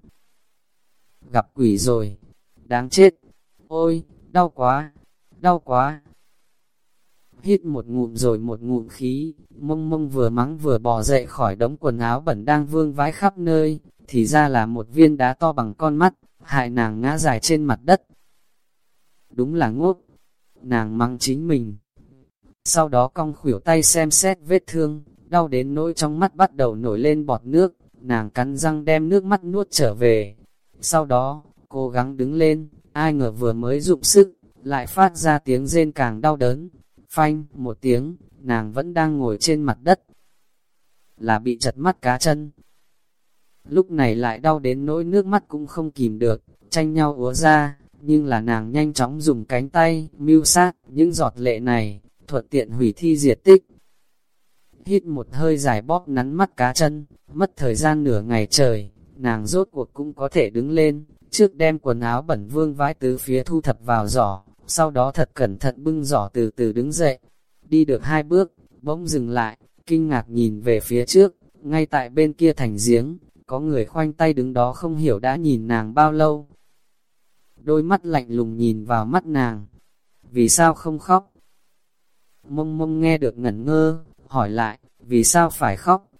Gặp quỷ rồi, đáng chết, ôi, đau quá, đau quá. Hít một ngụm rồi một ngụm khí, mông mông vừa mắng vừa bò dậy khỏi đống quần áo bẩn đang vương vãi khắp nơi, thì ra là một viên đá to bằng con mắt, hại nàng ngã dài trên mặt đất. Đúng là ngốc, nàng mắng chính mình. Sau đó cong khuỷu tay xem xét vết thương, đau đến nỗi trong mắt bắt đầu nổi lên bọt nước, nàng cắn răng đem nước mắt nuốt trở về. Sau đó, cố gắng đứng lên, ai ngờ vừa mới dụng sức, lại phát ra tiếng rên càng đau đớn. Phanh, một tiếng, nàng vẫn đang ngồi trên mặt đất. Là bị chật mắt cá chân. Lúc này lại đau đến nỗi nước mắt cũng không kìm được, tranh nhau úa ra, nhưng là nàng nhanh chóng dùng cánh tay, mưu sát, những giọt lệ này, thuận tiện hủy thi diệt tích. Hít một hơi dài bóp nắn mắt cá chân, mất thời gian nửa ngày trời, nàng rốt cuộc cũng có thể đứng lên, trước đem quần áo bẩn vương vãi tứ phía thu thập vào giỏ, sau đó thật cẩn thận bưng giỏ từ từ đứng dậy, đi được hai bước, bỗng dừng lại, kinh ngạc nhìn về phía trước, ngay tại bên kia thành giếng, có người khoanh tay đứng đó không hiểu đã nhìn nàng bao lâu. Đôi mắt lạnh lùng nhìn vào mắt nàng, vì sao không khóc? Mông mông nghe được ngẩn ngơ, hỏi lại, vì sao phải khóc?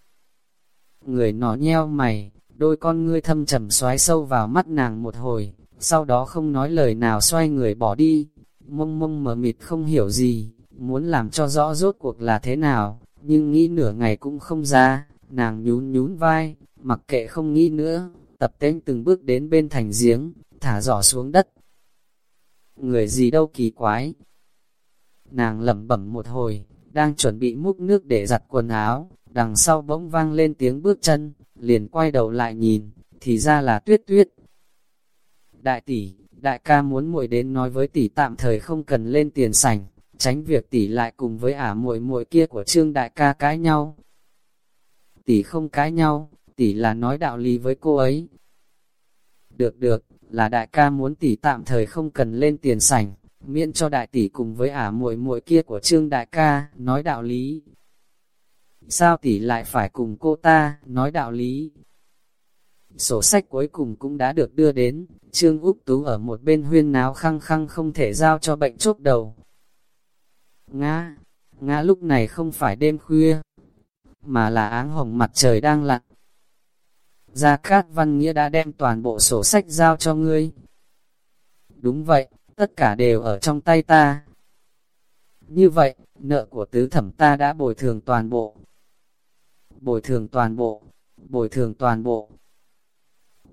Người nó nheo mày, đôi con ngươi thâm trầm xoáy sâu vào mắt nàng một hồi, sau đó không nói lời nào xoay người bỏ đi. Mông mông mờ mịt không hiểu gì, muốn làm cho rõ rốt cuộc là thế nào, nhưng nghĩ nửa ngày cũng không ra, nàng nhún nhún vai, mặc kệ không nghĩ nữa, tập tên từng bước đến bên thành giếng, thả giỏ xuống đất. Người gì đâu kỳ quái. Nàng lẩm bẩm một hồi, đang chuẩn bị múc nước để giặt quần áo, đằng sau bỗng vang lên tiếng bước chân, liền quay đầu lại nhìn, thì ra là tuyết tuyết. Đại tỷ, đại ca muốn muội đến nói với tỷ tạm thời không cần lên tiền sảnh, tránh việc tỷ lại cùng với ả muội muội kia của trương đại ca cãi nhau. Tỷ không cãi nhau, tỷ là nói đạo lý với cô ấy. Được được, là đại ca muốn tỷ tạm thời không cần lên tiền sảnh, miễn cho đại tỷ cùng với ả muội muội kia của trương đại ca, nói đạo lý. sao tỷ lại phải cùng cô ta, nói đạo lý. Sổ sách cuối cùng cũng đã được đưa đến, Trương Úc Tú ở một bên huyên náo khăng khăng không thể giao cho bệnh chốt đầu. Nga, Nga lúc này không phải đêm khuya, mà là áng hồng mặt trời đang lặn. Gia Cát Văn Nghĩa đã đem toàn bộ sổ sách giao cho ngươi. Đúng vậy, tất cả đều ở trong tay ta. Như vậy, nợ của tứ thẩm ta đã bồi thường toàn bộ. Bồi thường toàn bộ, bồi thường toàn bộ.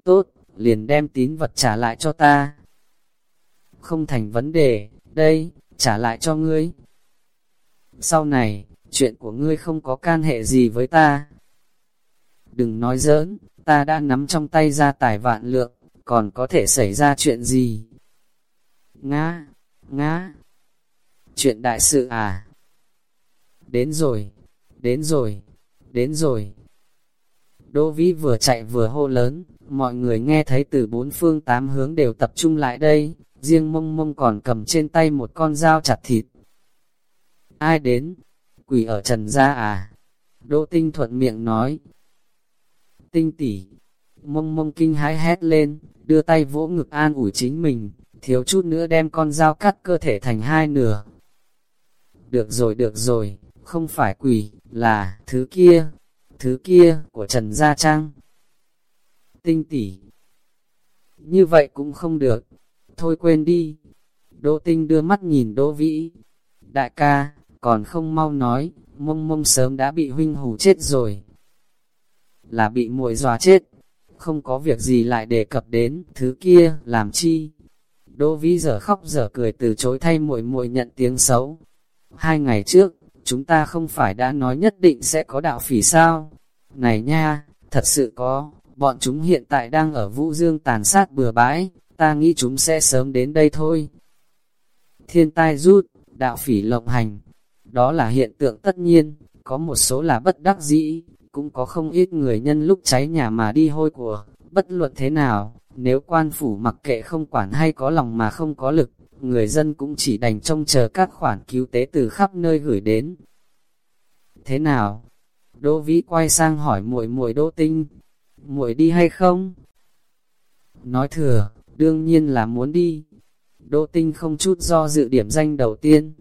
Tốt, liền đem tín vật trả lại cho ta. Không thành vấn đề, đây, trả lại cho ngươi. Sau này, chuyện của ngươi không có can hệ gì với ta. Đừng nói giỡn, ta đã nắm trong tay ra tài vạn lượng, còn có thể xảy ra chuyện gì? Ngã, ngã, chuyện đại sự à? Đến rồi, đến rồi, đến rồi. Đỗ Vĩ vừa chạy vừa hô lớn, mọi người nghe thấy từ bốn phương tám hướng đều tập trung lại đây, riêng mông mông còn cầm trên tay một con dao chặt thịt. Ai đến? Quỷ ở trần gia à? Đỗ Tinh thuận miệng nói. Tinh tỷ, mông mông kinh hãi hét lên, đưa tay vỗ ngực an ủi chính mình, thiếu chút nữa đem con dao cắt cơ thể thành hai nửa. Được rồi được rồi, không phải quỷ, là thứ kia, thứ kia của Trần Gia Trang. Tinh tỷ, như vậy cũng không được, thôi quên đi. Đỗ Tinh đưa mắt nhìn Đỗ Vĩ, đại ca, còn không mau nói, mông mông sớm đã bị huynh hù chết rồi. Là bị muội dọa chết, không có việc gì lại đề cập đến thứ kia, làm chi. Đỗ Vĩ giờ khóc giờ cười từ chối thay muội muội nhận tiếng xấu. Hai ngày trước, chúng ta không phải đã nói nhất định sẽ có đạo phỉ sao? Này nha, thật sự có, bọn chúng hiện tại đang ở Vũ Dương tàn sát bừa bãi, ta nghĩ chúng sẽ sớm đến đây thôi. Thiên tai rút, đạo phỉ lộng hành, đó là hiện tượng tất nhiên, có một số là bất đắc dĩ, cũng có không ít người nhân lúc cháy nhà mà đi hôi của, bất luận thế nào, nếu quan phủ mặc kệ không quản hay có lòng mà không có lực, người dân cũng chỉ đành trông chờ các khoản cứu tế từ khắp nơi gửi đến. Thế nào? Đỗ Vĩ quay sang hỏi muội muội Đỗ Tinh, muội đi hay không? Nói thừa, đương nhiên là muốn đi. Đỗ Tinh không chút do dự điểm danh đầu tiên.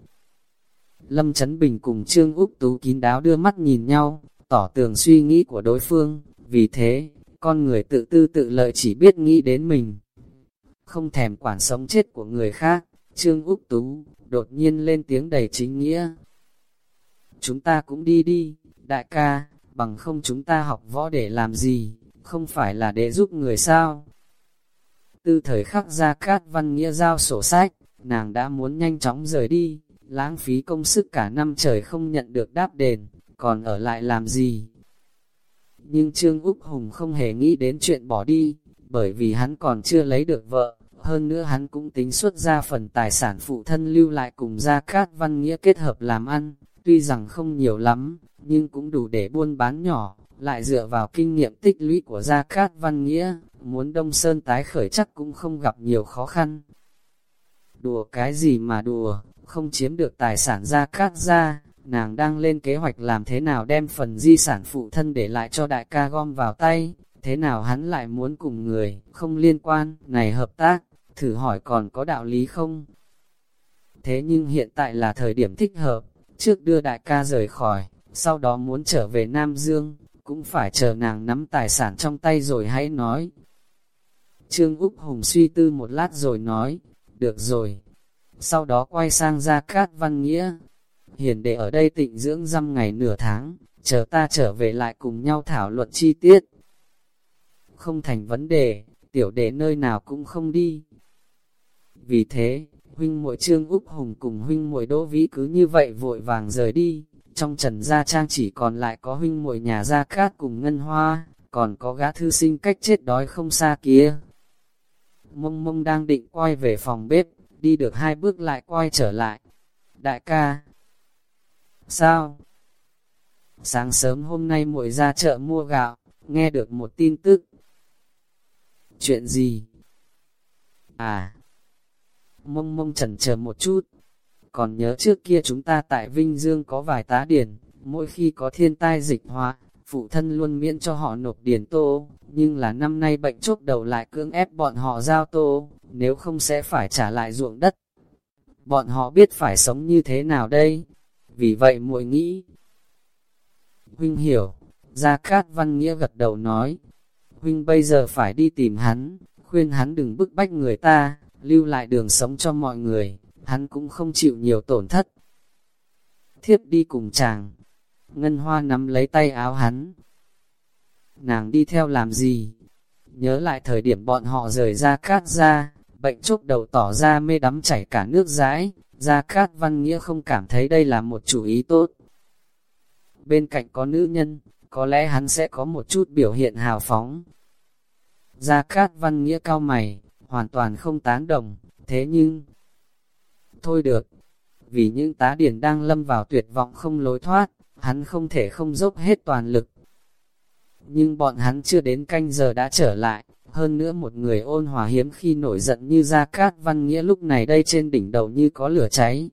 Lâm Trấn Bình cùng Trương Úc Tú kín đáo đưa mắt nhìn nhau, tỏ tường suy nghĩ của đối phương, vì thế, con người tự tư tự lợi chỉ biết nghĩ đến mình. Không thèm quản sống chết của người khác, Trương Úc Tú, đột nhiên lên tiếng đầy chính nghĩa. Chúng ta cũng đi đi, đại ca, bằng không chúng ta học võ để làm gì, không phải là để giúp người sao. Tư thời khắc ra cát văn nghĩa giao sổ sách, nàng đã muốn nhanh chóng rời đi, lãng phí công sức cả năm trời không nhận được đáp đền, còn ở lại làm gì? Nhưng Trương Úc Hùng không hề nghĩ đến chuyện bỏ đi, bởi vì hắn còn chưa lấy được vợ, hơn nữa hắn cũng tính xuất ra phần tài sản phụ thân lưu lại cùng Gia Cát Văn Nghĩa kết hợp làm ăn, tuy rằng không nhiều lắm, nhưng cũng đủ để buôn bán nhỏ, lại dựa vào kinh nghiệm tích lũy của Gia Cát Văn Nghĩa, muốn Đông Sơn tái khởi chắc cũng không gặp nhiều khó khăn. Đùa cái gì mà đùa, không chiếm được tài sản Gia Cát ra, nàng đang lên kế hoạch làm thế nào đem phần di sản phụ thân để lại cho đại ca gom vào tay, thế nào hắn lại muốn cùng người, không liên quan, này hợp tác, thử hỏi còn có đạo lý không? Thế nhưng hiện tại là thời điểm thích hợp, trước đưa đại ca rời khỏi, sau đó muốn trở về Nam Dương, cũng phải chờ nàng nắm tài sản trong tay rồi hãy nói. Trương Úc Hùng suy tư một lát rồi nói, được rồi. Sau đó quay sang ra Cát Văn Nghĩa, hiền để ở đây tịnh dưỡng dăm ngày nửa tháng, chờ ta trở về lại cùng nhau thảo luận chi tiết. Không thành vấn đề, tiểu đệ nơi nào cũng không đi. Vì thế, huynh muội trương Úc Hùng cùng huynh muội Đỗ Vĩ cứ như vậy vội vàng rời đi, trong trần gia trang chỉ còn lại có huynh muội nhà gia cát cùng ngân hoa, còn có gã thư sinh cách chết đói không xa kia. Mông mông đang định quay về phòng bếp, đi được hai bước lại quay trở lại. Đại ca, Sao? Sáng sớm hôm nay muội ra chợ mua gạo, nghe được một tin tức. Chuyện gì? À, mông mông chần chờ một chút. Còn nhớ trước kia chúng ta tại Vinh Dương có vài tá điển, mỗi khi có thiên tai dịch họa, phụ thân luôn miễn cho họ nộp điển tô, nhưng là năm nay bệnh chốt đầu lại cưỡng ép bọn họ giao tô, nếu không sẽ phải trả lại ruộng đất. Bọn họ biết phải sống như thế nào đây? Vì vậy muội nghĩ. Huynh hiểu, Gia Cát Văn Nghĩa gật đầu nói, Huynh bây giờ phải đi tìm hắn, khuyên hắn đừng bức bách người ta, lưu lại đường sống cho mọi người, hắn cũng không chịu nhiều tổn thất. Thiếp đi cùng chàng, Ngân Hoa nắm lấy tay áo hắn. Nàng đi theo làm gì? Nhớ lại thời điểm bọn họ rời ra cát ra, bệnh chốc đầu tỏ ra mê đắm chảy cả nước rãi, ra cát văn nghĩa không cảm thấy đây là một chủ ý tốt. Bên cạnh có nữ nhân, có lẽ hắn sẽ có một chút biểu hiện hào phóng. Gia Cát Văn Nghĩa cao mày, hoàn toàn không tán đồng, thế nhưng... Thôi được, vì những tá điển đang lâm vào tuyệt vọng không lối thoát, hắn không thể không dốc hết toàn lực. Nhưng bọn hắn chưa đến canh giờ đã trở lại, hơn nữa một người ôn hòa hiếm khi nổi giận như Gia Cát Văn Nghĩa lúc này đây trên đỉnh đầu như có lửa cháy.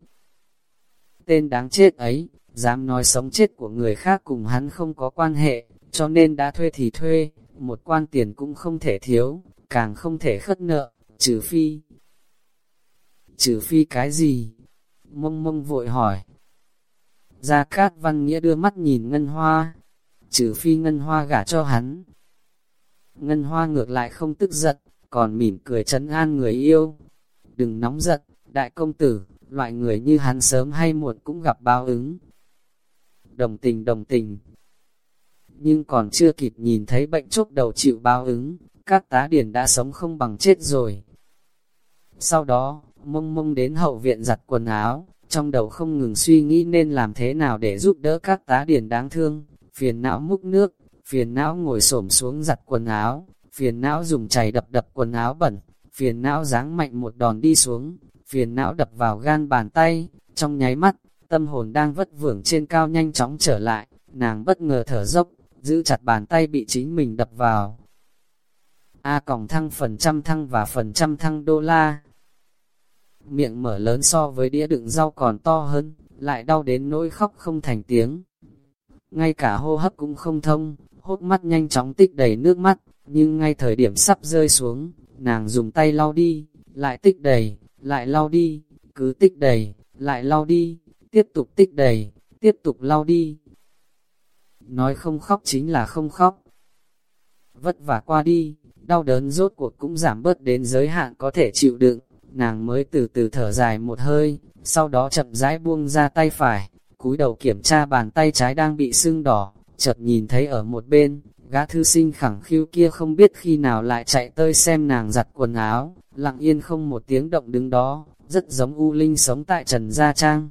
Tên đáng chết ấy, dám nói sống chết của người khác cùng hắn không có quan hệ, cho nên đã thuê thì thuê, một quan tiền cũng không thể thiếu, càng không thể khất nợ, trừ phi. Trừ phi cái gì? Mông mông vội hỏi. Gia Cát Văn Nghĩa đưa mắt nhìn Ngân Hoa, trừ phi Ngân Hoa gả cho hắn. Ngân Hoa ngược lại không tức giận, còn mỉm cười trấn an người yêu. Đừng nóng giận, đại công tử, loại người như hắn sớm hay muộn cũng gặp báo ứng. Đồng tình đồng tình. Nhưng còn chưa kịp nhìn thấy bệnh chốc đầu chịu báo ứng, các tá điển đã sống không bằng chết rồi. Sau đó, mông mông đến hậu viện giặt quần áo, trong đầu không ngừng suy nghĩ nên làm thế nào để giúp đỡ các tá điển đáng thương, phiền não múc nước, phiền não ngồi xổm xuống giặt quần áo, phiền não dùng chày đập đập quần áo bẩn, phiền não giáng mạnh một đòn đi xuống, phiền não đập vào gan bàn tay, trong nháy mắt, tâm hồn đang vất vưởng trên cao nhanh chóng trở lại, nàng bất ngờ thở dốc, giữ chặt bàn tay bị chính mình đập vào. A còng thăng phần trăm thăng và phần trăm thăng đô la. Miệng mở lớn so với đĩa đựng rau còn to hơn, lại đau đến nỗi khóc không thành tiếng. Ngay cả hô hấp cũng không thông, hốt mắt nhanh chóng tích đầy nước mắt, nhưng ngay thời điểm sắp rơi xuống, nàng dùng tay lau đi, lại tích đầy, lại lau đi, cứ tích đầy, lại lau đi, tiếp tục tích đầy, tiếp tục lau đi. Nói không khóc chính là không khóc. Vất vả qua đi, đau đớn rốt cuộc cũng giảm bớt đến giới hạn có thể chịu đựng, nàng mới từ từ thở dài một hơi, sau đó chậm rãi buông ra tay phải, cúi đầu kiểm tra bàn tay trái đang bị sưng đỏ, chợt nhìn thấy ở một bên, gã thư sinh khẳng khiu kia không biết khi nào lại chạy tới xem nàng giặt quần áo, lặng yên không một tiếng động đứng đó, rất giống U Linh sống tại Trần Gia Trang.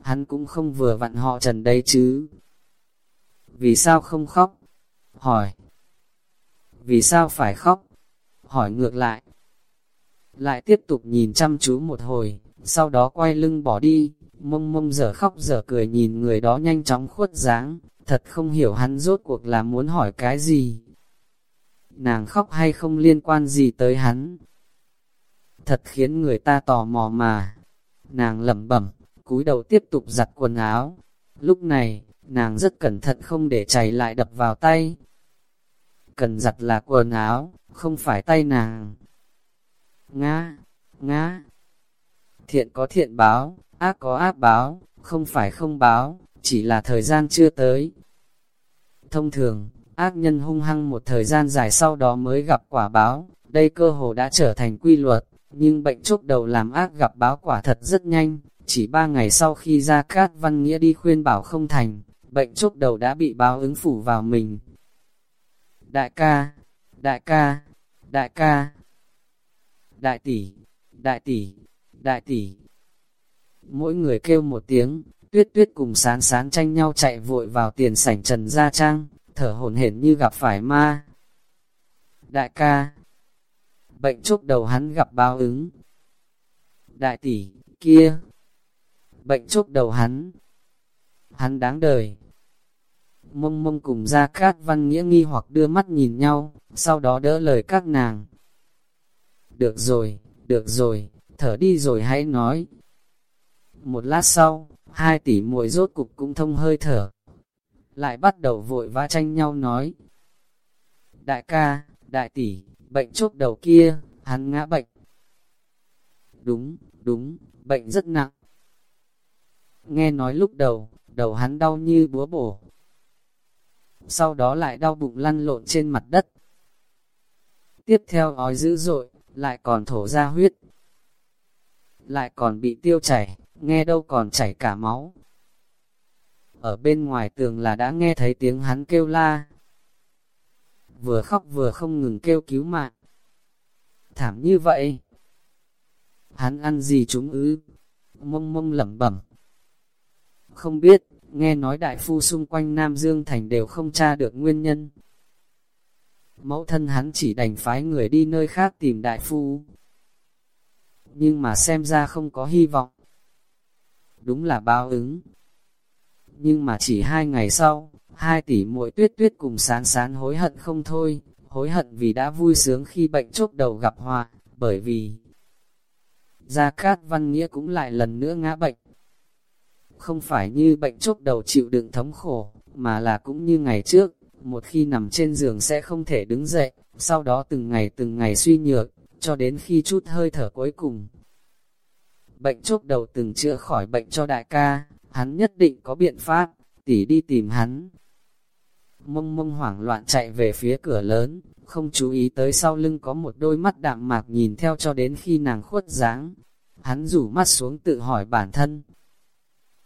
Hắn cũng không vừa vặn họ Trần đây chứ. Vì sao không khóc? Hỏi. Vì sao phải khóc? Hỏi ngược lại. Lại tiếp tục nhìn chăm chú một hồi, sau đó quay lưng bỏ đi, mông mông giờ khóc giờ cười nhìn người đó nhanh chóng khuất dáng, thật không hiểu hắn rốt cuộc là muốn hỏi cái gì. Nàng khóc hay không liên quan gì tới hắn. Thật khiến người ta tò mò mà. Nàng lẩm bẩm, cúi đầu tiếp tục giặt quần áo. Lúc này, nàng rất cẩn thận không để chảy lại đập vào tay. Cần giặt là quần áo, không phải tay nàng. Nga, Nga. Thiện có thiện báo, ác có ác báo, không phải không báo, chỉ là thời gian chưa tới. Thông thường, ác nhân hung hăng một thời gian dài sau đó mới gặp quả báo, đây cơ hồ đã trở thành quy luật, nhưng bệnh chốc đầu làm ác gặp báo quả thật rất nhanh, chỉ ba ngày sau khi ra Cát Văn Nghĩa đi khuyên bảo không thành, bệnh chốc đầu đã bị báo ứng phủ vào mình. Đại ca, đại ca, đại ca, đại tỷ, đại tỷ, đại tỷ. Mỗi người kêu một tiếng, tuyết tuyết cùng sán sán tranh nhau chạy vội vào tiền sảnh trần gia trang, thở hổn hển như gặp phải ma. Đại ca, bệnh chốc đầu hắn gặp báo ứng. Đại tỷ, kia, bệnh chốc đầu hắn, hắn đáng đời. Mông mông cùng ra cát văn nghĩa nghi hoặc đưa mắt nhìn nhau, sau đó đỡ lời các nàng. Được rồi, được rồi, thở đi rồi hãy nói. Một lát sau, hai tỷ muội rốt cục cũng thông hơi thở. Lại bắt đầu vội vã tranh nhau nói. Đại ca, đại tỷ, bệnh chốt đầu kia, hắn ngã bệnh. Đúng, đúng, bệnh rất nặng. Nghe nói lúc đầu, đầu hắn đau như búa bổ. Sau đó lại đau bụng lăn lộn trên mặt đất. Tiếp theo ói dữ dội, lại còn thổ ra huyết. Lại còn bị tiêu chảy, nghe đâu còn chảy cả máu. Ở bên ngoài tường là đã nghe thấy tiếng hắn kêu la. Vừa khóc vừa không ngừng kêu cứu mạng. Thảm như vậy. Hắn ăn gì chúng ư? Mông mông lẩm bẩm. Không biết, nghe nói đại phu xung quanh Nam Dương Thành đều không tra được nguyên nhân. Mẫu thân hắn chỉ đành phái người đi nơi khác tìm đại phu. Nhưng mà xem ra không có hy vọng. Đúng là báo ứng. Nhưng mà chỉ hai ngày sau, hai tỷ muội tuyết tuyết cùng sán sán hối hận không thôi, hối hận vì đã vui sướng khi bệnh chốt đầu gặp họa, bởi vì Gia Cát Văn Nghĩa cũng lại lần nữa ngã bệnh. Không phải như bệnh chốt đầu chịu đựng thống khổ, mà là cũng như ngày trước, một khi nằm trên giường sẽ không thể đứng dậy, sau đó từng ngày từng ngày suy nhược, cho đến khi chút hơi thở cuối cùng. Bệnh chốt đầu từng chữa khỏi bệnh cho đại ca, hắn nhất định có biện pháp, tỉ đi tìm hắn. Mông mông hoảng loạn chạy về phía cửa lớn, không chú ý tới sau lưng có một đôi mắt đạm mạc nhìn theo cho đến khi nàng khuất dáng. Hắn rủ mắt xuống tự hỏi bản thân.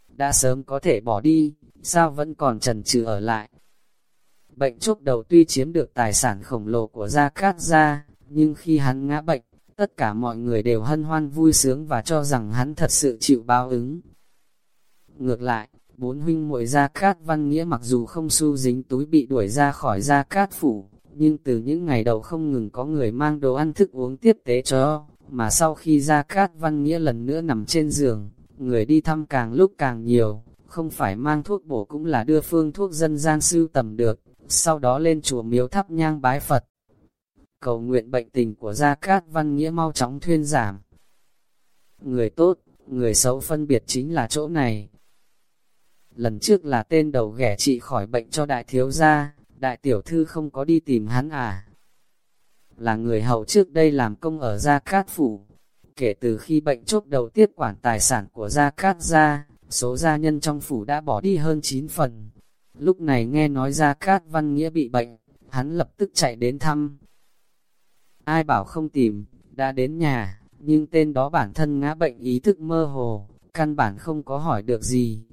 Đã sớm có thể bỏ đi, sao vẫn còn trần trừ ở lại? Bệnh chốt đầu tuy chiếm được tài sản khổng lồ của Gia Cát Gia, nhưng khi hắn ngã bệnh, tất cả mọi người đều hân hoan vui sướng và cho rằng hắn thật sự chịu báo ứng. Ngược lại, bốn huynh muội Gia Cát Văn Nghĩa mặc dù không su dính túi bị đuổi ra khỏi Gia Cát Phủ, nhưng từ những ngày đầu không ngừng có người mang đồ ăn thức uống tiếp tế cho, mà sau khi Gia Cát Văn Nghĩa lần nữa nằm trên giường, người đi thăm càng lúc càng nhiều, không phải mang thuốc bổ cũng là đưa phương thuốc dân gian sưu tầm được, sau đó lên chùa miếu thắp nhang bái Phật. Cầu nguyện bệnh tình của Gia Cát Văn Nghĩa mau chóng thuyên giảm. Người tốt, người xấu phân biệt chính là chỗ này. Lần trước là tên đầu ghẻ trị khỏi bệnh cho đại thiếu gia, đại tiểu thư không có đi tìm hắn à. Là người hầu trước đây làm công ở Gia Cát Phủ. Kể từ khi bệnh chốt đầu tiết quản tài sản của Gia Cát Gia, số gia nhân trong phủ đã bỏ đi hơn 9 phần. Lúc này nghe nói Gia Cát Văn Nghĩa bị bệnh, hắn lập tức chạy đến thăm. Ai bảo không tìm, đã đến nhà, nhưng tên đó bản thân ngã bệnh ý thức mơ hồ, căn bản không có hỏi được gì.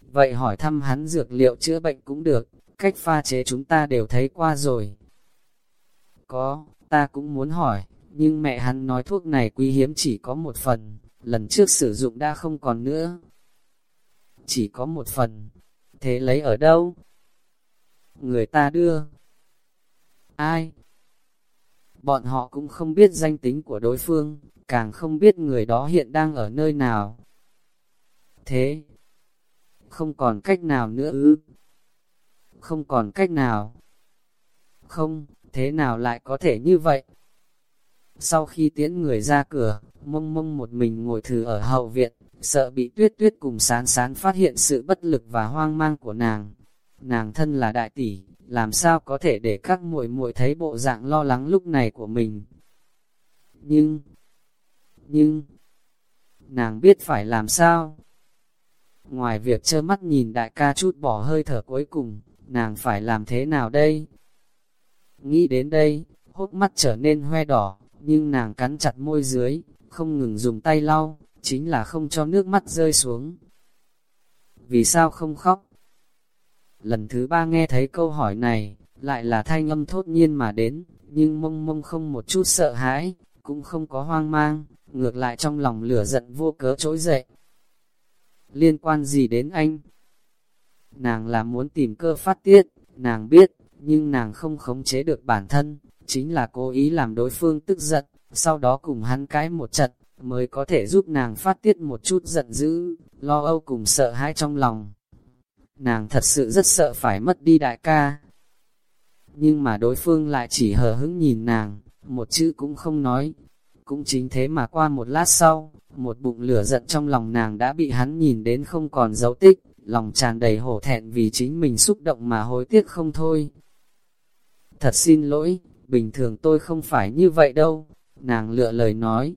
Vậy hỏi thăm hắn dược liệu chữa bệnh cũng được, cách pha chế chúng ta đều thấy qua rồi. Có, ta cũng muốn hỏi, nhưng mẹ hắn nói thuốc này quý hiếm chỉ có một phần, lần trước sử dụng đã không còn nữa. Chỉ có một phần, thế lấy ở đâu? Người ta đưa. Ai? Bọn họ cũng không biết danh tính của đối phương, càng không biết người đó hiện đang ở nơi nào. Thế, không còn cách nào nữa ư? Không còn cách nào. Không, thế nào lại có thể như vậy? Sau khi tiễn người ra cửa, mông mông một mình ngồi thử ở hậu viện, sợ bị tuyết tuyết cùng sán sán phát hiện sự bất lực và hoang mang của nàng. Nàng thân là đại tỷ, làm sao có thể để các muội muội thấy bộ dạng lo lắng lúc này của mình. Nhưng, nhưng, nàng biết phải làm sao? Ngoài việc trơ mắt nhìn đại ca chút bỏ hơi thở cuối cùng, nàng phải làm thế nào đây? Nghĩ đến đây, hốc mắt trở nên hoe đỏ, nhưng nàng cắn chặt môi dưới, không ngừng dùng tay lau, chính là không cho nước mắt rơi xuống. Vì sao không khóc? Lần thứ ba nghe thấy câu hỏi này, lại là thanh âm thốt nhiên mà đến, nhưng mông mông không một chút sợ hãi, cũng không có hoang mang, ngược lại trong lòng lửa giận vô cớ trỗi dậy. Liên quan gì đến anh? Nàng là muốn tìm cơ phát tiết, nàng biết, nhưng nàng không khống chế được bản thân, chính là cố ý làm đối phương tức giận, sau đó cùng hắn cái một trận, mới có thể giúp nàng phát tiết một chút giận dữ, lo âu cùng sợ hãi trong lòng. Nàng thật sự rất sợ phải mất đi đại ca. Nhưng mà đối phương lại chỉ hờ hững nhìn nàng, một chữ cũng không nói. Cũng chính thế mà qua một lát sau, Một bụng lửa giận trong lòng nàng đã bị hắn nhìn đến không còn dấu tích, lòng tràn đầy hổ thẹn vì chính mình xúc động mà hối tiếc không thôi. Thật xin lỗi, bình thường tôi không phải như vậy đâu, nàng lựa lời nói.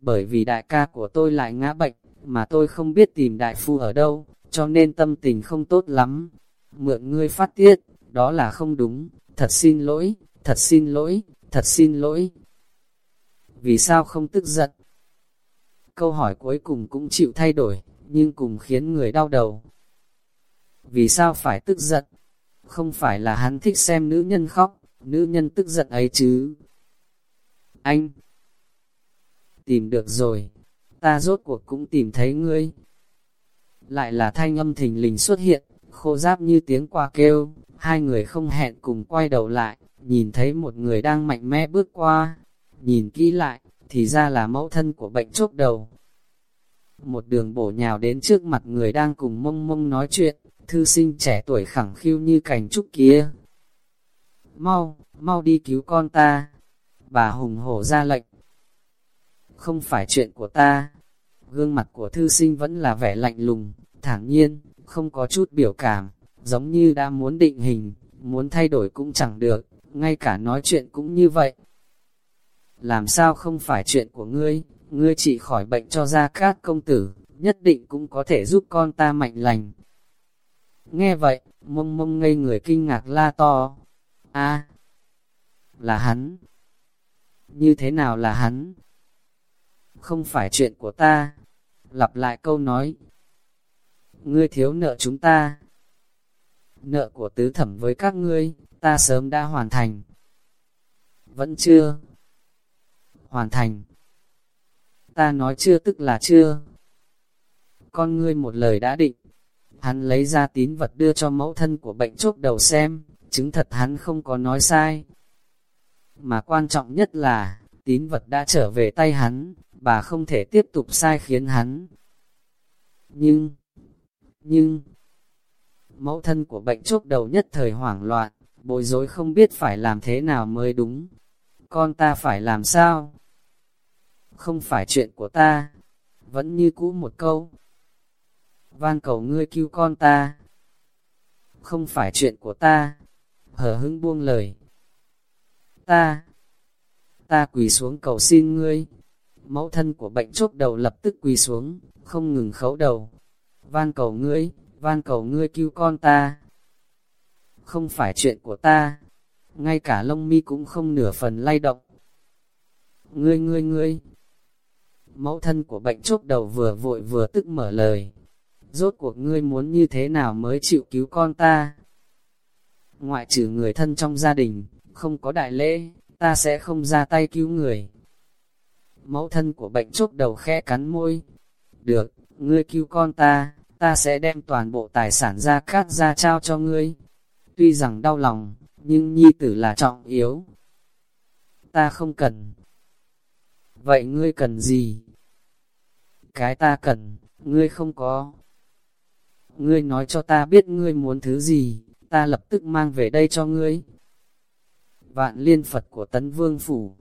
Bởi vì đại ca của tôi lại ngã bệnh, mà tôi không biết tìm đại phu ở đâu, cho nên tâm tình không tốt lắm. Mượn ngươi phát tiết, đó là không đúng, thật xin lỗi, thật xin lỗi, thật xin lỗi. Vì sao không tức giận? Câu hỏi cuối cùng cũng chịu thay đổi, nhưng cùng khiến người đau đầu. Vì sao phải tức giận? Không phải là hắn thích xem nữ nhân khóc, nữ nhân tức giận ấy chứ. Anh! Tìm được rồi, ta rốt cuộc cũng tìm thấy ngươi. Lại là thanh âm thình lình xuất hiện, khô giáp như tiếng qua kêu, hai người không hẹn cùng quay đầu lại, nhìn thấy một người đang mạnh mẽ bước qua, nhìn kỹ lại, thì ra là mẫu thân của bệnh chốt đầu. Một đường bổ nhào đến trước mặt người đang cùng mông mông nói chuyện, thư sinh trẻ tuổi khẳng khiu như cành trúc kia. Mau, mau đi cứu con ta. Bà hùng hổ ra lệnh. Không phải chuyện của ta. Gương mặt của thư sinh vẫn là vẻ lạnh lùng, thản nhiên, không có chút biểu cảm, giống như đã muốn định hình, muốn thay đổi cũng chẳng được, ngay cả nói chuyện cũng như vậy. Làm sao không phải chuyện của ngươi, ngươi chỉ khỏi bệnh cho ra cát công tử, nhất định cũng có thể giúp con ta mạnh lành. Nghe vậy, mông mông ngây người kinh ngạc la to. a là hắn. Như thế nào là hắn? Không phải chuyện của ta. Lặp lại câu nói. Ngươi thiếu nợ chúng ta. Nợ của tứ thẩm với các ngươi, ta sớm đã hoàn thành. Vẫn chưa. Hoàn thành. Ta nói chưa tức là chưa. Con ngươi một lời đã định. Hắn lấy ra tín vật đưa cho mẫu thân của bệnh chốt đầu xem, chứng thật hắn không có nói sai. Mà quan trọng nhất là, tín vật đã trở về tay hắn, bà không thể tiếp tục sai khiến hắn. Nhưng, nhưng, mẫu thân của bệnh chốt đầu nhất thời hoảng loạn, bối rối không biết phải làm thế nào mới đúng. Con ta phải làm sao? Không phải chuyện của ta. Vẫn như cũ một câu. Van cầu ngươi cứu con ta. Không phải chuyện của ta. Hở hứng buông lời. Ta. Ta quỳ xuống cầu xin ngươi. Mẫu thân của bệnh chốt đầu lập tức quỳ xuống, không ngừng khấu đầu. Van cầu ngươi, van cầu ngươi cứu con ta. Không phải chuyện của ta, ngay cả lông mi cũng không nửa phần lay động. Ngươi ngươi ngươi, mẫu thân của bệnh chốt đầu vừa vội vừa tức mở lời. Rốt cuộc ngươi muốn như thế nào mới chịu cứu con ta? Ngoại trừ người thân trong gia đình, không có đại lễ, ta sẽ không ra tay cứu người. Mẫu thân của bệnh chốt đầu khẽ cắn môi. Được, ngươi cứu con ta, ta sẽ đem toàn bộ tài sản ra cát ra trao cho ngươi. Tuy rằng đau lòng, nhưng nhi tử là trọng yếu. Ta không cần. Vậy ngươi cần gì? Cái ta cần, ngươi không có. Ngươi nói cho ta biết ngươi muốn thứ gì, ta lập tức mang về đây cho ngươi. Vạn liên Phật của Tấn Vương Phủ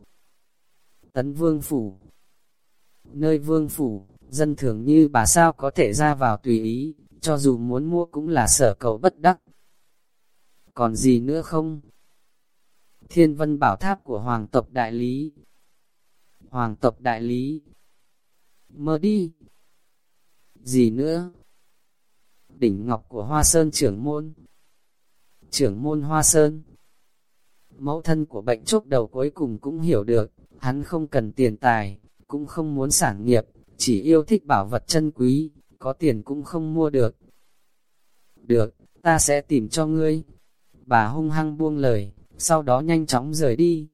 Tấn Vương Phủ Nơi Vương Phủ, dân thường như bà sao có thể ra vào tùy ý, cho dù muốn mua cũng là sở cầu bất đắc. Còn gì nữa không? Thiên vân bảo tháp của Hoàng tộc Đại Lý Hoàng tộc Đại Lý Mơ đi! Gì nữa? Đỉnh ngọc của Hoa Sơn trưởng môn Trưởng môn Hoa Sơn Mẫu thân của bệnh chốc đầu cuối cùng cũng hiểu được, hắn không cần tiền tài, cũng không muốn sản nghiệp, chỉ yêu thích bảo vật chân quý, có tiền cũng không mua được. Được, ta sẽ tìm cho ngươi. Bà hung hăng buông lời, sau đó nhanh chóng rời đi.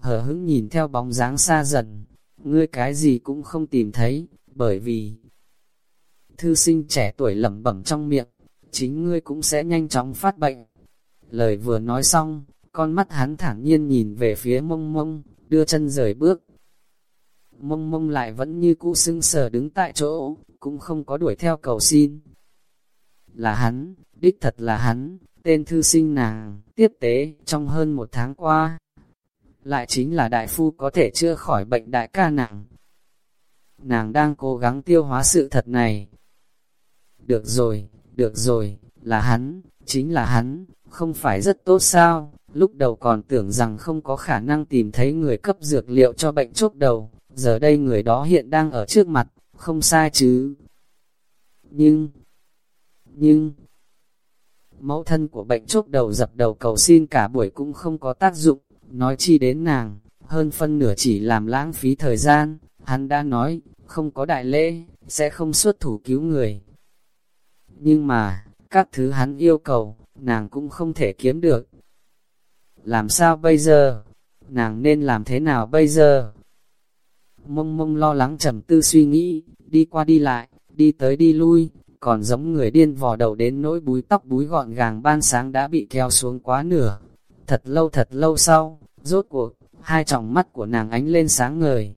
Hờ hững nhìn theo bóng dáng xa dần, ngươi cái gì cũng không tìm thấy, bởi vì thư sinh trẻ tuổi lẩm bẩm trong miệng, chính ngươi cũng sẽ nhanh chóng phát bệnh. Lời vừa nói xong, con mắt hắn thản nhiên nhìn về phía mông mông, đưa chân rời bước. Mông mông lại vẫn như cũ sưng sờ đứng tại chỗ, cũng không có đuổi theo cầu xin. Là hắn, đích thật là hắn, tên thư sinh nàng, tiếp tế, trong hơn một tháng qua. Lại chính là đại phu có thể chưa khỏi bệnh đại ca nặng. nàng đang cố gắng tiêu hóa sự thật này. Được rồi, được rồi, là hắn, chính là hắn, không phải rất tốt sao, lúc đầu còn tưởng rằng không có khả năng tìm thấy người cấp dược liệu cho bệnh chốt đầu, giờ đây người đó hiện đang ở trước mặt, không sai chứ. Nhưng, nhưng, mẫu thân của bệnh chốt đầu dập đầu cầu xin cả buổi cũng không có tác dụng, nói chi đến nàng, hơn phân nửa chỉ làm lãng phí thời gian, hắn đã nói, không có đại lễ, sẽ không xuất thủ cứu người. Nhưng mà, các thứ hắn yêu cầu, nàng cũng không thể kiếm được. Làm sao bây giờ? Nàng nên làm thế nào bây giờ? Mông mông lo lắng trầm tư suy nghĩ, đi qua đi lại, đi tới đi lui, còn giống người điên vò đầu đến nỗi búi tóc búi gọn gàng ban sáng đã bị kéo xuống quá nửa. Thật lâu thật lâu sau, rốt cuộc, hai tròng mắt của nàng ánh lên sáng ngời.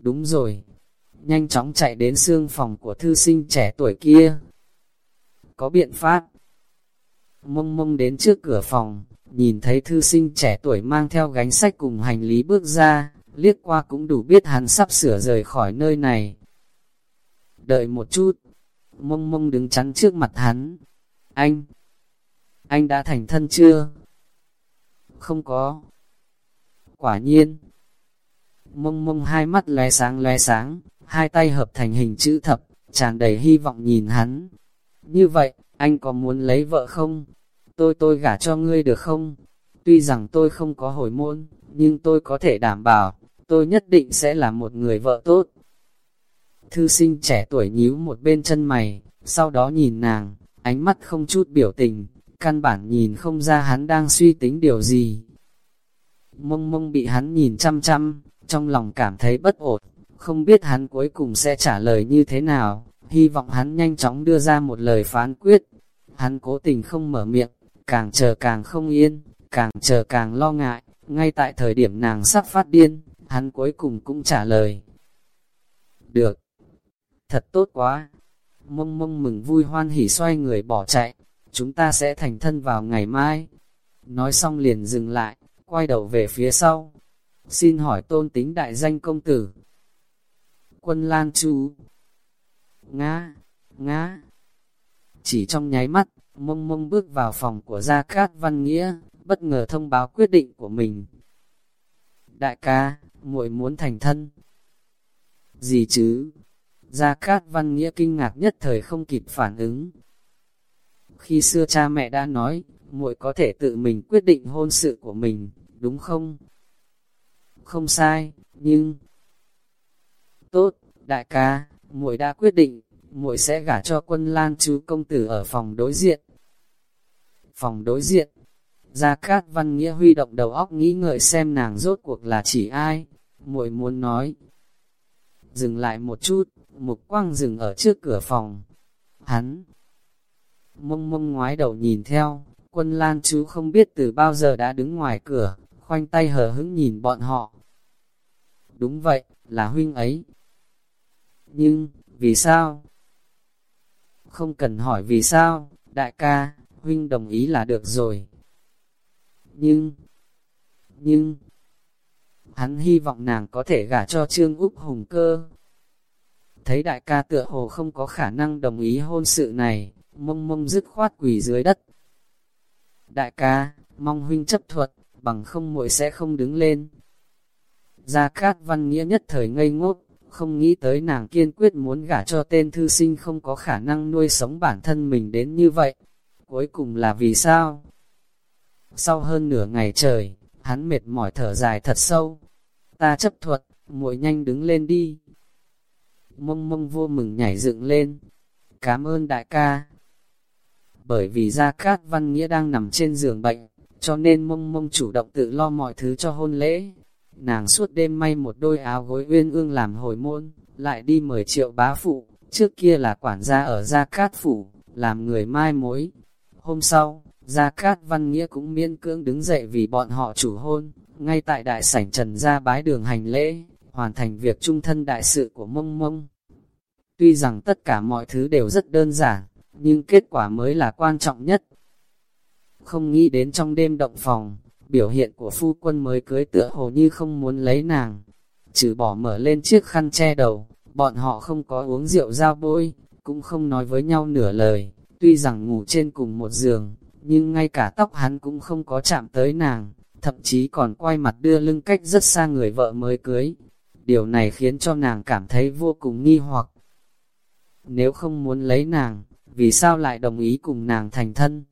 Đúng rồi, nhanh chóng chạy đến xương phòng của thư sinh trẻ tuổi kia. Có biện pháp. Mông mông đến trước cửa phòng, nhìn thấy thư sinh trẻ tuổi mang theo gánh sách cùng hành lý bước ra, liếc qua cũng đủ biết hắn sắp sửa rời khỏi nơi này. Đợi một chút, mông mông đứng chắn trước mặt hắn. Anh, anh đã thành thân chưa? Không có. Quả nhiên, mông mông hai mắt lóe sáng lóe sáng, hai tay hợp thành hình chữ thập, tràn đầy hy vọng nhìn hắn. Như vậy, anh có muốn lấy vợ không? Tôi tôi gả cho ngươi được không? Tuy rằng tôi không có hồi môn, nhưng tôi có thể đảm bảo, tôi nhất định sẽ là một người vợ tốt. Thư sinh trẻ tuổi nhíu một bên chân mày, sau đó nhìn nàng, ánh mắt không chút biểu tình, căn bản nhìn không ra hắn đang suy tính điều gì. Mông mông bị hắn nhìn chăm chăm, trong lòng cảm thấy bất ổn, không biết hắn cuối cùng sẽ trả lời như thế nào, hy vọng hắn nhanh chóng đưa ra một lời phán quyết. Hắn cố tình không mở miệng, càng chờ càng không yên, càng chờ càng lo ngại, ngay tại thời điểm nàng sắp phát điên, hắn cuối cùng cũng trả lời. Được, thật tốt quá. Mông mông mừng vui hoan hỉ xoay người bỏ chạy, chúng ta sẽ thành thân vào ngày mai. Nói xong liền dừng lại, quay đầu về phía sau. Xin hỏi tôn tính đại danh công tử. Quân Lan Chu. Nga, Nga. Chỉ trong nháy mắt, mông mông bước vào phòng của Gia Cát Văn Nghĩa, bất ngờ thông báo quyết định của mình. Đại ca, muội muốn thành thân. Gì chứ? Gia Cát Văn Nghĩa kinh ngạc nhất thời không kịp phản ứng. Khi xưa cha mẹ đã nói, muội có thể tự mình quyết định hôn sự của mình, đúng không? Không sai, nhưng... Tốt, đại ca, muội đã quyết định, muội sẽ gả cho quân lan chú công tử ở phòng đối diện. Phòng đối diện, Gia Cát Văn Nghĩa huy động đầu óc nghĩ ngợi xem nàng rốt cuộc là chỉ ai, muội muốn nói. Dừng lại một chút, mục quang dừng ở trước cửa phòng. Hắn, mông mông ngoái đầu nhìn theo, quân lan chú không biết từ bao giờ đã đứng ngoài cửa, khoanh tay hờ hững nhìn bọn họ. Đúng vậy, là huynh ấy. Nhưng, vì sao? Không cần hỏi vì sao, đại ca, huynh đồng ý là được rồi. Nhưng, nhưng, hắn hy vọng nàng có thể gả cho Trương Úc Hùng cơ. Thấy đại ca tựa hồ không có khả năng đồng ý hôn sự này, mông mông dứt khoát quỳ dưới đất. Đại ca, mong huynh chấp thuật, bằng không muội sẽ không đứng lên. Gia Cát Văn Nghĩa nhất thời ngây ngốc, không nghĩ tới nàng kiên quyết muốn gả cho tên thư sinh không có khả năng nuôi sống bản thân mình đến như vậy. Cuối cùng là vì sao? Sau hơn nửa ngày trời, hắn mệt mỏi thở dài thật sâu. Ta chấp thuật, muội nhanh đứng lên đi. Mông mông vô mừng nhảy dựng lên. Cảm ơn đại ca. Bởi vì Gia Cát Văn Nghĩa đang nằm trên giường bệnh, cho nên mông mông chủ động tự lo mọi thứ cho hôn lễ. Nàng suốt đêm may một đôi áo gối uyên ương làm hồi môn, lại đi mời triệu bá phụ, trước kia là quản gia ở Gia Cát Phủ, làm người mai mối. Hôm sau, Gia Cát Văn Nghĩa cũng miên cưỡng đứng dậy vì bọn họ chủ hôn, ngay tại đại sảnh trần gia bái đường hành lễ, hoàn thành việc trung thân đại sự của mông mông. Tuy rằng tất cả mọi thứ đều rất đơn giản, nhưng kết quả mới là quan trọng nhất. Không nghĩ đến trong đêm động phòng, biểu hiện của phu quân mới cưới tựa hồ như không muốn lấy nàng. Trừ bỏ mở lên chiếc khăn che đầu, bọn họ không có uống rượu giao bôi, cũng không nói với nhau nửa lời, tuy rằng ngủ trên cùng một giường, nhưng ngay cả tóc hắn cũng không có chạm tới nàng, thậm chí còn quay mặt đưa lưng cách rất xa người vợ mới cưới. Điều này khiến cho nàng cảm thấy vô cùng nghi hoặc. Nếu không muốn lấy nàng, vì sao lại đồng ý cùng nàng thành thân?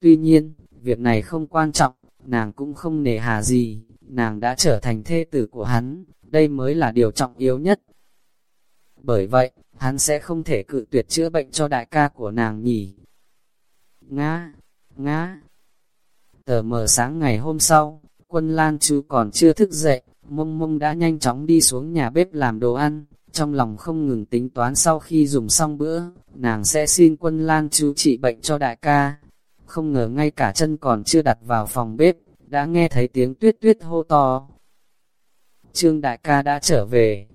Tuy nhiên, việc này không quan trọng, nàng cũng không nề hà gì, nàng đã trở thành thê tử của hắn, đây mới là điều trọng yếu nhất. Bởi vậy, hắn sẽ không thể cự tuyệt chữa bệnh cho đại ca của nàng nhỉ. Ngã, ngã. Tờ mờ sáng ngày hôm sau, quân Lan chú còn chưa thức dậy, mông mông đã nhanh chóng đi xuống nhà bếp làm đồ ăn, trong lòng không ngừng tính toán sau khi dùng xong bữa, nàng sẽ xin quân Lan chú trị bệnh cho đại ca. Không ngờ ngay cả chân còn chưa đặt vào phòng bếp, đã nghe thấy tiếng tuyết tuyết hô to. Trương đại ca đã trở về.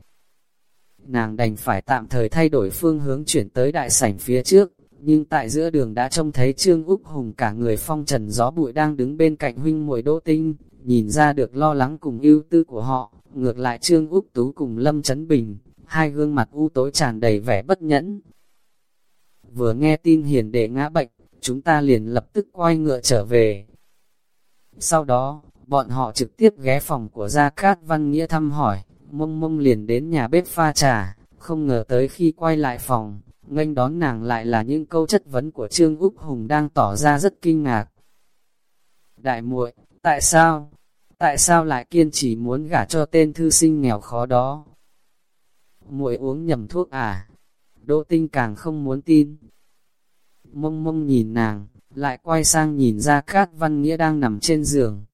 Nàng đành phải tạm thời thay đổi phương hướng chuyển tới đại sảnh phía trước, nhưng tại giữa đường đã trông thấy Trương Úc Hùng cả người phong trần gió bụi đang đứng bên cạnh huynh muội đỗ tinh, nhìn ra được lo lắng cùng ưu tư của họ, ngược lại Trương Úc Tú cùng Lâm Trấn Bình, hai gương mặt u tối tràn đầy vẻ bất nhẫn. Vừa nghe tin hiền đệ ngã bệnh, chúng ta liền lập tức quay ngựa trở về. Sau đó, bọn họ trực tiếp ghé phòng của Gia Cát Văn Nghĩa thăm hỏi, mông mông liền đến nhà bếp pha trà, không ngờ tới khi quay lại phòng, nghênh đón nàng lại là những câu chất vấn của Trương Úc Hùng đang tỏ ra rất kinh ngạc. Đại muội, tại sao? Tại sao lại kiên trì muốn gả cho tên thư sinh nghèo khó đó? Muội uống nhầm thuốc à? Đỗ tinh càng không muốn tin. Mông mông nhìn nàng, lại quay sang nhìn ra Cát Văn Nghĩa đang nằm trên giường.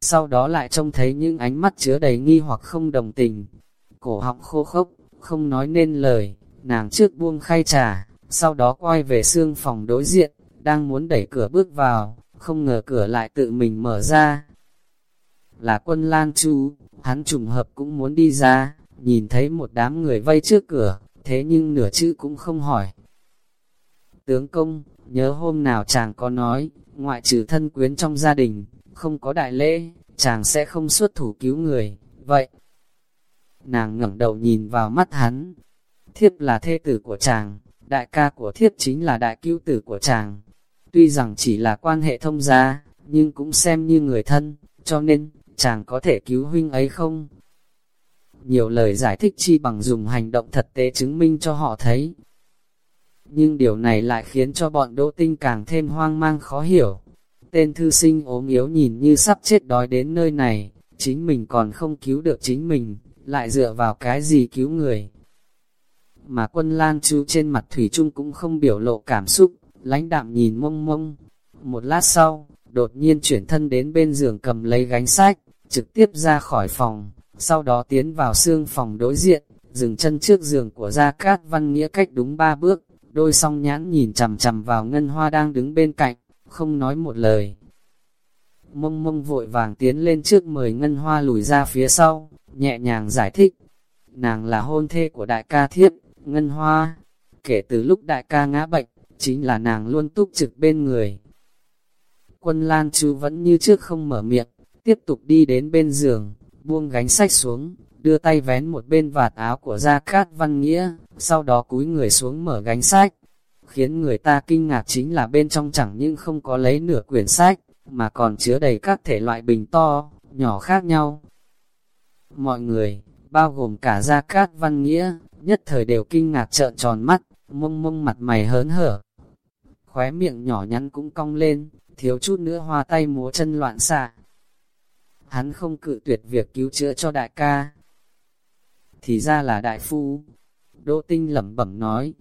Sau đó lại trông thấy những ánh mắt chứa đầy nghi hoặc không đồng tình. Cổ họng khô khốc, không nói nên lời, nàng trước buông khay trà, sau đó quay về xương phòng đối diện, đang muốn đẩy cửa bước vào, không ngờ cửa lại tự mình mở ra. Là quân Lan Chu, hắn trùng hợp cũng muốn đi ra, nhìn thấy một đám người vây trước cửa, thế nhưng nửa chữ cũng không hỏi. Tướng công, nhớ hôm nào chàng có nói, ngoại trừ thân quyến trong gia đình, không có đại lễ, chàng sẽ không xuất thủ cứu người, vậy. Nàng ngẩng đầu nhìn vào mắt hắn, thiếp là thê tử của chàng, đại ca của thiếp chính là đại cứu tử của chàng. Tuy rằng chỉ là quan hệ thông gia, nhưng cũng xem như người thân, cho nên, chàng có thể cứu huynh ấy không? Nhiều lời giải thích chi bằng dùng hành động thật tế chứng minh cho họ thấy. Nhưng điều này lại khiến cho bọn đỗ tinh càng thêm hoang mang khó hiểu. Tên thư sinh ốm yếu nhìn như sắp chết đói đến nơi này, chính mình còn không cứu được chính mình, lại dựa vào cái gì cứu người. Mà quân lan chú trên mặt Thủy Trung cũng không biểu lộ cảm xúc, lãnh đạm nhìn mông mông. Một lát sau, đột nhiên chuyển thân đến bên giường cầm lấy gánh sách, trực tiếp ra khỏi phòng, sau đó tiến vào xương phòng đối diện, dừng chân trước giường của Gia Cát Văn Nghĩa cách đúng ba bước, đôi song nhãn nhìn chằm chằm vào ngân hoa đang đứng bên cạnh, không nói một lời. Mông mông vội vàng tiến lên trước mời ngân hoa lùi ra phía sau, nhẹ nhàng giải thích. Nàng là hôn thê của đại ca thiếp, ngân hoa. Kể từ lúc đại ca ngã bệnh, chính là nàng luôn túc trực bên người. Quân Lan Chu vẫn như trước không mở miệng, tiếp tục đi đến bên giường, buông gánh sách xuống, đưa tay vén một bên vạt áo của Gia Cát Văn Nghĩa, sau đó cúi người xuống mở gánh sách. Khiến người ta kinh ngạc chính là bên trong chẳng những không có lấy nửa quyển sách, mà còn chứa đầy các thể loại bình to, nhỏ khác nhau. Mọi người, bao gồm cả Gia Cát Văn Nghĩa, nhất thời đều kinh ngạc trợn tròn mắt, mông mông mặt mày hớn hở. Khóe miệng nhỏ nhắn cũng cong lên, thiếu chút nữa hoa tay múa chân loạn xạ. Hắn không cự tuyệt việc cứu chữa cho đại ca. Thì ra là đại phu. Đỗ tinh lẩm bẩm nói.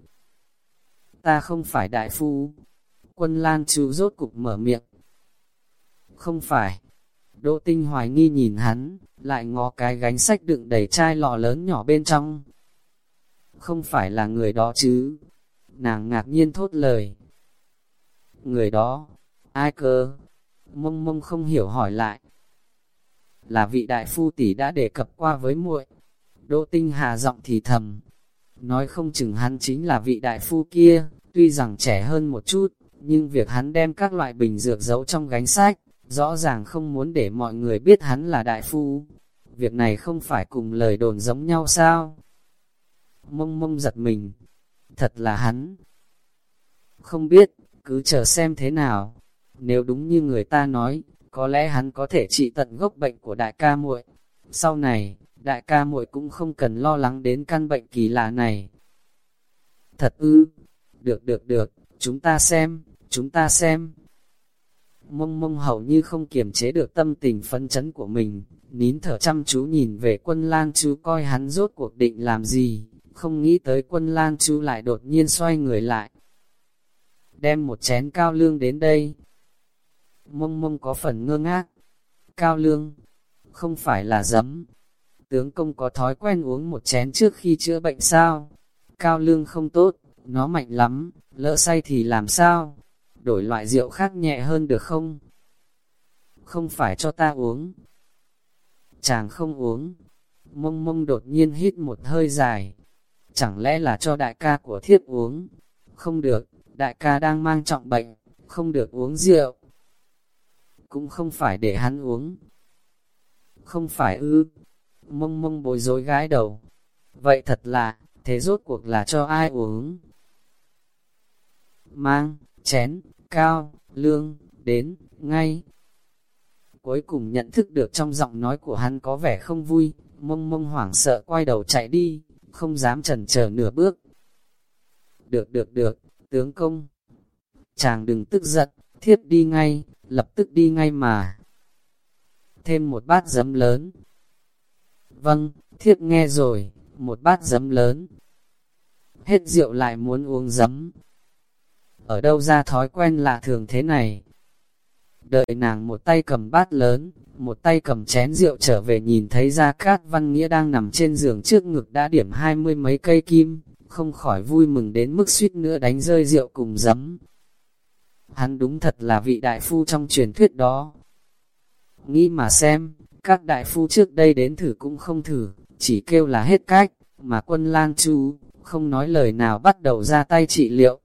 Ta không phải đại phu. Quân Lan chú rốt cục mở miệng. Không phải. Đỗ tinh hoài nghi nhìn hắn, lại ngó cái gánh sách đựng đầy chai lọ lớn nhỏ bên trong. Không phải là người đó chứ. Nàng ngạc nhiên thốt lời. Người đó, ai cơ? Mông mông không hiểu hỏi lại. Là vị đại phu tỷ đã đề cập qua với muội. Đỗ tinh hà giọng thì thầm. Nói không chừng hắn chính là vị đại phu kia, tuy rằng trẻ hơn một chút, nhưng việc hắn đem các loại bình dược giấu trong gánh sách, rõ ràng không muốn để mọi người biết hắn là đại phu. Việc này không phải cùng lời đồn giống nhau sao? Mông mông giật mình. Thật là hắn. Không biết, cứ chờ xem thế nào. Nếu đúng như người ta nói, có lẽ hắn có thể trị tận gốc bệnh của đại ca muội. Sau này, đại ca muội cũng không cần lo lắng đến căn bệnh kỳ lạ này. Thật ư, được được được, chúng ta xem, chúng ta xem. Mông mông hầu như không kiềm chế được tâm tình phấn chấn của mình, nín thở chăm chú nhìn về quân lang chú coi hắn rốt cuộc định làm gì, không nghĩ tới quân lang chú lại đột nhiên xoay người lại. Đem một chén cao lương đến đây. Mông mông có phần ngơ ngác. Cao lương, không phải là giấm. Tướng công có thói quen uống một chén trước khi chữa bệnh sao? Cao lương không tốt, nó mạnh lắm, lỡ say thì làm sao? Đổi loại rượu khác nhẹ hơn được không? Không phải cho ta uống. Chàng không uống. Mông mông đột nhiên hít một hơi dài. Chẳng lẽ là cho đại ca của thiếp uống? Không được, đại ca đang mang trọng bệnh, không được uống rượu. Cũng không phải để hắn uống. Không phải ư. Mông mông bối rối gái đầu. Vậy thật là, thế rốt cuộc là cho ai uống? Mang, chén, cao, lương, đến, ngay. Cuối cùng nhận thức được trong giọng nói của hắn có vẻ không vui, mông mông hoảng sợ quay đầu chạy đi, không dám chần chờ nửa bước. Được được được, tướng công. Chàng đừng tức giận, thiếp đi ngay, lập tức đi ngay mà. Thêm một bát giấm lớn. Vâng, thiếp nghe rồi, một bát giấm lớn. Hết rượu lại muốn uống giấm. Ở đâu ra thói quen lạ thường thế này? Đợi nàng một tay cầm bát lớn, một tay cầm chén rượu trở về nhìn thấy ra Cát Văn Nghĩa đang nằm trên giường trước ngực đã điểm hai mươi mấy cây kim, không khỏi vui mừng đến mức suýt nữa đánh rơi rượu cùng giấm. Hắn đúng thật là vị đại phu trong truyền thuyết đó. Nghĩ mà xem, các đại phu trước đây đến thử cũng không thử, chỉ kêu là hết cách, mà quân lang chú, không nói lời nào bắt đầu ra tay trị liệu,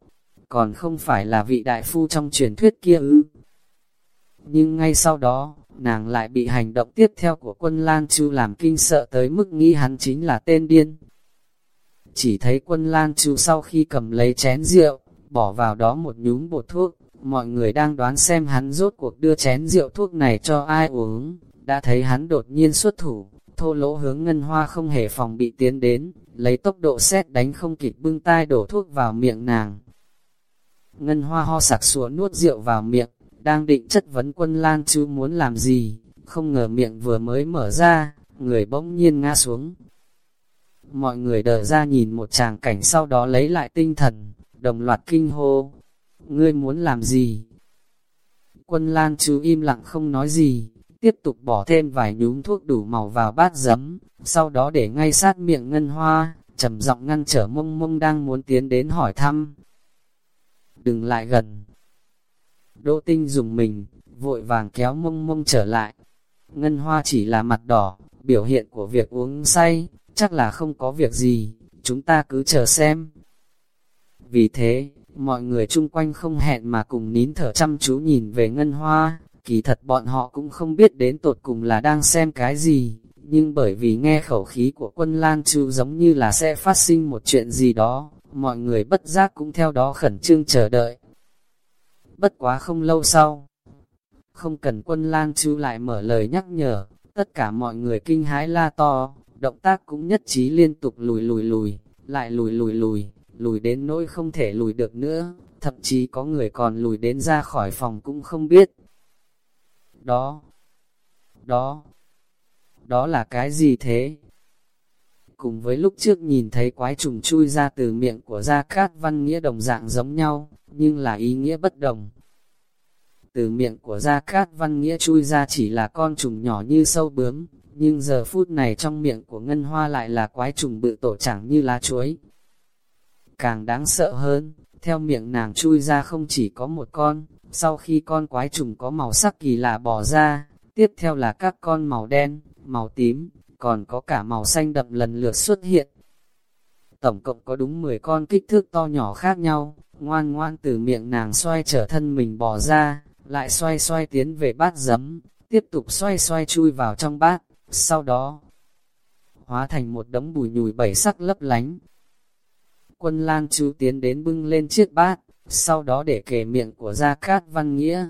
còn không phải là vị đại phu trong truyền thuyết kia ư. Nhưng ngay sau đó, nàng lại bị hành động tiếp theo của quân Lan chu làm kinh sợ tới mức nghĩ hắn chính là tên điên. Chỉ thấy quân Lan chu sau khi cầm lấy chén rượu, bỏ vào đó một nhúm bột thuốc, mọi người đang đoán xem hắn rốt cuộc đưa chén rượu thuốc này cho ai uống, đã thấy hắn đột nhiên xuất thủ, thô lỗ hướng ngân hoa không hề phòng bị tiến đến, lấy tốc độ xét đánh không kịp bưng tai đổ thuốc vào miệng nàng. Ngân hoa ho sặc sủa nuốt rượu vào miệng, đang định chất vấn quân lan Chu muốn làm gì, không ngờ miệng vừa mới mở ra, người bỗng nhiên ngã xuống. Mọi người đờ ra nhìn một tràng cảnh sau đó lấy lại tinh thần, đồng loạt kinh hô. Ngươi muốn làm gì? Quân lan Chu im lặng không nói gì, tiếp tục bỏ thêm vài nhúm thuốc đủ màu vào bát giấm, sau đó để ngay sát miệng ngân hoa, trầm giọng ngăn trở mông mông đang muốn tiến đến hỏi thăm. Đừng lại gần, Đỗ tinh dùng mình, vội vàng kéo mông mông trở lại. Ngân hoa chỉ là mặt đỏ, biểu hiện của việc uống say, chắc là không có việc gì, chúng ta cứ chờ xem. Vì thế, mọi người chung quanh không hẹn mà cùng nín thở chăm chú nhìn về ngân hoa, kỳ thật bọn họ cũng không biết đến tột cùng là đang xem cái gì, nhưng bởi vì nghe khẩu khí của quân Lan Chu giống như là sẽ phát sinh một chuyện gì đó, mọi người bất giác cũng theo đó khẩn trương chờ đợi bất quá không lâu sau. Không cần quân lang chú lại mở lời nhắc nhở, tất cả mọi người kinh hái la to, động tác cũng nhất trí liên tục lùi lùi lùi, lại lùi lùi lùi, lùi đến nỗi không thể lùi được nữa, thậm chí có người còn lùi đến ra khỏi phòng cũng không biết. Đó, đó, đó là cái gì thế? Cùng với lúc trước nhìn thấy quái trùng chui ra từ miệng của Gia Cát Văn Nghĩa đồng dạng giống nhau, nhưng là ý nghĩa bất đồng. Từ miệng của Gia Cát Văn Nghĩa chui ra chỉ là con trùng nhỏ như sâu bướm, nhưng giờ phút này trong miệng của Ngân Hoa lại là quái trùng bự tổ chẳng như lá chuối. Càng đáng sợ hơn, theo miệng nàng chui ra không chỉ có một con, sau khi con quái trùng có màu sắc kỳ lạ bỏ ra, tiếp theo là các con màu đen, màu tím, còn có cả màu xanh đậm lần lượt xuất hiện. Tổng cộng có đúng 10 con kích thước to nhỏ khác nhau, ngoan ngoan từ miệng nàng xoay trở thân mình bỏ ra, lại xoay xoay tiến về bát giấm, tiếp tục xoay xoay chui vào trong bát, sau đó hóa thành một đống bùi nhùi bảy sắc lấp lánh. Quân Lan chú tiến đến bưng lên chiếc bát, sau đó để kề miệng của Gia Cát Văn Nghĩa.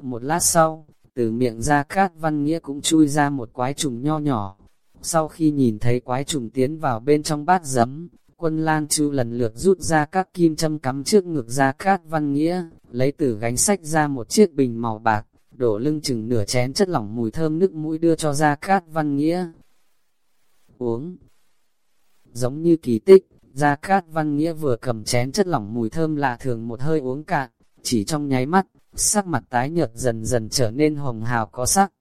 Một lát sau, từ miệng Gia Cát Văn Nghĩa cũng chui ra một quái trùng nho nhỏ. Sau khi nhìn thấy quái trùng tiến vào bên trong bát giấm, quân Lan Chu lần lượt rút ra các kim châm cắm trước ngực ra Cát Văn Nghĩa, lấy từ gánh sách ra một chiếc bình màu bạc, đổ lưng chừng nửa chén chất lỏng mùi thơm nước mũi đưa cho ra Cát Văn Nghĩa. Uống Giống như kỳ tích, ra Cát Văn Nghĩa vừa cầm chén chất lỏng mùi thơm lạ thường một hơi uống cạn, chỉ trong nháy mắt, sắc mặt tái nhợt dần dần trở nên hồng hào có sắc.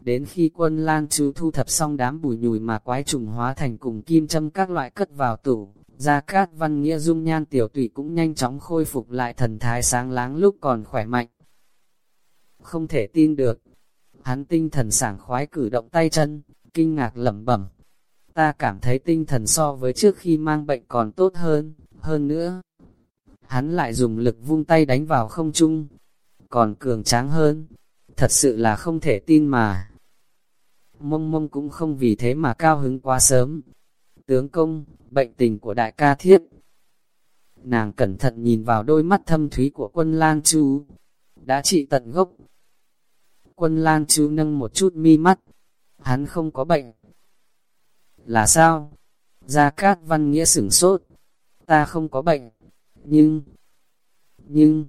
Đến khi quân lang chú thu thập xong đám bùi nhùi mà quái trùng hóa thành cùng kim châm các loại cất vào tủ, Gia Cát Văn Nghĩa dung nhan tiểu tụy cũng nhanh chóng khôi phục lại thần thái sáng láng lúc còn khỏe mạnh. Không thể tin được, hắn tinh thần sảng khoái cử động tay chân, kinh ngạc lẩm bẩm. Ta cảm thấy tinh thần so với trước khi mang bệnh còn tốt hơn, hơn nữa. Hắn lại dùng lực vung tay đánh vào không trung, còn cường tráng hơn. Thật sự là không thể tin mà. Mông mông cũng không vì thế mà cao hứng quá sớm. Tướng công, bệnh tình của đại ca thiết. Nàng cẩn thận nhìn vào đôi mắt thâm thúy của quân lang chú. Đã trị tận gốc. Quân lang chú nâng một chút mi mắt. Hắn không có bệnh. Là sao? Gia Cát Văn Nghĩa sửng sốt. Ta không có bệnh. Nhưng... Nhưng...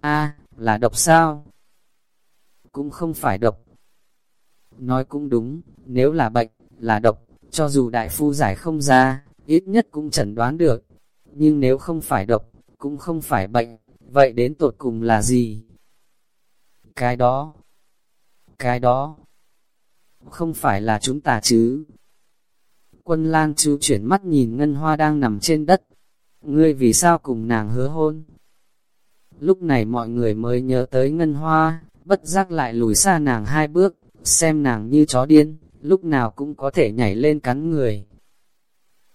a là độc sao? Cũng không phải độc. Nói cũng đúng, nếu là bệnh, là độc, cho dù đại phu giải không ra, ít nhất cũng chẩn đoán được. Nhưng nếu không phải độc, cũng không phải bệnh, vậy đến tột cùng là gì? Cái đó, cái đó, không phải là chúng ta chứ. Quân lang chú chuyển mắt nhìn ngân hoa đang nằm trên đất. Ngươi vì sao cùng nàng hứa hôn? Lúc này mọi người mới nhớ tới ngân hoa, bất giác lại lùi xa nàng hai bước, xem nàng như chó điên, lúc nào cũng có thể nhảy lên cắn người.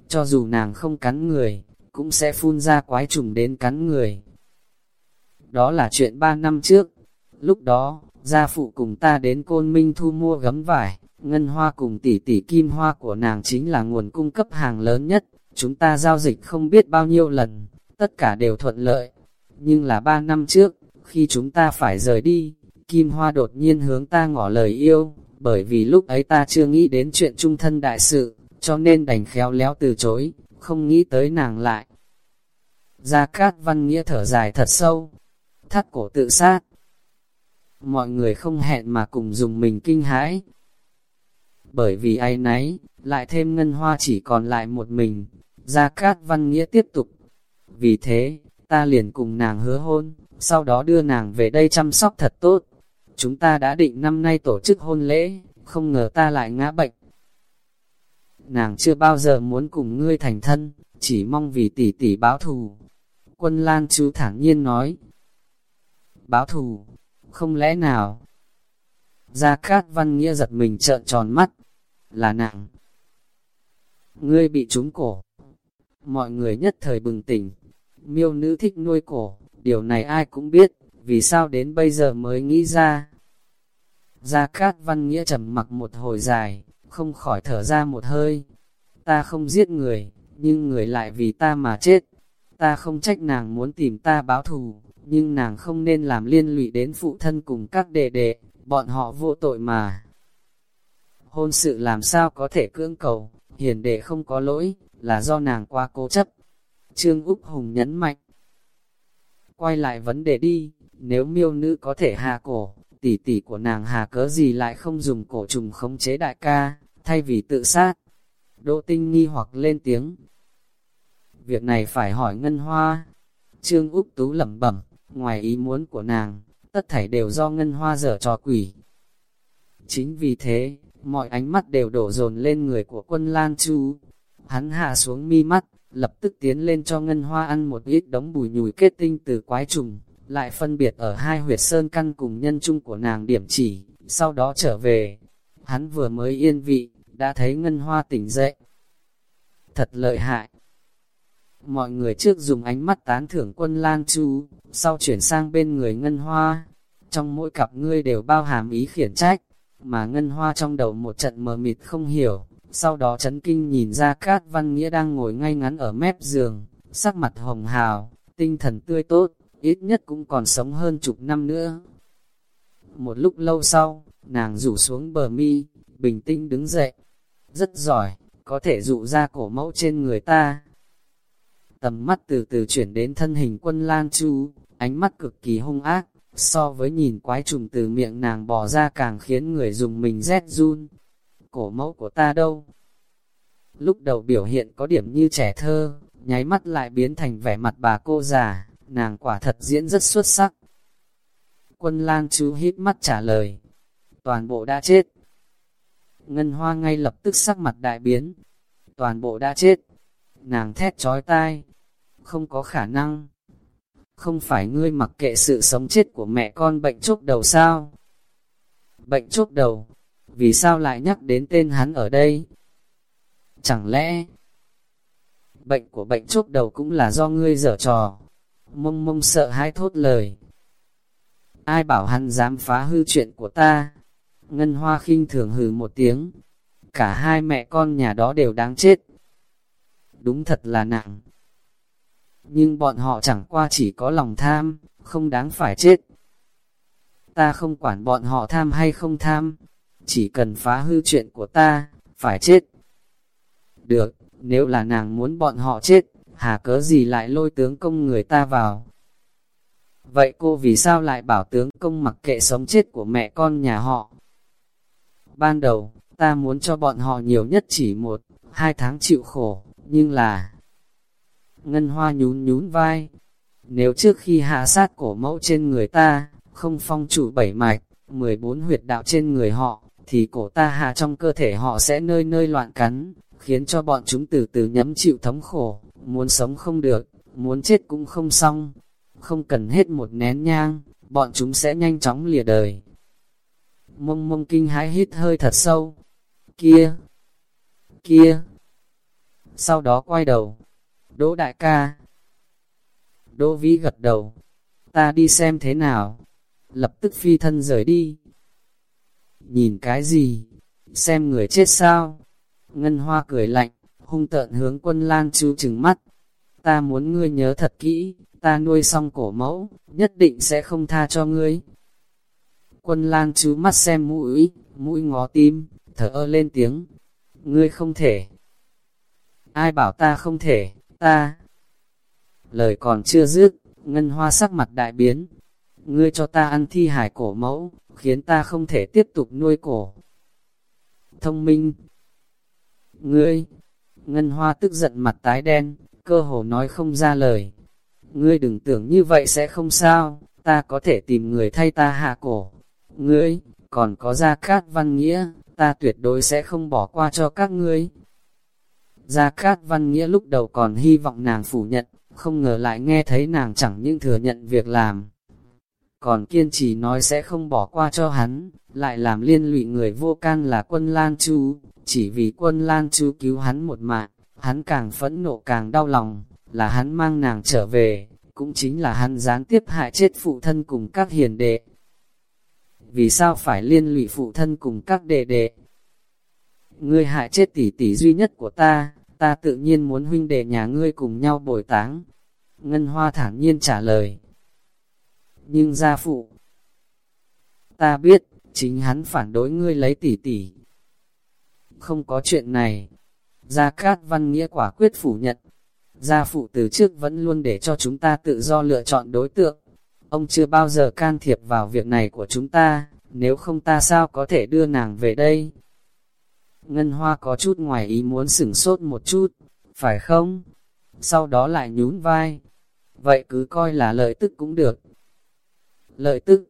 Cho dù nàng không cắn người, cũng sẽ phun ra quái trùng đến cắn người. Đó là chuyện ba năm trước. Lúc đó, gia phụ cùng ta đến Côn Minh thu mua gấm vải, ngân hoa cùng tỷ tỷ kim hoa của nàng chính là nguồn cung cấp hàng lớn nhất. Chúng ta giao dịch không biết bao nhiêu lần, tất cả đều thuận lợi. Nhưng là ba năm trước, khi chúng ta phải rời đi, Kim Hoa đột nhiên hướng ta ngỏ lời yêu, bởi vì lúc ấy ta chưa nghĩ đến chuyện trung thân đại sự, cho nên đành khéo léo từ chối, không nghĩ tới nàng lại. Gia Cát Văn Nghĩa thở dài thật sâu, thắt cổ tự sát. Mọi người không hẹn mà cùng dùng mình kinh hãi. Bởi vì ai nấy, lại thêm ngân hoa chỉ còn lại một mình, Gia Cát Văn Nghĩa tiếp tục. Vì thế, ta liền cùng nàng hứa hôn, sau đó đưa nàng về đây chăm sóc thật tốt. Chúng ta đã định năm nay tổ chức hôn lễ, không ngờ ta lại ngã bệnh. Nàng chưa bao giờ muốn cùng ngươi thành thân, chỉ mong vì tỷ tỷ báo thù. Quân Lan chú thẳng nhiên nói. Báo thù, không lẽ nào? Gia Cát Văn Nghĩa giật mình trợn tròn mắt, là nàng. Ngươi bị trúng cổ. Mọi người nhất thời bừng tỉnh, miêu nữ thích nuôi cổ, điều này ai cũng biết, vì sao đến bây giờ mới nghĩ ra. Gia Cát Văn Nghĩa trầm mặc một hồi dài, không khỏi thở ra một hơi. Ta không giết người, nhưng người lại vì ta mà chết. Ta không trách nàng muốn tìm ta báo thù, nhưng nàng không nên làm liên lụy đến phụ thân cùng các đệ đệ, bọn họ vô tội mà. Hôn sự làm sao có thể cưỡng cầu, hiền đệ không có lỗi, là do nàng qua cố chấp. Trương Úc Hùng nhấn mạnh. Quay lại vấn đề đi, nếu miêu nữ có thể hạ cổ, tỷ tỷ của nàng hà cớ gì lại không dùng cổ trùng khống chế đại ca, thay vì tự sát. Đỗ tinh nghi hoặc lên tiếng. Việc này phải hỏi ngân hoa. Trương Úc Tú lẩm bẩm, ngoài ý muốn của nàng, tất thảy đều do ngân hoa dở trò quỷ. Chính vì thế, mọi ánh mắt đều đổ dồn lên người của quân Lan Chu. Hắn hạ xuống mi mắt, lập tức tiến lên cho ngân hoa ăn một ít đống bùi nhùi kết tinh từ quái trùng, lại phân biệt ở hai huyệt sơn căn cùng nhân chung của nàng điểm chỉ, sau đó trở về. Hắn vừa mới yên vị, đã thấy ngân hoa tỉnh dậy. Thật lợi hại! Mọi người trước dùng ánh mắt tán thưởng quân Lan Chu, sau chuyển sang bên người ngân hoa. Trong mỗi cặp ngươi đều bao hàm ý khiển trách, mà ngân hoa trong đầu một trận mờ mịt không hiểu, sau đó chấn kinh nhìn ra Cát Văn Nghĩa đang ngồi ngay ngắn ở mép giường, sắc mặt hồng hào, tinh thần tươi tốt, ít nhất cũng còn sống hơn chục năm nữa. Một lúc lâu sau, nàng rủ xuống bờ mi, bình tĩnh đứng dậy. Rất giỏi, có thể dụ ra cổ mẫu trên người ta. Tầm mắt từ từ chuyển đến thân hình quân Lan Chu, ánh mắt cực kỳ hung ác, so với nhìn quái trùng từ miệng nàng bò ra càng khiến người dùng mình rét run. Cổ mẫu của ta đâu? Lúc đầu biểu hiện có điểm như trẻ thơ, nháy mắt lại biến thành vẻ mặt bà cô già, nàng quả thật diễn rất xuất sắc. Quân Lang chú hít mắt trả lời, toàn bộ đã chết. Ngân Hoa ngay lập tức sắc mặt đại biến, toàn bộ đã chết. Nàng thét trói tai, không có khả năng. Không phải ngươi mặc kệ sự sống chết của mẹ con bệnh chốt đầu sao? Bệnh chốt đầu, vì sao lại nhắc đến tên hắn ở đây? Chẳng lẽ, bệnh của bệnh chốt đầu cũng là do ngươi dở trò? Mông mông sợ hãi thốt lời. Ai bảo hắn dám phá hư chuyện của ta? Ngân hoa khinh thường hừ một tiếng. Cả hai mẹ con nhà đó đều đáng chết. Đúng thật là nặng. Nhưng bọn họ chẳng qua chỉ có lòng tham, không đáng phải chết. Ta không quản bọn họ tham hay không tham, chỉ cần phá hư chuyện của ta, phải chết. Được, nếu là nàng muốn bọn họ chết, hà cớ gì lại lôi tướng công người ta vào. Vậy cô vì sao lại bảo tướng công mặc kệ sống chết của mẹ con nhà họ? Ban đầu, ta muốn cho bọn họ nhiều nhất chỉ một, hai tháng chịu khổ, nhưng là... Ngân hoa nhún nhún vai. Nếu trước khi hạ sát cổ mẫu trên người ta, không phong chủ bảy mạch, 14 huyệt đạo trên người họ, thì cổ ta hạ trong cơ thể họ sẽ nơi nơi loạn cắn, khiến cho bọn chúng từ từ nhấm chịu thống khổ, muốn sống không được, muốn chết cũng không xong, không cần hết một nén nhang, bọn chúng sẽ nhanh chóng lìa đời. Mông mông kinh hãi hít hơi thật sâu, kia, kia, sau đó quay đầu, đỗ đại ca, đỗ vĩ gật đầu, ta đi xem thế nào, lập tức phi thân rời đi. Nhìn cái gì? Xem người chết sao? Ngân hoa cười lạnh, hung tợn hướng quân lang chú trừng mắt. Ta muốn ngươi nhớ thật kỹ, ta nuôi xong cổ mẫu, nhất định sẽ không tha cho ngươi. Quân lang chú mắt xem mũi, mũi ngó tim, thở ơ lên tiếng. Ngươi không thể. Ai bảo ta không thể, ta. Lời còn chưa dứt, ngân hoa sắc mặt đại biến. Ngươi cho ta ăn thi hải cổ mẫu, khiến ta không thể tiếp tục nuôi cổ. Thông minh, Ngươi, Ngân Hoa tức giận mặt tái đen, cơ hồ nói không ra lời. Ngươi đừng tưởng như vậy sẽ không sao, ta có thể tìm người thay ta hạ cổ. Ngươi, còn có Gia Cát Văn Nghĩa, ta tuyệt đối sẽ không bỏ qua cho các ngươi. Gia Cát Văn Nghĩa lúc đầu còn hy vọng nàng phủ nhận, không ngờ lại nghe thấy nàng chẳng những thừa nhận việc làm. Còn kiên trì nói sẽ không bỏ qua cho hắn, lại làm liên lụy người vô can là quân Lan Chu, chỉ vì quân Lan Chu cứu hắn một mạng, hắn càng phẫn nộ càng đau lòng, là hắn mang nàng trở về, cũng chính là hắn gián tiếp hại chết phụ thân cùng các hiền đệ. Vì sao phải liên lụy phụ thân cùng các đệ đệ? Ngươi hại chết tỷ tỷ duy nhất của ta, ta tự nhiên muốn huynh đệ nhà ngươi cùng nhau bồi táng. Ngân Hoa thản nhiên trả lời. Nhưng gia phụ, ta biết, chính hắn phản đối ngươi lấy tỷ tỷ, không có chuyện này. Gia Cát Văn Nghĩa quả quyết phủ nhận. Gia phụ từ trước vẫn luôn để cho chúng ta tự do lựa chọn đối tượng. Ông chưa bao giờ can thiệp vào việc này của chúng ta, nếu không ta sao có thể đưa nàng về đây? Ngân Hoa có chút ngoài ý muốn sửng sốt một chút, phải không? Sau đó lại nhún vai. Vậy cứ coi là lợi tức cũng được. Lợi tức?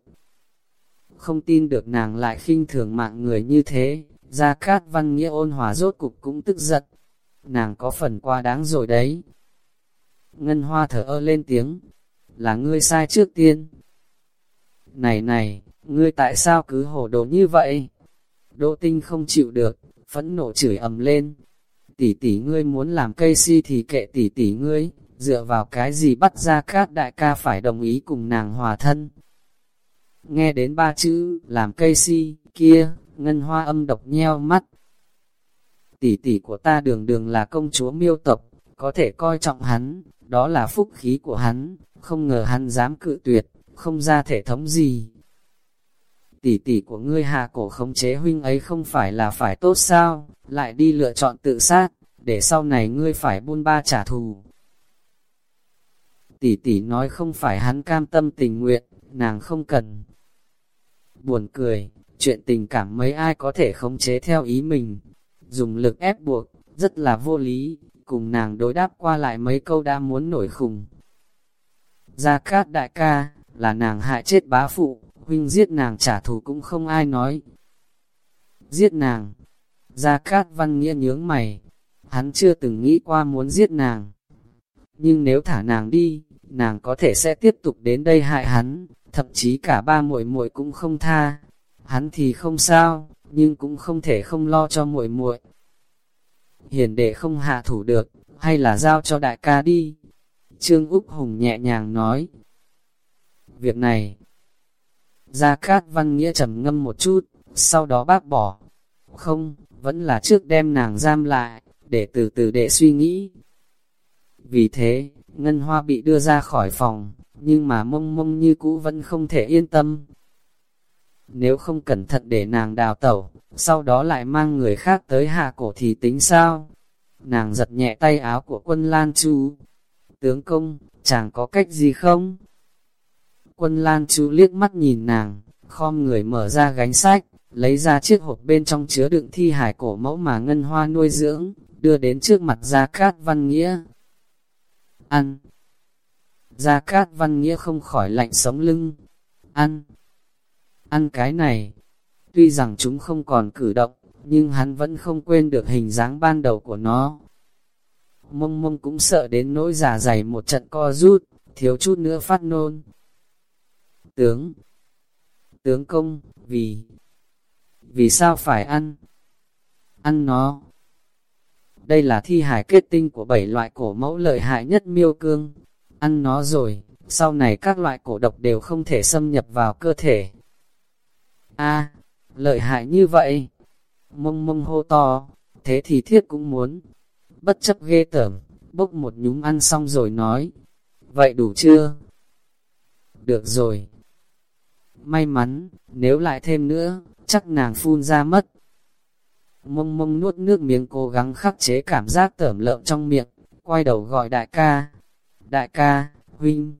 Không tin được nàng lại khinh thường mạng người như thế. Gia Cát Văn Nghĩa ôn hòa rốt cục cũng tức giận. Nàng có phần quá đáng rồi đấy. Ngân Hoa thở ơ lên tiếng. Là ngươi sai trước tiên. Này này, ngươi tại sao cứ hồ đồ như vậy? Đỗ tinh không chịu được, phẫn nộ chửi ầm lên. Tỷ tỷ ngươi muốn làm cây si thì kệ tỷ tỷ ngươi, dựa vào cái gì bắt ra cát đại ca phải đồng ý cùng nàng hòa thân. Nghe đến ba chữ, làm cây si, kia, ngân hoa âm độc nheo mắt. tỷ tỷ của ta đường đường là công chúa miêu tộc, có thể coi trọng hắn, đó là phúc khí của hắn, không ngờ hắn dám cự tuyệt, không ra thể thống gì. Tỷ tỷ của ngươi hạ cổ khống chế huynh ấy không phải là phải tốt sao, lại đi lựa chọn tự sát, để sau này ngươi phải buôn ba trả thù. Tỷ tỷ nói không phải hắn cam tâm tình nguyện, nàng không cần. Buồn cười, chuyện tình cảm mấy ai có thể khống chế theo ý mình, dùng lực ép buộc, rất là vô lý, cùng nàng đối đáp qua lại mấy câu đã muốn nổi khùng. Gia Cát đại ca, là nàng hại chết bá phụ, huynh giết nàng trả thù cũng không ai nói. Giết nàng, Gia Cát văn nghĩa nhướng mày, hắn chưa từng nghĩ qua muốn giết nàng. Nhưng nếu thả nàng đi, nàng có thể sẽ tiếp tục đến đây hại hắn, thậm chí cả ba muội muội cũng không tha. Hắn thì không sao, nhưng cũng không thể không lo cho muội muội. Hiền đệ không hạ thủ được, hay là giao cho đại ca đi. Trương Úc Hùng nhẹ nhàng nói. Việc này, Gia Cát Văn Nghĩa trầm ngâm một chút, sau đó bác bỏ. Không, vẫn là trước đem nàng giam lại, để từ từ để suy nghĩ. Vì thế, Ngân Hoa bị đưa ra khỏi phòng, nhưng mà mông mông như cũ vẫn không thể yên tâm. Nếu không cẩn thận để nàng đào tẩu, sau đó lại mang người khác tới hạ cổ thì tính sao? Nàng giật nhẹ tay áo của quân Lan Chu. Tướng công, chàng có cách gì không? Quân Lan Chu liếc mắt nhìn nàng, khom người mở ra gánh sách, lấy ra chiếc hộp bên trong chứa đựng thi hải cổ mẫu mà Ngân Hoa nuôi dưỡng, đưa đến trước mặt Gia Cát Văn Nghĩa. Ăn! Gia Cát Văn Nghĩa không khỏi lạnh sống lưng. Ăn! Ăn cái này! Tuy rằng chúng không còn cử động, nhưng hắn vẫn không quên được hình dáng ban đầu của nó. Mông mông cũng sợ đến nỗi giả dày một trận co rút, thiếu chút nữa phát nôn. Tướng! Tướng công, vì... Vì sao phải ăn? Ăn nó! Đây là thi hải kết tinh của bảy loại cổ mẫu lợi hại nhất miêu cương. Ăn nó rồi, sau này các loại cổ độc đều không thể xâm nhập vào cơ thể. A, lợi hại như vậy. Mông mông hô to, thế thì thiết cũng muốn. Bất chấp ghê tởm, bốc một nhúng ăn xong rồi nói. Vậy đủ chưa? Được rồi. May mắn, nếu lại thêm nữa, chắc nàng phun ra mất. Mông mông nuốt nước miếng cố gắng khắc chế cảm giác tởm lợm trong miệng, quay đầu gọi đại ca. Đại ca, huynh.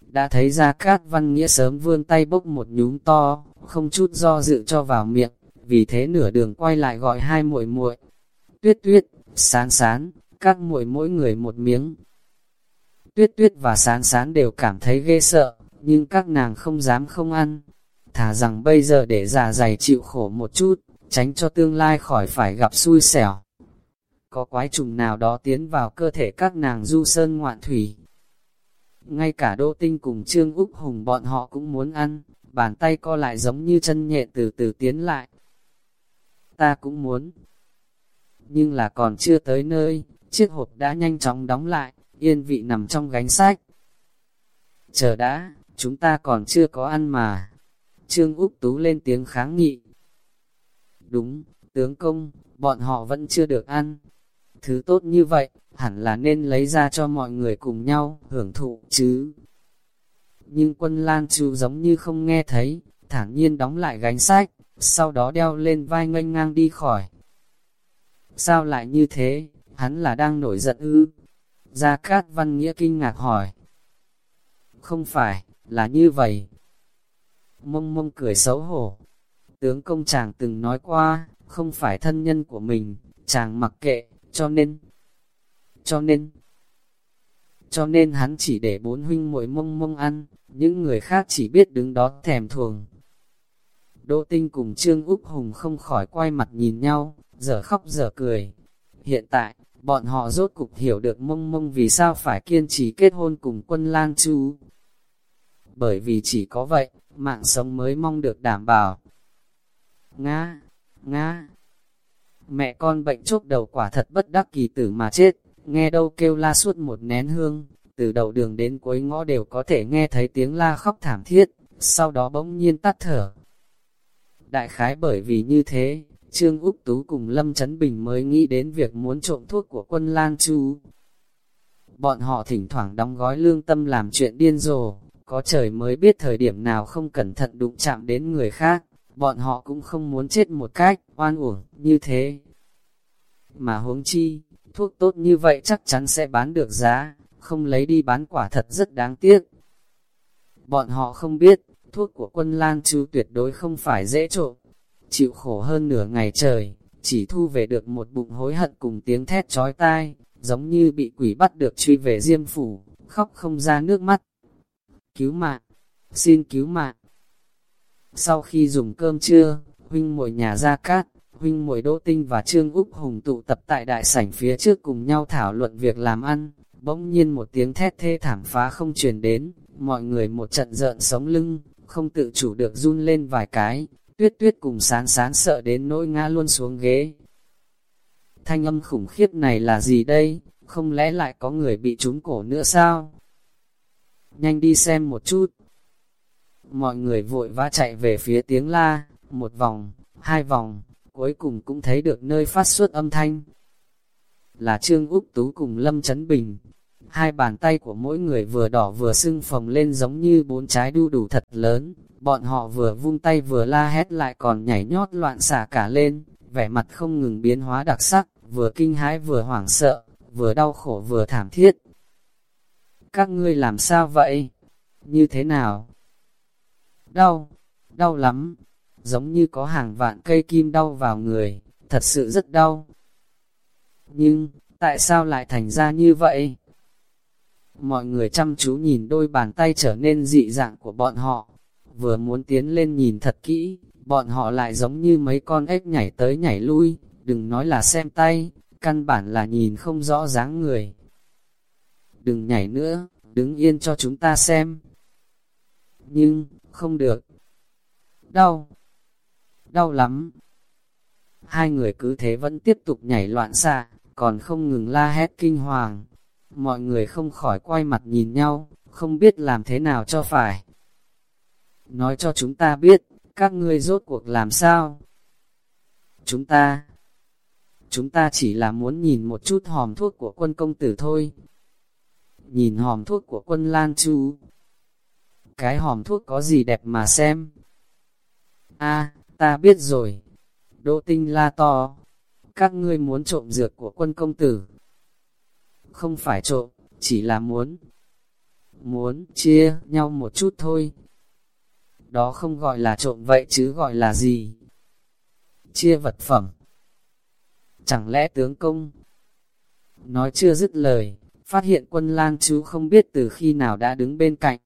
Đã thấy ra cát văn nghĩa sớm vươn tay bốc một nhúm to, không chút do dự cho vào miệng, vì thế nửa đường quay lại gọi hai muội muội. Tuyết tuyết, sán sán, các muội mỗi người một miếng. Tuyết tuyết và sán sán đều cảm thấy ghê sợ, nhưng các nàng không dám không ăn. Thả rằng bây giờ để già dày chịu khổ một chút, tránh cho tương lai khỏi phải gặp xui xẻo. Có quái trùng nào đó tiến vào cơ thể các nàng du sơn ngoạn thủy. Ngay cả Đô Tinh cùng Trương Úc Hùng bọn họ cũng muốn ăn, bàn tay co lại giống như chân nhẹ từ từ tiến lại. Ta cũng muốn. Nhưng là còn chưa tới nơi, chiếc hộp đã nhanh chóng đóng lại, yên vị nằm trong gánh sách. Chờ đã, chúng ta còn chưa có ăn mà. Trương Úc Tú lên tiếng kháng nghị, Đúng, tướng công, bọn họ vẫn chưa được ăn. Thứ tốt như vậy, hẳn là nên lấy ra cho mọi người cùng nhau, hưởng thụ chứ. Nhưng quân Lan Chu giống như không nghe thấy, thản nhiên đóng lại gánh sách, sau đó đeo lên vai ngênh ngang đi khỏi. Sao lại như thế, hắn là đang nổi giận ư? Gia Cát Văn Nghĩa kinh ngạc hỏi. Không phải, là như vậy. Mông mông cười xấu hổ, Tướng công chàng từng nói qua, không phải thân nhân của mình, chàng mặc kệ, cho nên, cho nên, cho nên hắn chỉ để bốn huynh muội mông mông ăn, những người khác chỉ biết đứng đó thèm thuồng. Đỗ Tinh cùng Trương Úc Hùng không khỏi quay mặt nhìn nhau, giờ khóc giờ cười. Hiện tại, bọn họ rốt cục hiểu được mông mông vì sao phải kiên trì kết hôn cùng quân Lan Chu. Bởi vì chỉ có vậy, mạng sống mới mong được đảm bảo. Nga, Nga. Mẹ con bệnh chốc đầu quả thật bất đắc kỳ tử mà chết, nghe đâu kêu la suốt một nén hương, từ đầu đường đến cuối ngõ đều có thể nghe thấy tiếng la khóc thảm thiết, sau đó bỗng nhiên tắt thở. Đại khái bởi vì như thế, Trương Úc Tú cùng Lâm Trấn Bình mới nghĩ đến việc muốn trộm thuốc của quân Lan Chu. Bọn họ thỉnh thoảng đóng gói lương tâm làm chuyện điên rồ, có trời mới biết thời điểm nào không cẩn thận đụng chạm đến người khác, bọn họ cũng không muốn chết một cách oan uổng như thế. Mà huống chi, thuốc tốt như vậy chắc chắn sẽ bán được giá, không lấy đi bán quả thật rất đáng tiếc. Bọn họ không biết, thuốc của quân Lan chú tuyệt đối không phải dễ trộm, chịu khổ hơn nửa ngày trời, chỉ thu về được một bụng hối hận cùng tiếng thét chói tai, giống như bị quỷ bắt được truy về diêm phủ, khóc không ra nước mắt. Cứu mạng, xin cứu mạng. Sau khi dùng cơm trưa, huynh muội nhà ra cát, huynh muội Đỗ Tinh và Trương Úc Hùng tụ tập tại đại sảnh phía trước cùng nhau thảo luận việc làm ăn, bỗng nhiên một tiếng thét thê thảm phá không truyền đến, mọi người một trận rợn sống lưng, không tự chủ được run lên vài cái, tuyết tuyết cùng sán sán sợ đến nỗi ngã luôn xuống ghế. Thanh âm khủng khiếp này là gì đây, không lẽ lại có người bị trúng cổ nữa sao? Nhanh đi xem một chút. Mọi người vội vã chạy về phía tiếng la, một vòng, hai vòng, cuối cùng cũng thấy được nơi phát xuất âm thanh. Là Trương Úc Tú cùng Lâm Trấn Bình. Hai bàn tay của mỗi người vừa đỏ vừa sưng phồng lên giống như bốn trái đu đủ thật lớn, Bọn họ vừa vung tay vừa la hét lại còn nhảy nhót loạn xả cả lên, vẻ mặt không ngừng biến hóa đặc sắc, vừa kinh hãi vừa hoảng sợ, vừa đau khổ vừa thảm thiết. Các ngươi làm sao vậy? Như thế nào? Đau, đau lắm, giống như có hàng vạn cây kim đau vào người, thật sự rất đau. Nhưng, tại sao lại thành ra như vậy? Mọi người chăm chú nhìn đôi bàn tay trở nên dị dạng của bọn họ, vừa muốn tiến lên nhìn thật kỹ, bọn họ lại giống như mấy con ếch nhảy tới nhảy lui, đừng nói là xem tay, căn bản là nhìn không rõ dáng người. Đừng nhảy nữa, đứng yên cho chúng ta xem. Nhưng, không được. Đau. Đau lắm. Hai người cứ thế vẫn tiếp tục nhảy loạn xạ, còn không ngừng la hét kinh hoàng. Mọi người không khỏi quay mặt nhìn nhau, không biết làm thế nào cho phải nói cho chúng ta biết, các ngươi rốt cuộc làm sao? Chúng ta, chúng ta chỉ là muốn nhìn một chút hòm thuốc của quân công tử thôi. Nhìn hòm thuốc của quân Lan Chu. Cái hòm thuốc có gì đẹp mà xem? a ta biết rồi. Đỗ tinh la to. Các ngươi muốn trộm dược của quân công tử. Không phải trộm, chỉ là muốn. Muốn chia nhau một chút thôi đó không gọi là trộm vậy chứ gọi là gì? Chia vật phẩm. Chẳng lẽ tướng công? Nói chưa dứt lời, phát hiện quân lang chú không biết từ khi nào đã đứng bên cạnh.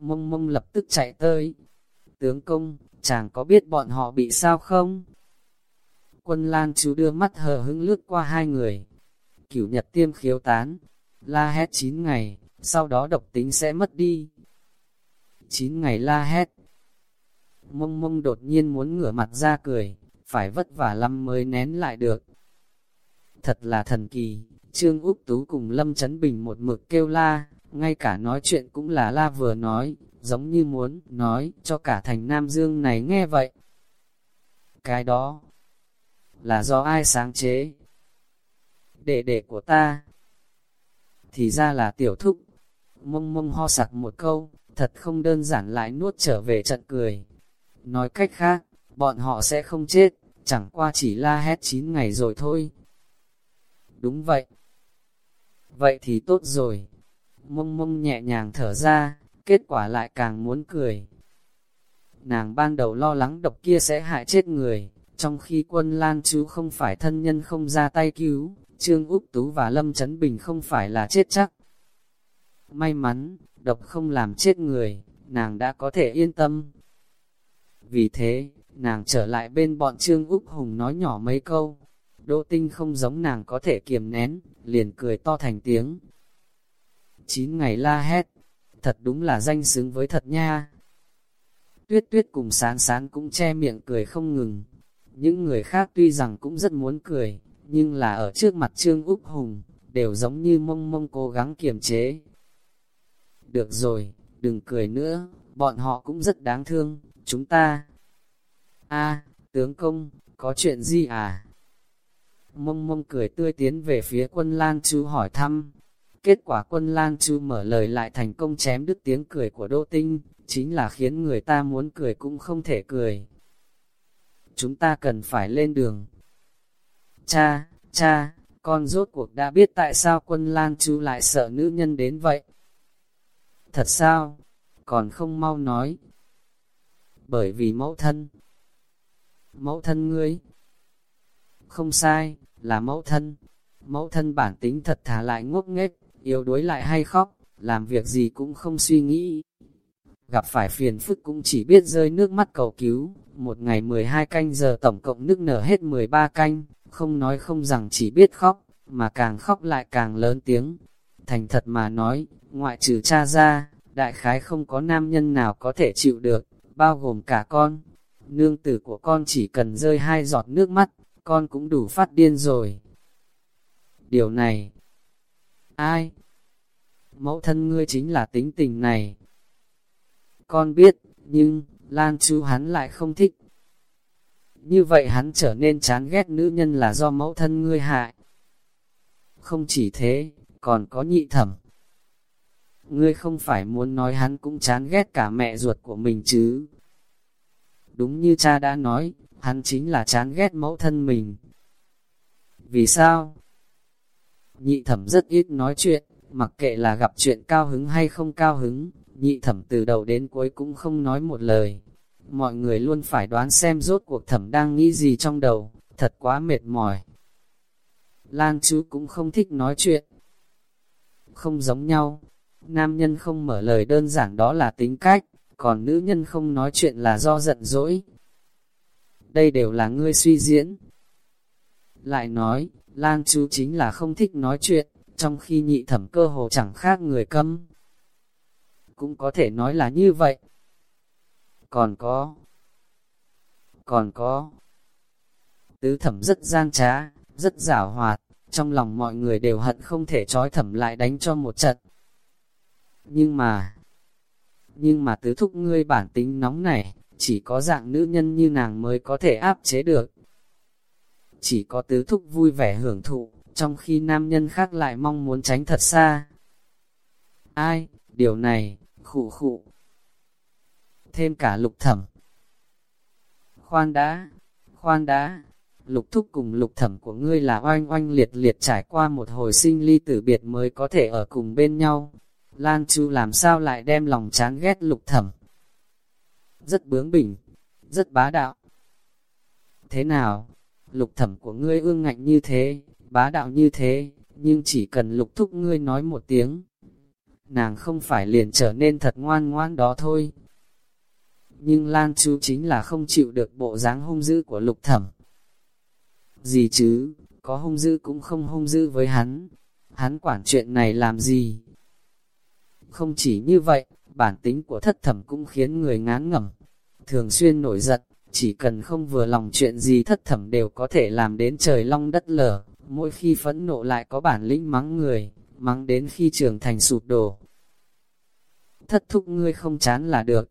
Mông mông lập tức chạy tới. Tướng công, chàng có biết bọn họ bị sao không? Quân lan chú đưa mắt hờ hững lướt qua hai người. Cửu nhật tiêm khiếu tán, la hét 9 ngày, sau đó độc tính sẽ mất đi. 9 ngày la hét. Mông mông đột nhiên muốn ngửa mặt ra cười, phải vất vả lắm mới nén lại được. Thật là thần kỳ, Trương Úc Tú cùng Lâm Trấn Bình một mực kêu la, ngay cả nói chuyện cũng là la vừa nói, giống như muốn nói cho cả thành Nam Dương này nghe vậy. Cái đó là do ai sáng chế? Đệ đệ của ta. Thì ra là tiểu thúc. Mông mông ho sặc một câu, thật không đơn giản lại nuốt trở về trận cười. Nói cách khác, bọn họ sẽ không chết, chẳng qua chỉ la hét 9 ngày rồi thôi. Đúng vậy. Vậy thì tốt rồi. Mông mông nhẹ nhàng thở ra, kết quả lại càng muốn cười. Nàng ban đầu lo lắng độc kia sẽ hại chết người, trong khi quân Lan chú không phải thân nhân không ra tay cứu, Trương Úc Tú và Lâm Trấn Bình không phải là chết chắc. May mắn, độc không làm chết người, nàng đã có thể yên tâm. Vì thế, nàng trở lại bên bọn Trương Úc Hùng nói nhỏ mấy câu. Đỗ tinh không giống nàng có thể kiềm nén, liền cười to thành tiếng. Chín ngày la hét, thật đúng là danh xứng với thật nha. Tuyết tuyết cùng sáng sáng cũng che miệng cười không ngừng. Những người khác tuy rằng cũng rất muốn cười, nhưng là ở trước mặt Trương Úc Hùng, đều giống như mông mông cố gắng kiềm chế, được rồi, đừng cười nữa, bọn họ cũng rất đáng thương, chúng ta. a tướng công, có chuyện gì à? Mông mông cười tươi tiến về phía quân lang chú hỏi thăm. Kết quả quân lang Chu mở lời lại thành công chém đứt tiếng cười của Đỗ Tinh, chính là khiến người ta muốn cười cũng không thể cười. Chúng ta cần phải lên đường. Cha, cha, con rốt cuộc đã biết tại sao quân lang Chu lại sợ nữ nhân đến vậy. Thật sao? Còn không mau nói. Bởi vì mẫu thân. Mẫu thân ngươi. Không sai, là mẫu thân. Mẫu thân bản tính thật thà lại ngốc nghếch, yếu đuối lại hay khóc, làm việc gì cũng không suy nghĩ. Gặp phải phiền phức cũng chỉ biết rơi nước mắt cầu cứu, một ngày 12 canh giờ tổng cộng nước nở hết 13 canh, không nói không rằng chỉ biết khóc, mà càng khóc lại càng lớn tiếng. Thành thật mà nói, ngoại trừ cha ra, đại khái không có nam nhân nào có thể chịu được, bao gồm cả con. Nương tử của con chỉ cần rơi hai giọt nước mắt, con cũng đủ phát điên rồi. Điều này, ai? Mẫu thân ngươi chính là tính tình này. Con biết, nhưng, Lan chú hắn lại không thích. Như vậy hắn trở nên chán ghét nữ nhân là do mẫu thân ngươi hại. Không chỉ thế, còn có nhị thẩm. Ngươi không phải muốn nói hắn cũng chán ghét cả mẹ ruột của mình chứ. Đúng như cha đã nói, hắn chính là chán ghét mẫu thân mình. Vì sao? Nhị thẩm rất ít nói chuyện, mặc kệ là gặp chuyện cao hứng hay không cao hứng, nhị thẩm từ đầu đến cuối cũng không nói một lời. Mọi người luôn phải đoán xem rốt cuộc thẩm đang nghĩ gì trong đầu, thật quá mệt mỏi. Lan chú cũng không thích nói chuyện. Không giống nhau, nam nhân không mở lời đơn giản đó là tính cách, còn nữ nhân không nói chuyện là do giận dỗi. Đây đều là ngươi suy diễn. Lại nói, Lan chú chính là không thích nói chuyện, trong khi nhị thẩm cơ hồ chẳng khác người câm. Cũng có thể nói là như vậy. Còn có, còn có, tứ thẩm rất gian trá, rất giả hoạt, trong lòng mọi người đều hận không thể trói thẩm lại đánh cho một trận. Nhưng mà, nhưng mà tứ thúc ngươi bản tính nóng này, chỉ có dạng nữ nhân như nàng mới có thể áp chế được. Chỉ có tứ thúc vui vẻ hưởng thụ, trong khi nam nhân khác lại mong muốn tránh thật xa. Ai, điều này, khụ khụ. Thêm cả lục thẩm. Khoan đã, khoan đã, lục thúc cùng lục thẩm của ngươi là oanh oanh liệt liệt trải qua một hồi sinh ly tử biệt mới có thể ở cùng bên nhau. Lan Chu làm sao lại đem lòng chán ghét lục thẩm. Rất bướng bỉnh, rất bá đạo. Thế nào, lục thẩm của ngươi ương ngạnh như thế, bá đạo như thế, nhưng chỉ cần lục thúc ngươi nói một tiếng. Nàng không phải liền trở nên thật ngoan ngoan đó thôi. Nhưng Lan Chu chính là không chịu được bộ dáng hung dữ của lục thẩm. Gì chứ, có hung dữ cũng không hung dữ với hắn. Hắn quản chuyện này làm gì? Không chỉ như vậy, bản tính của thất thẩm cũng khiến người ngán ngẩm. Thường xuyên nổi giận, chỉ cần không vừa lòng chuyện gì thất thẩm đều có thể làm đến trời long đất lở. Mỗi khi phẫn nộ lại có bản lĩnh mắng người, mắng đến khi trưởng thành sụp đổ. Thất thúc ngươi không chán là được.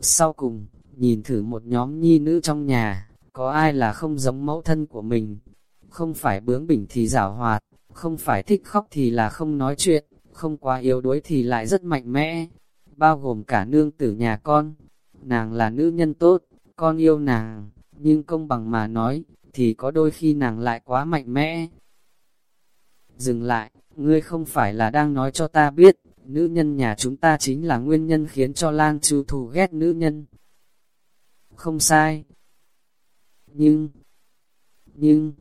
Sau cùng, nhìn thử một nhóm nhi nữ trong nhà, có ai là không giống mẫu thân của mình, không phải bướng bỉnh thì giảo hoạt, không phải thích khóc thì là không nói chuyện, không quá yếu đuối thì lại rất mạnh mẽ, bao gồm cả nương tử nhà con. Nàng là nữ nhân tốt, con yêu nàng, nhưng công bằng mà nói, thì có đôi khi nàng lại quá mạnh mẽ. Dừng lại, ngươi không phải là đang nói cho ta biết, nữ nhân nhà chúng ta chính là nguyên nhân khiến cho Lan Chu thù ghét nữ nhân. Không sai, nhưng, nhưng,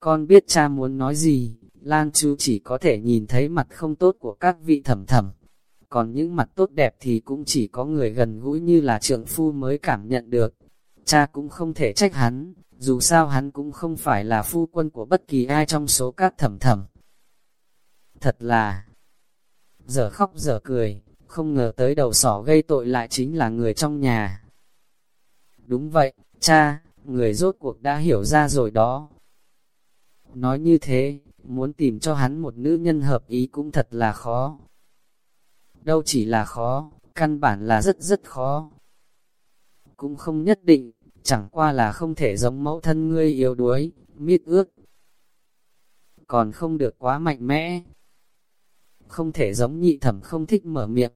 con biết cha muốn nói gì, Lan Chu chỉ có thể nhìn thấy mặt không tốt của các vị thẩm thẩm. Còn những mặt tốt đẹp thì cũng chỉ có người gần gũi như là trượng phu mới cảm nhận được. Cha cũng không thể trách hắn, dù sao hắn cũng không phải là phu quân của bất kỳ ai trong số các thẩm thẩm. Thật là, giờ khóc giờ cười, không ngờ tới đầu sỏ gây tội lại chính là người trong nhà. Đúng vậy, Cha, người rốt cuộc đã hiểu ra rồi đó. Nói như thế, muốn tìm cho hắn một nữ nhân hợp ý cũng thật là khó. Đâu chỉ là khó, căn bản là rất rất khó. Cũng không nhất định, chẳng qua là không thể giống mẫu thân ngươi yếu đuối, miết ước. Còn không được quá mạnh mẽ. Không thể giống nhị thẩm không thích mở miệng.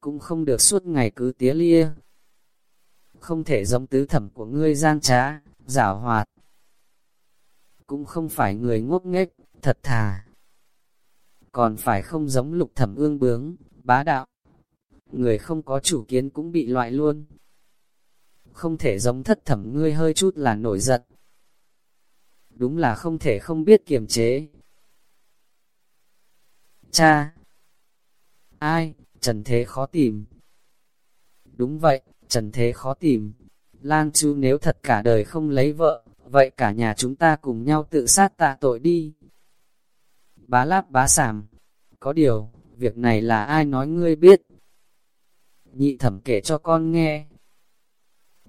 Cũng không được suốt ngày cứ tía lia. Không thể giống tứ thẩm của ngươi gian trá, giả hoạt. Cũng không phải người ngốc nghếch, thật thà. Còn phải không giống lục thẩm ương bướng, bá đạo. Người không có chủ kiến cũng bị loại luôn không thể giống thất thẩm ngươi hơi chút là nổi giận. Đúng là không thể không biết kiềm chế. Cha! Ai? Trần Thế khó tìm. Đúng vậy, Trần Thế khó tìm. lang Chu nếu thật cả đời không lấy vợ, vậy cả nhà chúng ta cùng nhau tự sát tạ tội đi. Bá láp bá sảm. Có điều, việc này là ai nói ngươi biết? Nhị thẩm kể cho con nghe.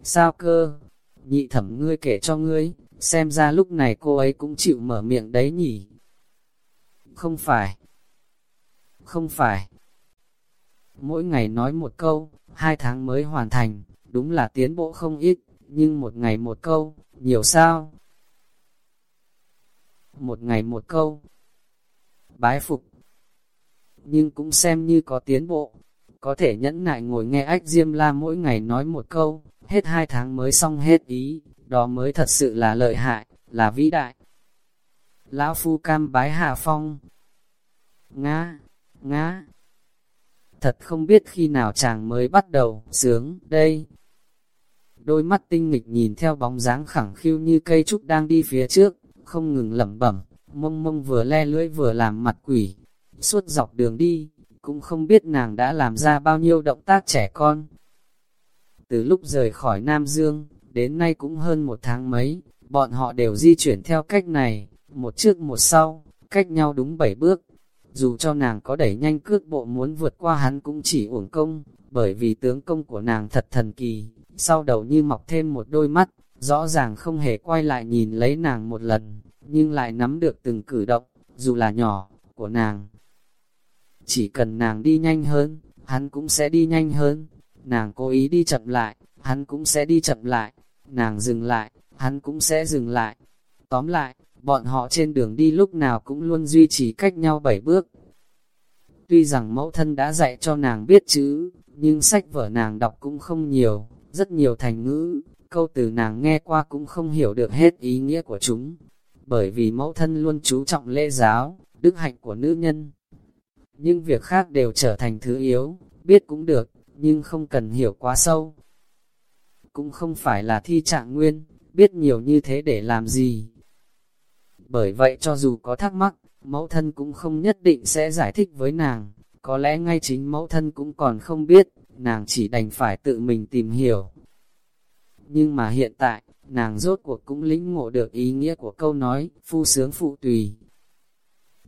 Sao cơ? Nhị thẩm ngươi kể cho ngươi, xem ra lúc này cô ấy cũng chịu mở miệng đấy nhỉ? Không phải. Không phải. Mỗi ngày nói một câu, hai tháng mới hoàn thành, đúng là tiến bộ không ít, nhưng một ngày một câu, nhiều sao? Một ngày một câu. Bái phục. Nhưng cũng xem như có tiến bộ, có thể nhẫn nại ngồi nghe ách Diêm La mỗi ngày nói một câu, hết hai tháng mới xong hết ý, đó mới thật sự là lợi hại, là vĩ đại. Lão Phu cam bái hà phong. Ngã, ngã. Thật không biết khi nào chàng mới bắt đầu, sướng, đây. Đôi mắt tinh nghịch nhìn theo bóng dáng khẳng khiu như cây trúc đang đi phía trước, không ngừng lẩm bẩm, mông mông vừa le lưỡi vừa làm mặt quỷ. Suốt dọc đường đi, cũng không biết nàng đã làm ra bao nhiêu động tác trẻ con. Từ lúc rời khỏi Nam Dương, đến nay cũng hơn một tháng mấy, bọn họ đều di chuyển theo cách này, một trước một sau, cách nhau đúng bảy bước. Dù cho nàng có đẩy nhanh cước bộ muốn vượt qua hắn cũng chỉ uổng công, bởi vì tướng công của nàng thật thần kỳ, sau đầu như mọc thêm một đôi mắt, rõ ràng không hề quay lại nhìn lấy nàng một lần, nhưng lại nắm được từng cử động, dù là nhỏ, của nàng. Chỉ cần nàng đi nhanh hơn, hắn cũng sẽ đi nhanh hơn, nàng cố ý đi chậm lại, hắn cũng sẽ đi chậm lại, nàng dừng lại, hắn cũng sẽ dừng lại. Tóm lại, bọn họ trên đường đi lúc nào cũng luôn duy trì cách nhau bảy bước. Tuy rằng mẫu thân đã dạy cho nàng biết chữ, nhưng sách vở nàng đọc cũng không nhiều, rất nhiều thành ngữ, câu từ nàng nghe qua cũng không hiểu được hết ý nghĩa của chúng. Bởi vì mẫu thân luôn chú trọng lễ giáo, đức hạnh của nữ nhân. Nhưng việc khác đều trở thành thứ yếu, biết cũng được, nhưng không cần hiểu quá sâu. Cũng không phải là thi trạng nguyên, biết nhiều như thế để làm gì. Bởi vậy cho dù có thắc mắc, mẫu thân cũng không nhất định sẽ giải thích với nàng, có lẽ ngay chính mẫu thân cũng còn không biết, nàng chỉ đành phải tự mình tìm hiểu. Nhưng mà hiện tại, nàng rốt cuộc cũng lĩnh ngộ được ý nghĩa của câu nói, phu sướng phụ tùy.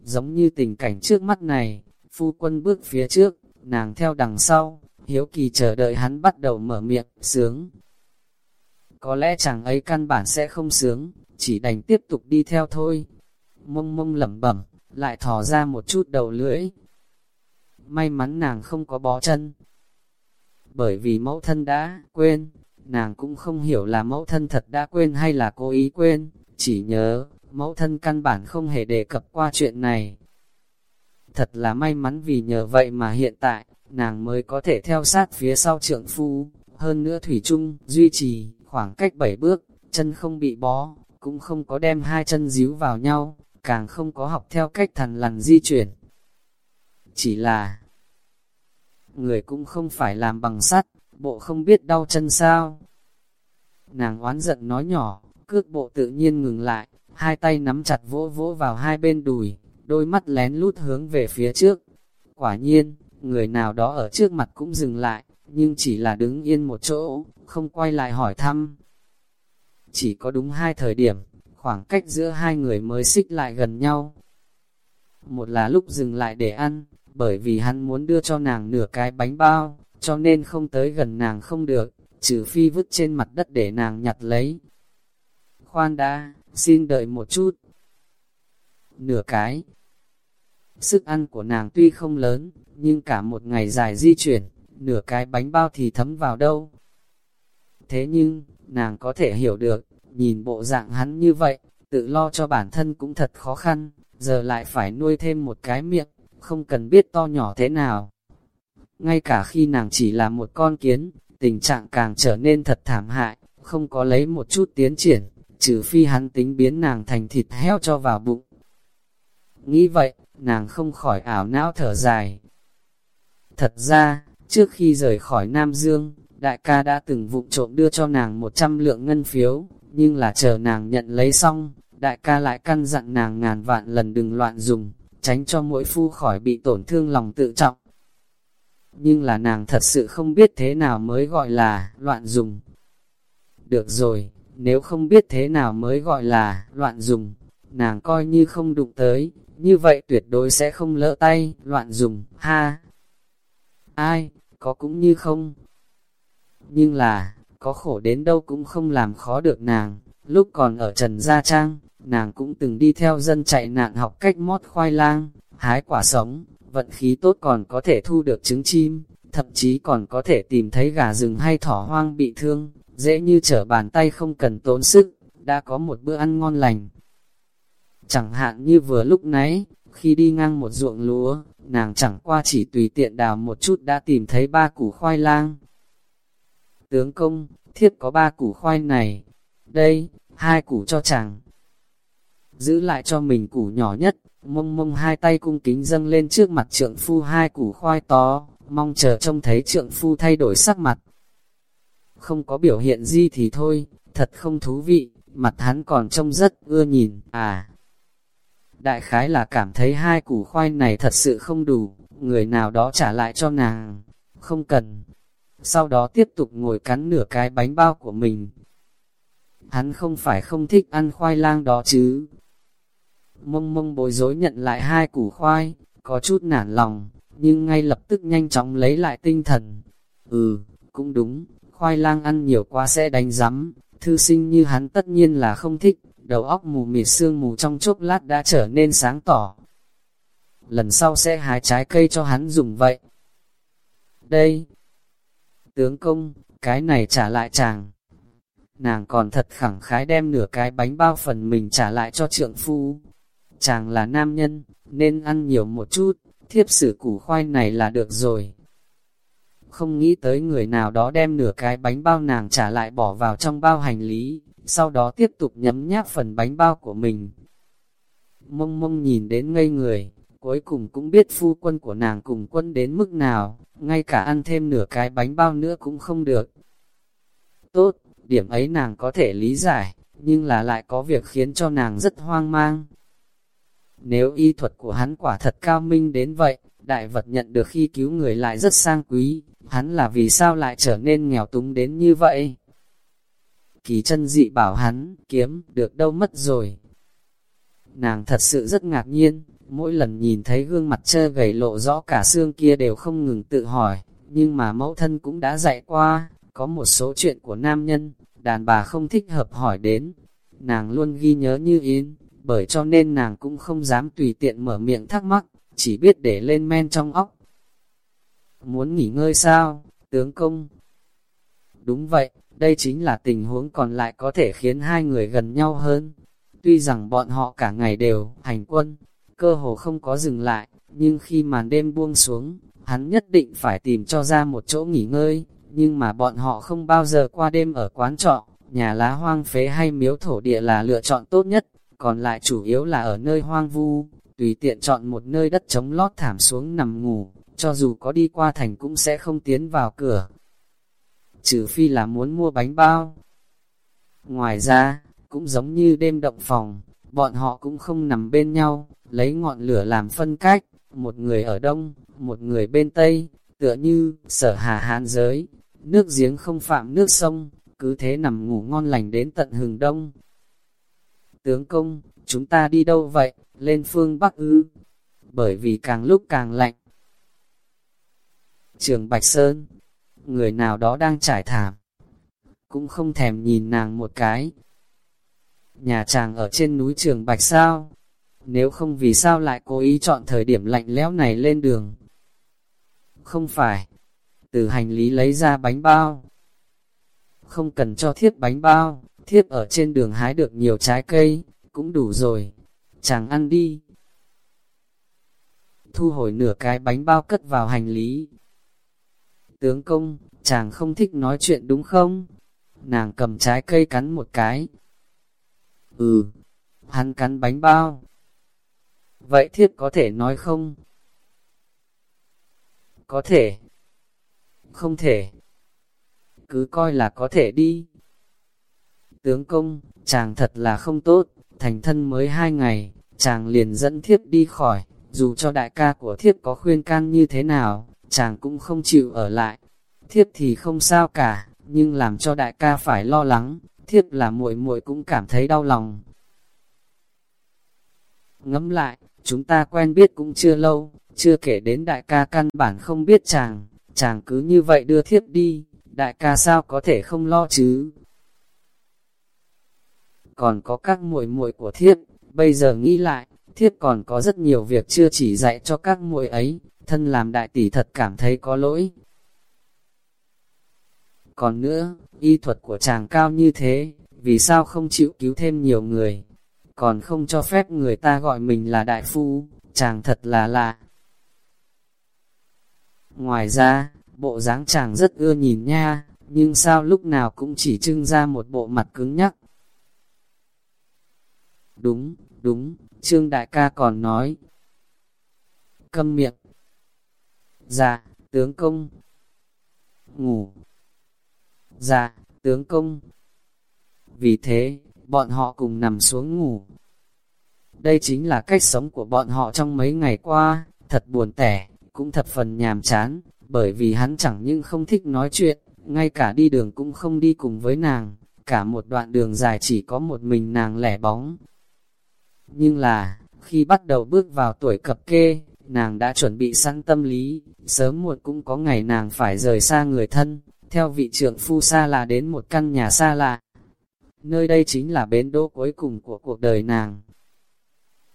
Giống như tình cảnh trước mắt này, phu quân bước phía trước, nàng theo đằng sau, hiếu kỳ chờ đợi hắn bắt đầu mở miệng, sướng. Có lẽ chàng ấy căn bản sẽ không sướng, chỉ đành tiếp tục đi theo thôi. Mông mông lẩm bẩm, lại thò ra một chút đầu lưỡi. May mắn nàng không có bó chân. Bởi vì mẫu thân đã quên, nàng cũng không hiểu là mẫu thân thật đã quên hay là cố ý quên, chỉ nhớ, mẫu thân căn bản không hề đề cập qua chuyện này. Thật là may mắn vì nhờ vậy mà hiện tại, nàng mới có thể theo sát phía sau trượng phu, hơn nữa Thủy Trung, duy trì, khoảng cách bảy bước, chân không bị bó, cũng không có đem hai chân díu vào nhau, càng không có học theo cách thằn lằn di chuyển. Chỉ là, người cũng không phải làm bằng sắt, bộ không biết đau chân sao. Nàng oán giận nói nhỏ, cước bộ tự nhiên ngừng lại, hai tay nắm chặt vỗ vỗ vào hai bên đùi, đôi mắt lén lút hướng về phía trước. Quả nhiên, người nào đó ở trước mặt cũng dừng lại, nhưng chỉ là đứng yên một chỗ, không quay lại hỏi thăm. Chỉ có đúng hai thời điểm, khoảng cách giữa hai người mới xích lại gần nhau. Một là lúc dừng lại để ăn, bởi vì hắn muốn đưa cho nàng nửa cái bánh bao, cho nên không tới gần nàng không được, trừ phi vứt trên mặt đất để nàng nhặt lấy. Khoan đã, xin đợi một chút. Nửa cái. Sức ăn của nàng tuy không lớn, nhưng cả một ngày dài di chuyển, nửa cái bánh bao thì thấm vào đâu. Thế nhưng, nàng có thể hiểu được, nhìn bộ dạng hắn như vậy, tự lo cho bản thân cũng thật khó khăn, giờ lại phải nuôi thêm một cái miệng, không cần biết to nhỏ thế nào. Ngay cả khi nàng chỉ là một con kiến, tình trạng càng trở nên thật thảm hại, không có lấy một chút tiến triển, trừ phi hắn tính biến nàng thành thịt heo cho vào bụng. Nghĩ vậy, nàng không khỏi ảo não thở dài. Thật ra, trước khi rời khỏi Nam Dương, đại ca đã từng vụng trộm đưa cho nàng 100 lượng ngân phiếu, nhưng là chờ nàng nhận lấy xong, đại ca lại căn dặn nàng ngàn vạn lần đừng loạn dùng, tránh cho mỗi phu khỏi bị tổn thương lòng tự trọng. Nhưng là nàng thật sự không biết thế nào mới gọi là loạn dùng. Được rồi, nếu không biết thế nào mới gọi là loạn dùng, nàng coi như không đụng tới, như vậy tuyệt đối sẽ không lỡ tay, loạn dùng, ha. Ai, có cũng như không. Nhưng là, có khổ đến đâu cũng không làm khó được nàng, lúc còn ở Trần Gia Trang, nàng cũng từng đi theo dân chạy nạn học cách mót khoai lang, hái quả sống, vận khí tốt còn có thể thu được trứng chim, thậm chí còn có thể tìm thấy gà rừng hay thỏ hoang bị thương, dễ như trở bàn tay không cần tốn sức, đã có một bữa ăn ngon lành. Chẳng hạn như vừa lúc nãy, khi đi ngang một ruộng lúa, nàng chẳng qua chỉ tùy tiện đào một chút đã tìm thấy ba củ khoai lang. Tướng công, thiết có ba củ khoai này, đây, hai củ cho chàng. Giữ lại cho mình củ nhỏ nhất, mông mông hai tay cung kính dâng lên trước mặt trượng phu hai củ khoai to, mong chờ trông thấy trượng phu thay đổi sắc mặt. Không có biểu hiện gì thì thôi, thật không thú vị, mặt hắn còn trông rất ưa nhìn, à. Đại khái là cảm thấy hai củ khoai này thật sự không đủ, người nào đó trả lại cho nàng, không cần. Sau đó tiếp tục ngồi cắn nửa cái bánh bao của mình. Hắn không phải không thích ăn khoai lang đó chứ, mông mông bối rối nhận lại hai củ khoai, có chút nản lòng, nhưng ngay lập tức nhanh chóng lấy lại tinh thần. Ừ, cũng đúng, khoai lang ăn nhiều quá sẽ đánh rắm, thư sinh như hắn tất nhiên là không thích, đầu óc mù mịt sương mù trong chốc lát đã trở nên sáng tỏ. Lần sau sẽ hái trái cây cho hắn dùng vậy. Đây, tướng công, cái này trả lại chàng. Nàng còn thật khẳng khái đem nửa cái bánh bao phần mình trả lại cho trượng phu, chàng là nam nhân, nên ăn nhiều một chút, thiếp sử củ khoai này là được rồi. Không nghĩ tới người nào đó đem nửa cái bánh bao nàng trả lại bỏ vào trong bao hành lý, sau đó tiếp tục nhấm nháp phần bánh bao của mình. Mông mông nhìn đến ngây người, cuối cùng cũng biết phu quân của nàng cùng quân đến mức nào, ngay cả ăn thêm nửa cái bánh bao nữa cũng không được. Tốt, điểm ấy nàng có thể lý giải, nhưng là lại có việc khiến cho nàng rất hoang mang. Nếu y thuật của hắn quả thật cao minh đến vậy, đại vật nhận được khi cứu người lại rất sang quý, hắn là vì sao lại trở nên nghèo túng đến như vậy? Kỳ chân dị bảo hắn, kiếm, được đâu mất rồi. Nàng thật sự rất ngạc nhiên, mỗi lần nhìn thấy gương mặt trơ gầy lộ rõ cả xương kia đều không ngừng tự hỏi, nhưng mà mẫu thân cũng đã dạy qua, có một số chuyện của nam nhân, đàn bà không thích hợp hỏi đến, nàng luôn ghi nhớ như in bởi cho nên nàng cũng không dám tùy tiện mở miệng thắc mắc, chỉ biết để lên men trong óc. Muốn nghỉ ngơi sao, tướng công? Đúng vậy, đây chính là tình huống còn lại có thể khiến hai người gần nhau hơn. Tuy rằng bọn họ cả ngày đều hành quân, cơ hồ không có dừng lại, nhưng khi màn đêm buông xuống, hắn nhất định phải tìm cho ra một chỗ nghỉ ngơi, nhưng mà bọn họ không bao giờ qua đêm ở quán trọ, nhà lá hoang phế hay miếu thổ địa là lựa chọn tốt nhất còn lại chủ yếu là ở nơi hoang vu, tùy tiện chọn một nơi đất trống lót thảm xuống nằm ngủ, cho dù có đi qua thành cũng sẽ không tiến vào cửa. Trừ phi là muốn mua bánh bao. Ngoài ra, cũng giống như đêm động phòng, bọn họ cũng không nằm bên nhau, lấy ngọn lửa làm phân cách, một người ở đông, một người bên tây, tựa như sở hà hán giới, nước giếng không phạm nước sông, cứ thế nằm ngủ ngon lành đến tận hừng đông, Tướng công, chúng ta đi đâu vậy? Lên phương Bắc ư? Bởi vì càng lúc càng lạnh. Trường Bạch Sơn, người nào đó đang trải thảm. Cũng không thèm nhìn nàng một cái. Nhà chàng ở trên núi Trường Bạch sao? Nếu không vì sao lại cố ý chọn thời điểm lạnh lẽo này lên đường? Không phải. Từ hành lý lấy ra bánh bao. không cần cho thiết bánh bao, thiếp ở trên đường hái được nhiều trái cây, cũng đủ rồi, chàng ăn đi. Thu hồi nửa cái bánh bao cất vào hành lý. Tướng công, chàng không thích nói chuyện đúng không? Nàng cầm trái cây cắn một cái. Ừ, hắn cắn bánh bao. Vậy thiếp có thể nói không? Có thể. Không thể. Cứ coi là có thể đi. Tướng công, chàng thật là không tốt, thành thân mới hai ngày, chàng liền dẫn thiếp đi khỏi, dù cho đại ca của thiếp có khuyên can như thế nào, chàng cũng không chịu ở lại. Thiếp thì không sao cả, nhưng làm cho đại ca phải lo lắng, thiếp là muội muội cũng cảm thấy đau lòng. Ngẫm lại, chúng ta quen biết cũng chưa lâu, chưa kể đến đại ca căn bản không biết chàng, chàng cứ như vậy đưa thiếp đi, đại ca sao có thể không lo chứ? Còn có các muội muội của thiếp, bây giờ nghĩ lại, thiếp còn có rất nhiều việc chưa chỉ dạy cho các muội ấy, thân làm đại tỷ thật cảm thấy có lỗi. Còn nữa, y thuật của chàng cao như thế, vì sao không chịu cứu thêm nhiều người, còn không cho phép người ta gọi mình là đại phu, chàng thật là lạ. Ngoài ra, bộ dáng chàng rất ưa nhìn nha, nhưng sao lúc nào cũng chỉ trưng ra một bộ mặt cứng nhắc. Đúng, đúng, Trương Đại ca còn nói. Câm miệng. Dạ, tướng công. Ngủ. Dạ, tướng công. Vì thế, bọn họ cùng nằm xuống ngủ. Đây chính là cách sống của bọn họ trong mấy ngày qua, thật buồn tẻ, cũng thật phần nhàm chán, bởi vì hắn chẳng những không thích nói chuyện, ngay cả đi đường cũng không đi cùng với nàng, cả một đoạn đường dài chỉ có một mình nàng lẻ bóng. Nhưng là, khi bắt đầu bước vào tuổi cập kê, nàng đã chuẩn bị sẵn tâm lý, sớm muộn cũng có ngày nàng phải rời xa người thân, theo vị trưởng phu xa là đến một căn nhà xa lạ. Nơi đây chính là bến đỗ cuối cùng của cuộc đời nàng.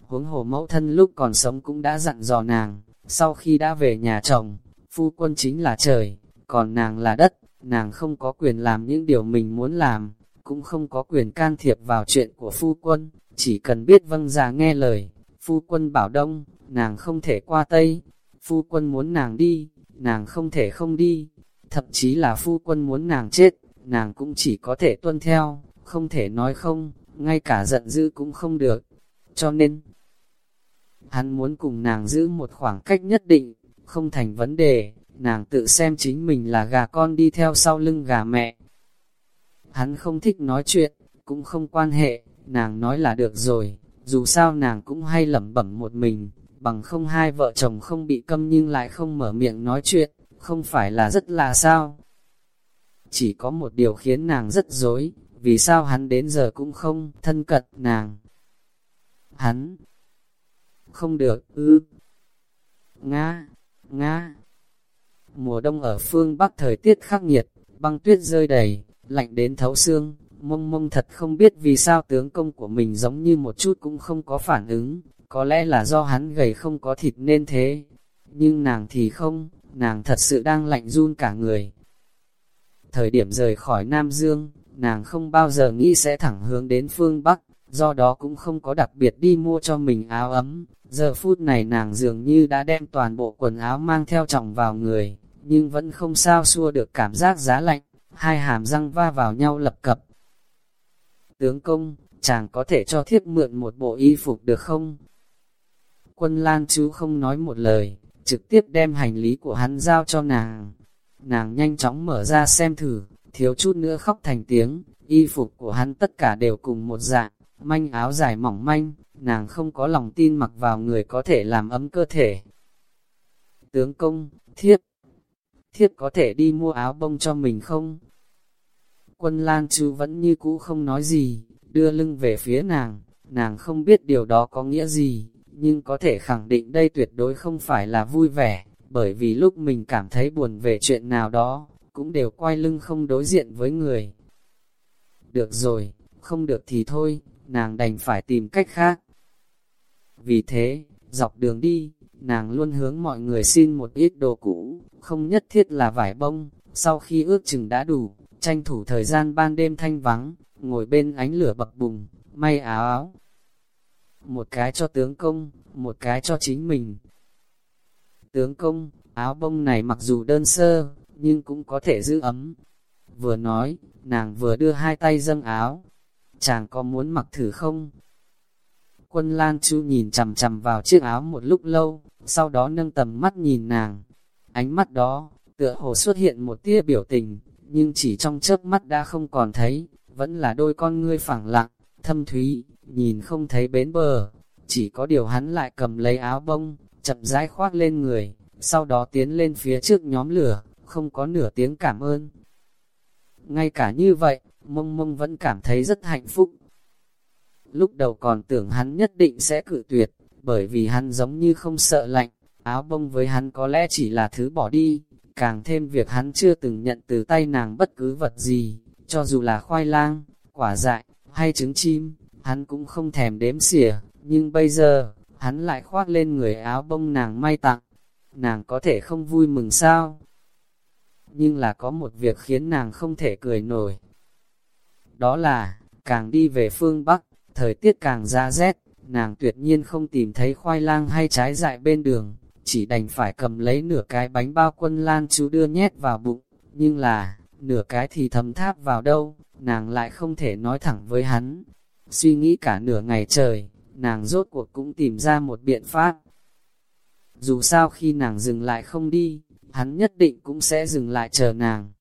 Huống hồ mẫu thân lúc còn sống cũng đã dặn dò nàng, sau khi đã về nhà chồng, phu quân chính là trời, còn nàng là đất, nàng không có quyền làm những điều mình muốn làm, cũng không có quyền can thiệp vào chuyện của phu quân, chỉ cần biết vâng già nghe lời, phu quân bảo đông, nàng không thể qua tây, phu quân muốn nàng đi, nàng không thể không đi, thậm chí là phu quân muốn nàng chết, nàng cũng chỉ có thể tuân theo, không thể nói không, ngay cả giận dữ cũng không được, cho nên, hắn muốn cùng nàng giữ một khoảng cách nhất định, không thành vấn đề, nàng tự xem chính mình là gà con đi theo sau lưng gà mẹ. Hắn không thích nói chuyện, cũng không quan hệ, nàng nói là được rồi, dù sao nàng cũng hay lẩm bẩm một mình, bằng không hai vợ chồng không bị câm nhưng lại không mở miệng nói chuyện, không phải là rất là sao. Chỉ có một điều khiến nàng rất dối, vì sao hắn đến giờ cũng không thân cận nàng. Hắn không được, ư. Nga, Nga. Mùa đông ở phương Bắc thời tiết khắc nghiệt, băng tuyết rơi đầy, lạnh đến thấu xương, mông mông thật không biết vì sao tướng công của mình giống như một chút cũng không có phản ứng, có lẽ là do hắn gầy không có thịt nên thế. Nhưng nàng thì không, nàng thật sự đang lạnh run cả người. Thời điểm rời khỏi Nam Dương, nàng không bao giờ nghĩ sẽ thẳng hướng đến phương Bắc, do đó cũng không có đặc biệt đi mua cho mình áo ấm. Giờ phút này nàng dường như đã đem toàn bộ quần áo mang theo trọng vào người, nhưng vẫn không sao xua được cảm giác giá lạnh, hai hàm răng va vào nhau lập cập. Tướng công, chàng có thể cho thiếp mượn một bộ y phục được không? Quân Lan chú không nói một lời, trực tiếp đem hành lý của hắn giao cho nàng. Nàng nhanh chóng mở ra xem thử, thiếu chút nữa khóc thành tiếng, y phục của hắn tất cả đều cùng một dạng, manh áo dài mỏng manh, nàng không có lòng tin mặc vào người có thể làm ấm cơ thể. Tướng công, thiếp, thiếp có thể đi mua áo bông cho mình không? Quân Lan chú vẫn như cũ không nói gì, đưa lưng về phía nàng, nàng không biết điều đó có nghĩa gì, nhưng có thể khẳng định đây tuyệt đối không phải là vui vẻ, bởi vì lúc mình cảm thấy buồn về chuyện nào đó, cũng đều quay lưng không đối diện với người. Được rồi, không được thì thôi, nàng đành phải tìm cách khác. Vì thế, dọc đường đi, nàng luôn hướng mọi người xin một ít đồ cũ, không nhất thiết là vải bông, sau khi ước chừng đã đủ, tranh thủ thời gian ban đêm thanh vắng, ngồi bên ánh lửa bập bùng, may áo áo. Một cái cho tướng công, một cái cho chính mình. Tướng công, áo bông này mặc dù đơn sơ, nhưng cũng có thể giữ ấm. Vừa nói, nàng vừa đưa hai tay dâng áo. Chàng có muốn mặc thử không? Quân Lan Chu nhìn chằm chằm vào chiếc áo một lúc lâu, sau đó nâng tầm mắt nhìn nàng. Ánh mắt đó, tựa hồ xuất hiện một tia biểu tình, nhưng chỉ trong chớp mắt đã không còn thấy, vẫn là đôi con ngươi phẳng lặng, thâm thúy, nhìn không thấy bến bờ. Chỉ có điều hắn lại cầm lấy áo bông, chậm rãi khoác lên người, sau đó tiến lên phía trước nhóm lửa, không có nửa tiếng cảm ơn. Ngay cả như vậy, mông mông vẫn cảm thấy rất hạnh phúc. Lúc đầu còn tưởng hắn nhất định sẽ cự tuyệt, bởi vì hắn giống như không sợ lạnh, áo bông với hắn có lẽ chỉ là thứ bỏ đi, càng thêm việc hắn chưa từng nhận từ tay nàng bất cứ vật gì, cho dù là khoai lang, quả dại, hay trứng chim, hắn cũng không thèm đếm xỉa, nhưng bây giờ, hắn lại khoác lên người áo bông nàng may tặng, nàng có thể không vui mừng sao? Nhưng là có một việc khiến nàng không thể cười nổi. Đó là, càng đi về phương Bắc, thời tiết càng ra rét, nàng tuyệt nhiên không tìm thấy khoai lang hay trái dại bên đường, chỉ đành phải cầm lấy nửa cái bánh bao quân lan chú đưa nhét vào bụng, nhưng là, nửa cái thì thấm tháp vào đâu, nàng lại không thể nói thẳng với hắn. Suy nghĩ cả nửa ngày trời, nàng rốt cuộc cũng tìm ra một biện pháp. Dù sao khi nàng dừng lại không đi, hắn nhất định cũng sẽ dừng lại chờ nàng.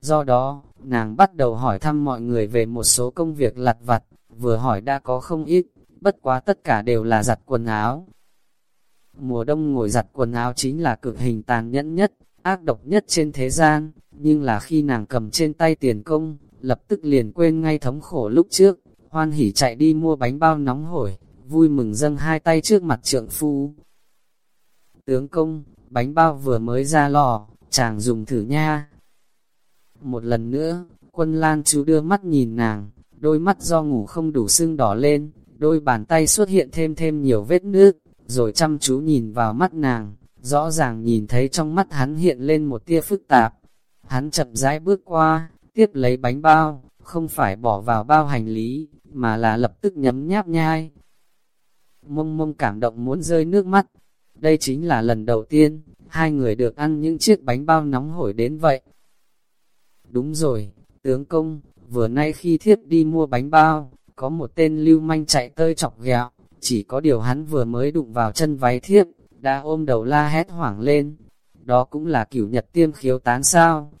Do đó, nàng bắt đầu hỏi thăm mọi người về một số công việc lặt vặt, vừa hỏi đã có không ít, bất quá tất cả đều là giặt quần áo. Mùa đông ngồi giặt quần áo chính là cực hình tàn nhẫn nhất, ác độc nhất trên thế gian, nhưng là khi nàng cầm trên tay tiền công, lập tức liền quên ngay thống khổ lúc trước, hoan hỉ chạy đi mua bánh bao nóng hổi, vui mừng dâng hai tay trước mặt trượng phu. Tướng công, bánh bao vừa mới ra lò, chàng dùng thử nha. Một lần nữa, quân lan chú đưa mắt nhìn nàng, đôi mắt do ngủ không đủ sưng đỏ lên, đôi bàn tay xuất hiện thêm thêm nhiều vết nước, rồi chăm chú nhìn vào mắt nàng, rõ ràng nhìn thấy trong mắt hắn hiện lên một tia phức tạp. Hắn chậm rãi bước qua, tiếp lấy bánh bao, không phải bỏ vào bao hành lý, mà là lập tức nhấm nháp nhai. Mông mông cảm động muốn rơi nước mắt. Đây chính là lần đầu tiên, hai người được ăn những chiếc bánh bao nóng hổi đến vậy. Đúng rồi, tướng công, vừa nay khi thiếp đi mua bánh bao, có một tên lưu manh chạy tơi chọc ghẹo, chỉ có điều hắn vừa mới đụng vào chân váy thiếp, đã ôm đầu la hét hoảng lên. Đó cũng là cửu nhật tiêm khiếu tán sao?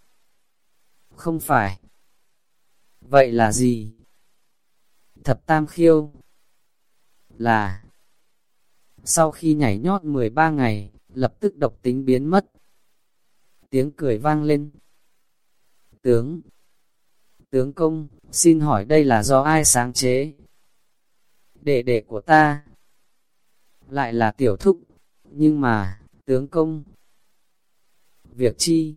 Không phải. Vậy là gì? Thập tam khiêu. Là. Sau khi nhảy nhót 13 ngày, lập tức độc tính biến mất. Tiếng cười vang lên. Tướng. Tướng công, xin hỏi đây là do ai sáng chế? Đệ đệ của ta. Lại là tiểu thúc. Nhưng mà, tướng công. Việc chi?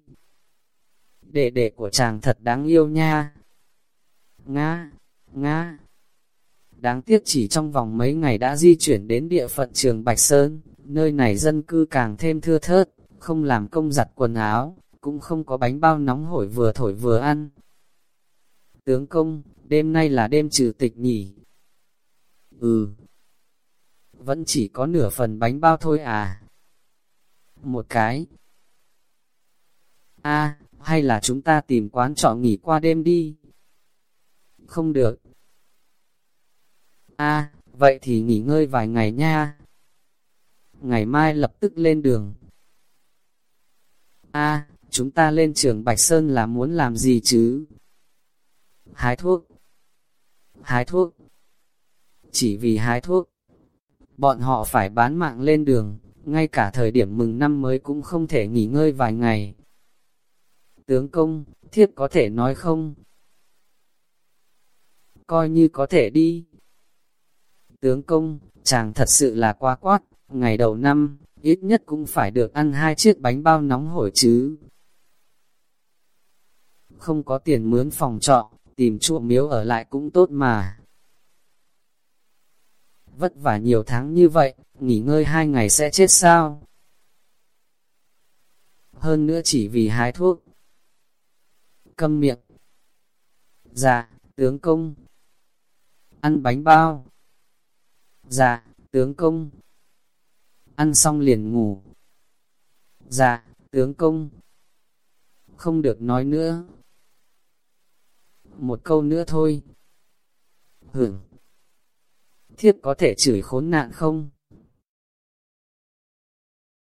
Đệ đệ của chàng thật đáng yêu nha. Nga, Nga. Đáng tiếc chỉ trong vòng mấy ngày đã di chuyển đến địa phận trường Bạch Sơn, nơi này dân cư càng thêm thưa thớt, không làm công giặt quần áo, cũng không có bánh bao nóng hổi vừa thổi vừa ăn. Tướng công, đêm nay là đêm trừ tịch nhỉ? Ừ. Vẫn chỉ có nửa phần bánh bao thôi à? Một cái. a, hay là chúng ta tìm quán trọ nghỉ qua đêm đi? Không được. a, vậy thì nghỉ ngơi vài ngày nha. Ngày mai lập tức lên đường. a, chúng ta lên trường Bạch Sơn là muốn làm gì chứ? Hái thuốc. Hái thuốc. Chỉ vì hái thuốc. Bọn họ phải bán mạng lên đường, ngay cả thời điểm mừng năm mới cũng không thể nghỉ ngơi vài ngày. Tướng công, thiếp có thể nói không? Coi như có thể đi. Tướng công, chàng thật sự là quá quát, ngày đầu năm, ít nhất cũng phải được ăn hai chiếc bánh bao nóng hổi chứ. Không có tiền mướn phòng trọ, tìm chùa miếu ở lại cũng tốt mà. Vất vả nhiều tháng như vậy, nghỉ ngơi hai ngày sẽ chết sao? Hơn nữa chỉ vì hái thuốc. Câm miệng, Dạ, tướng công. Ăn bánh bao. Dạ, tướng công. Ăn xong liền ngủ. Dạ, tướng công. Không được nói nữa. Một câu nữa thôi. Hưởng. Thiếp có thể chửi khốn nạn không?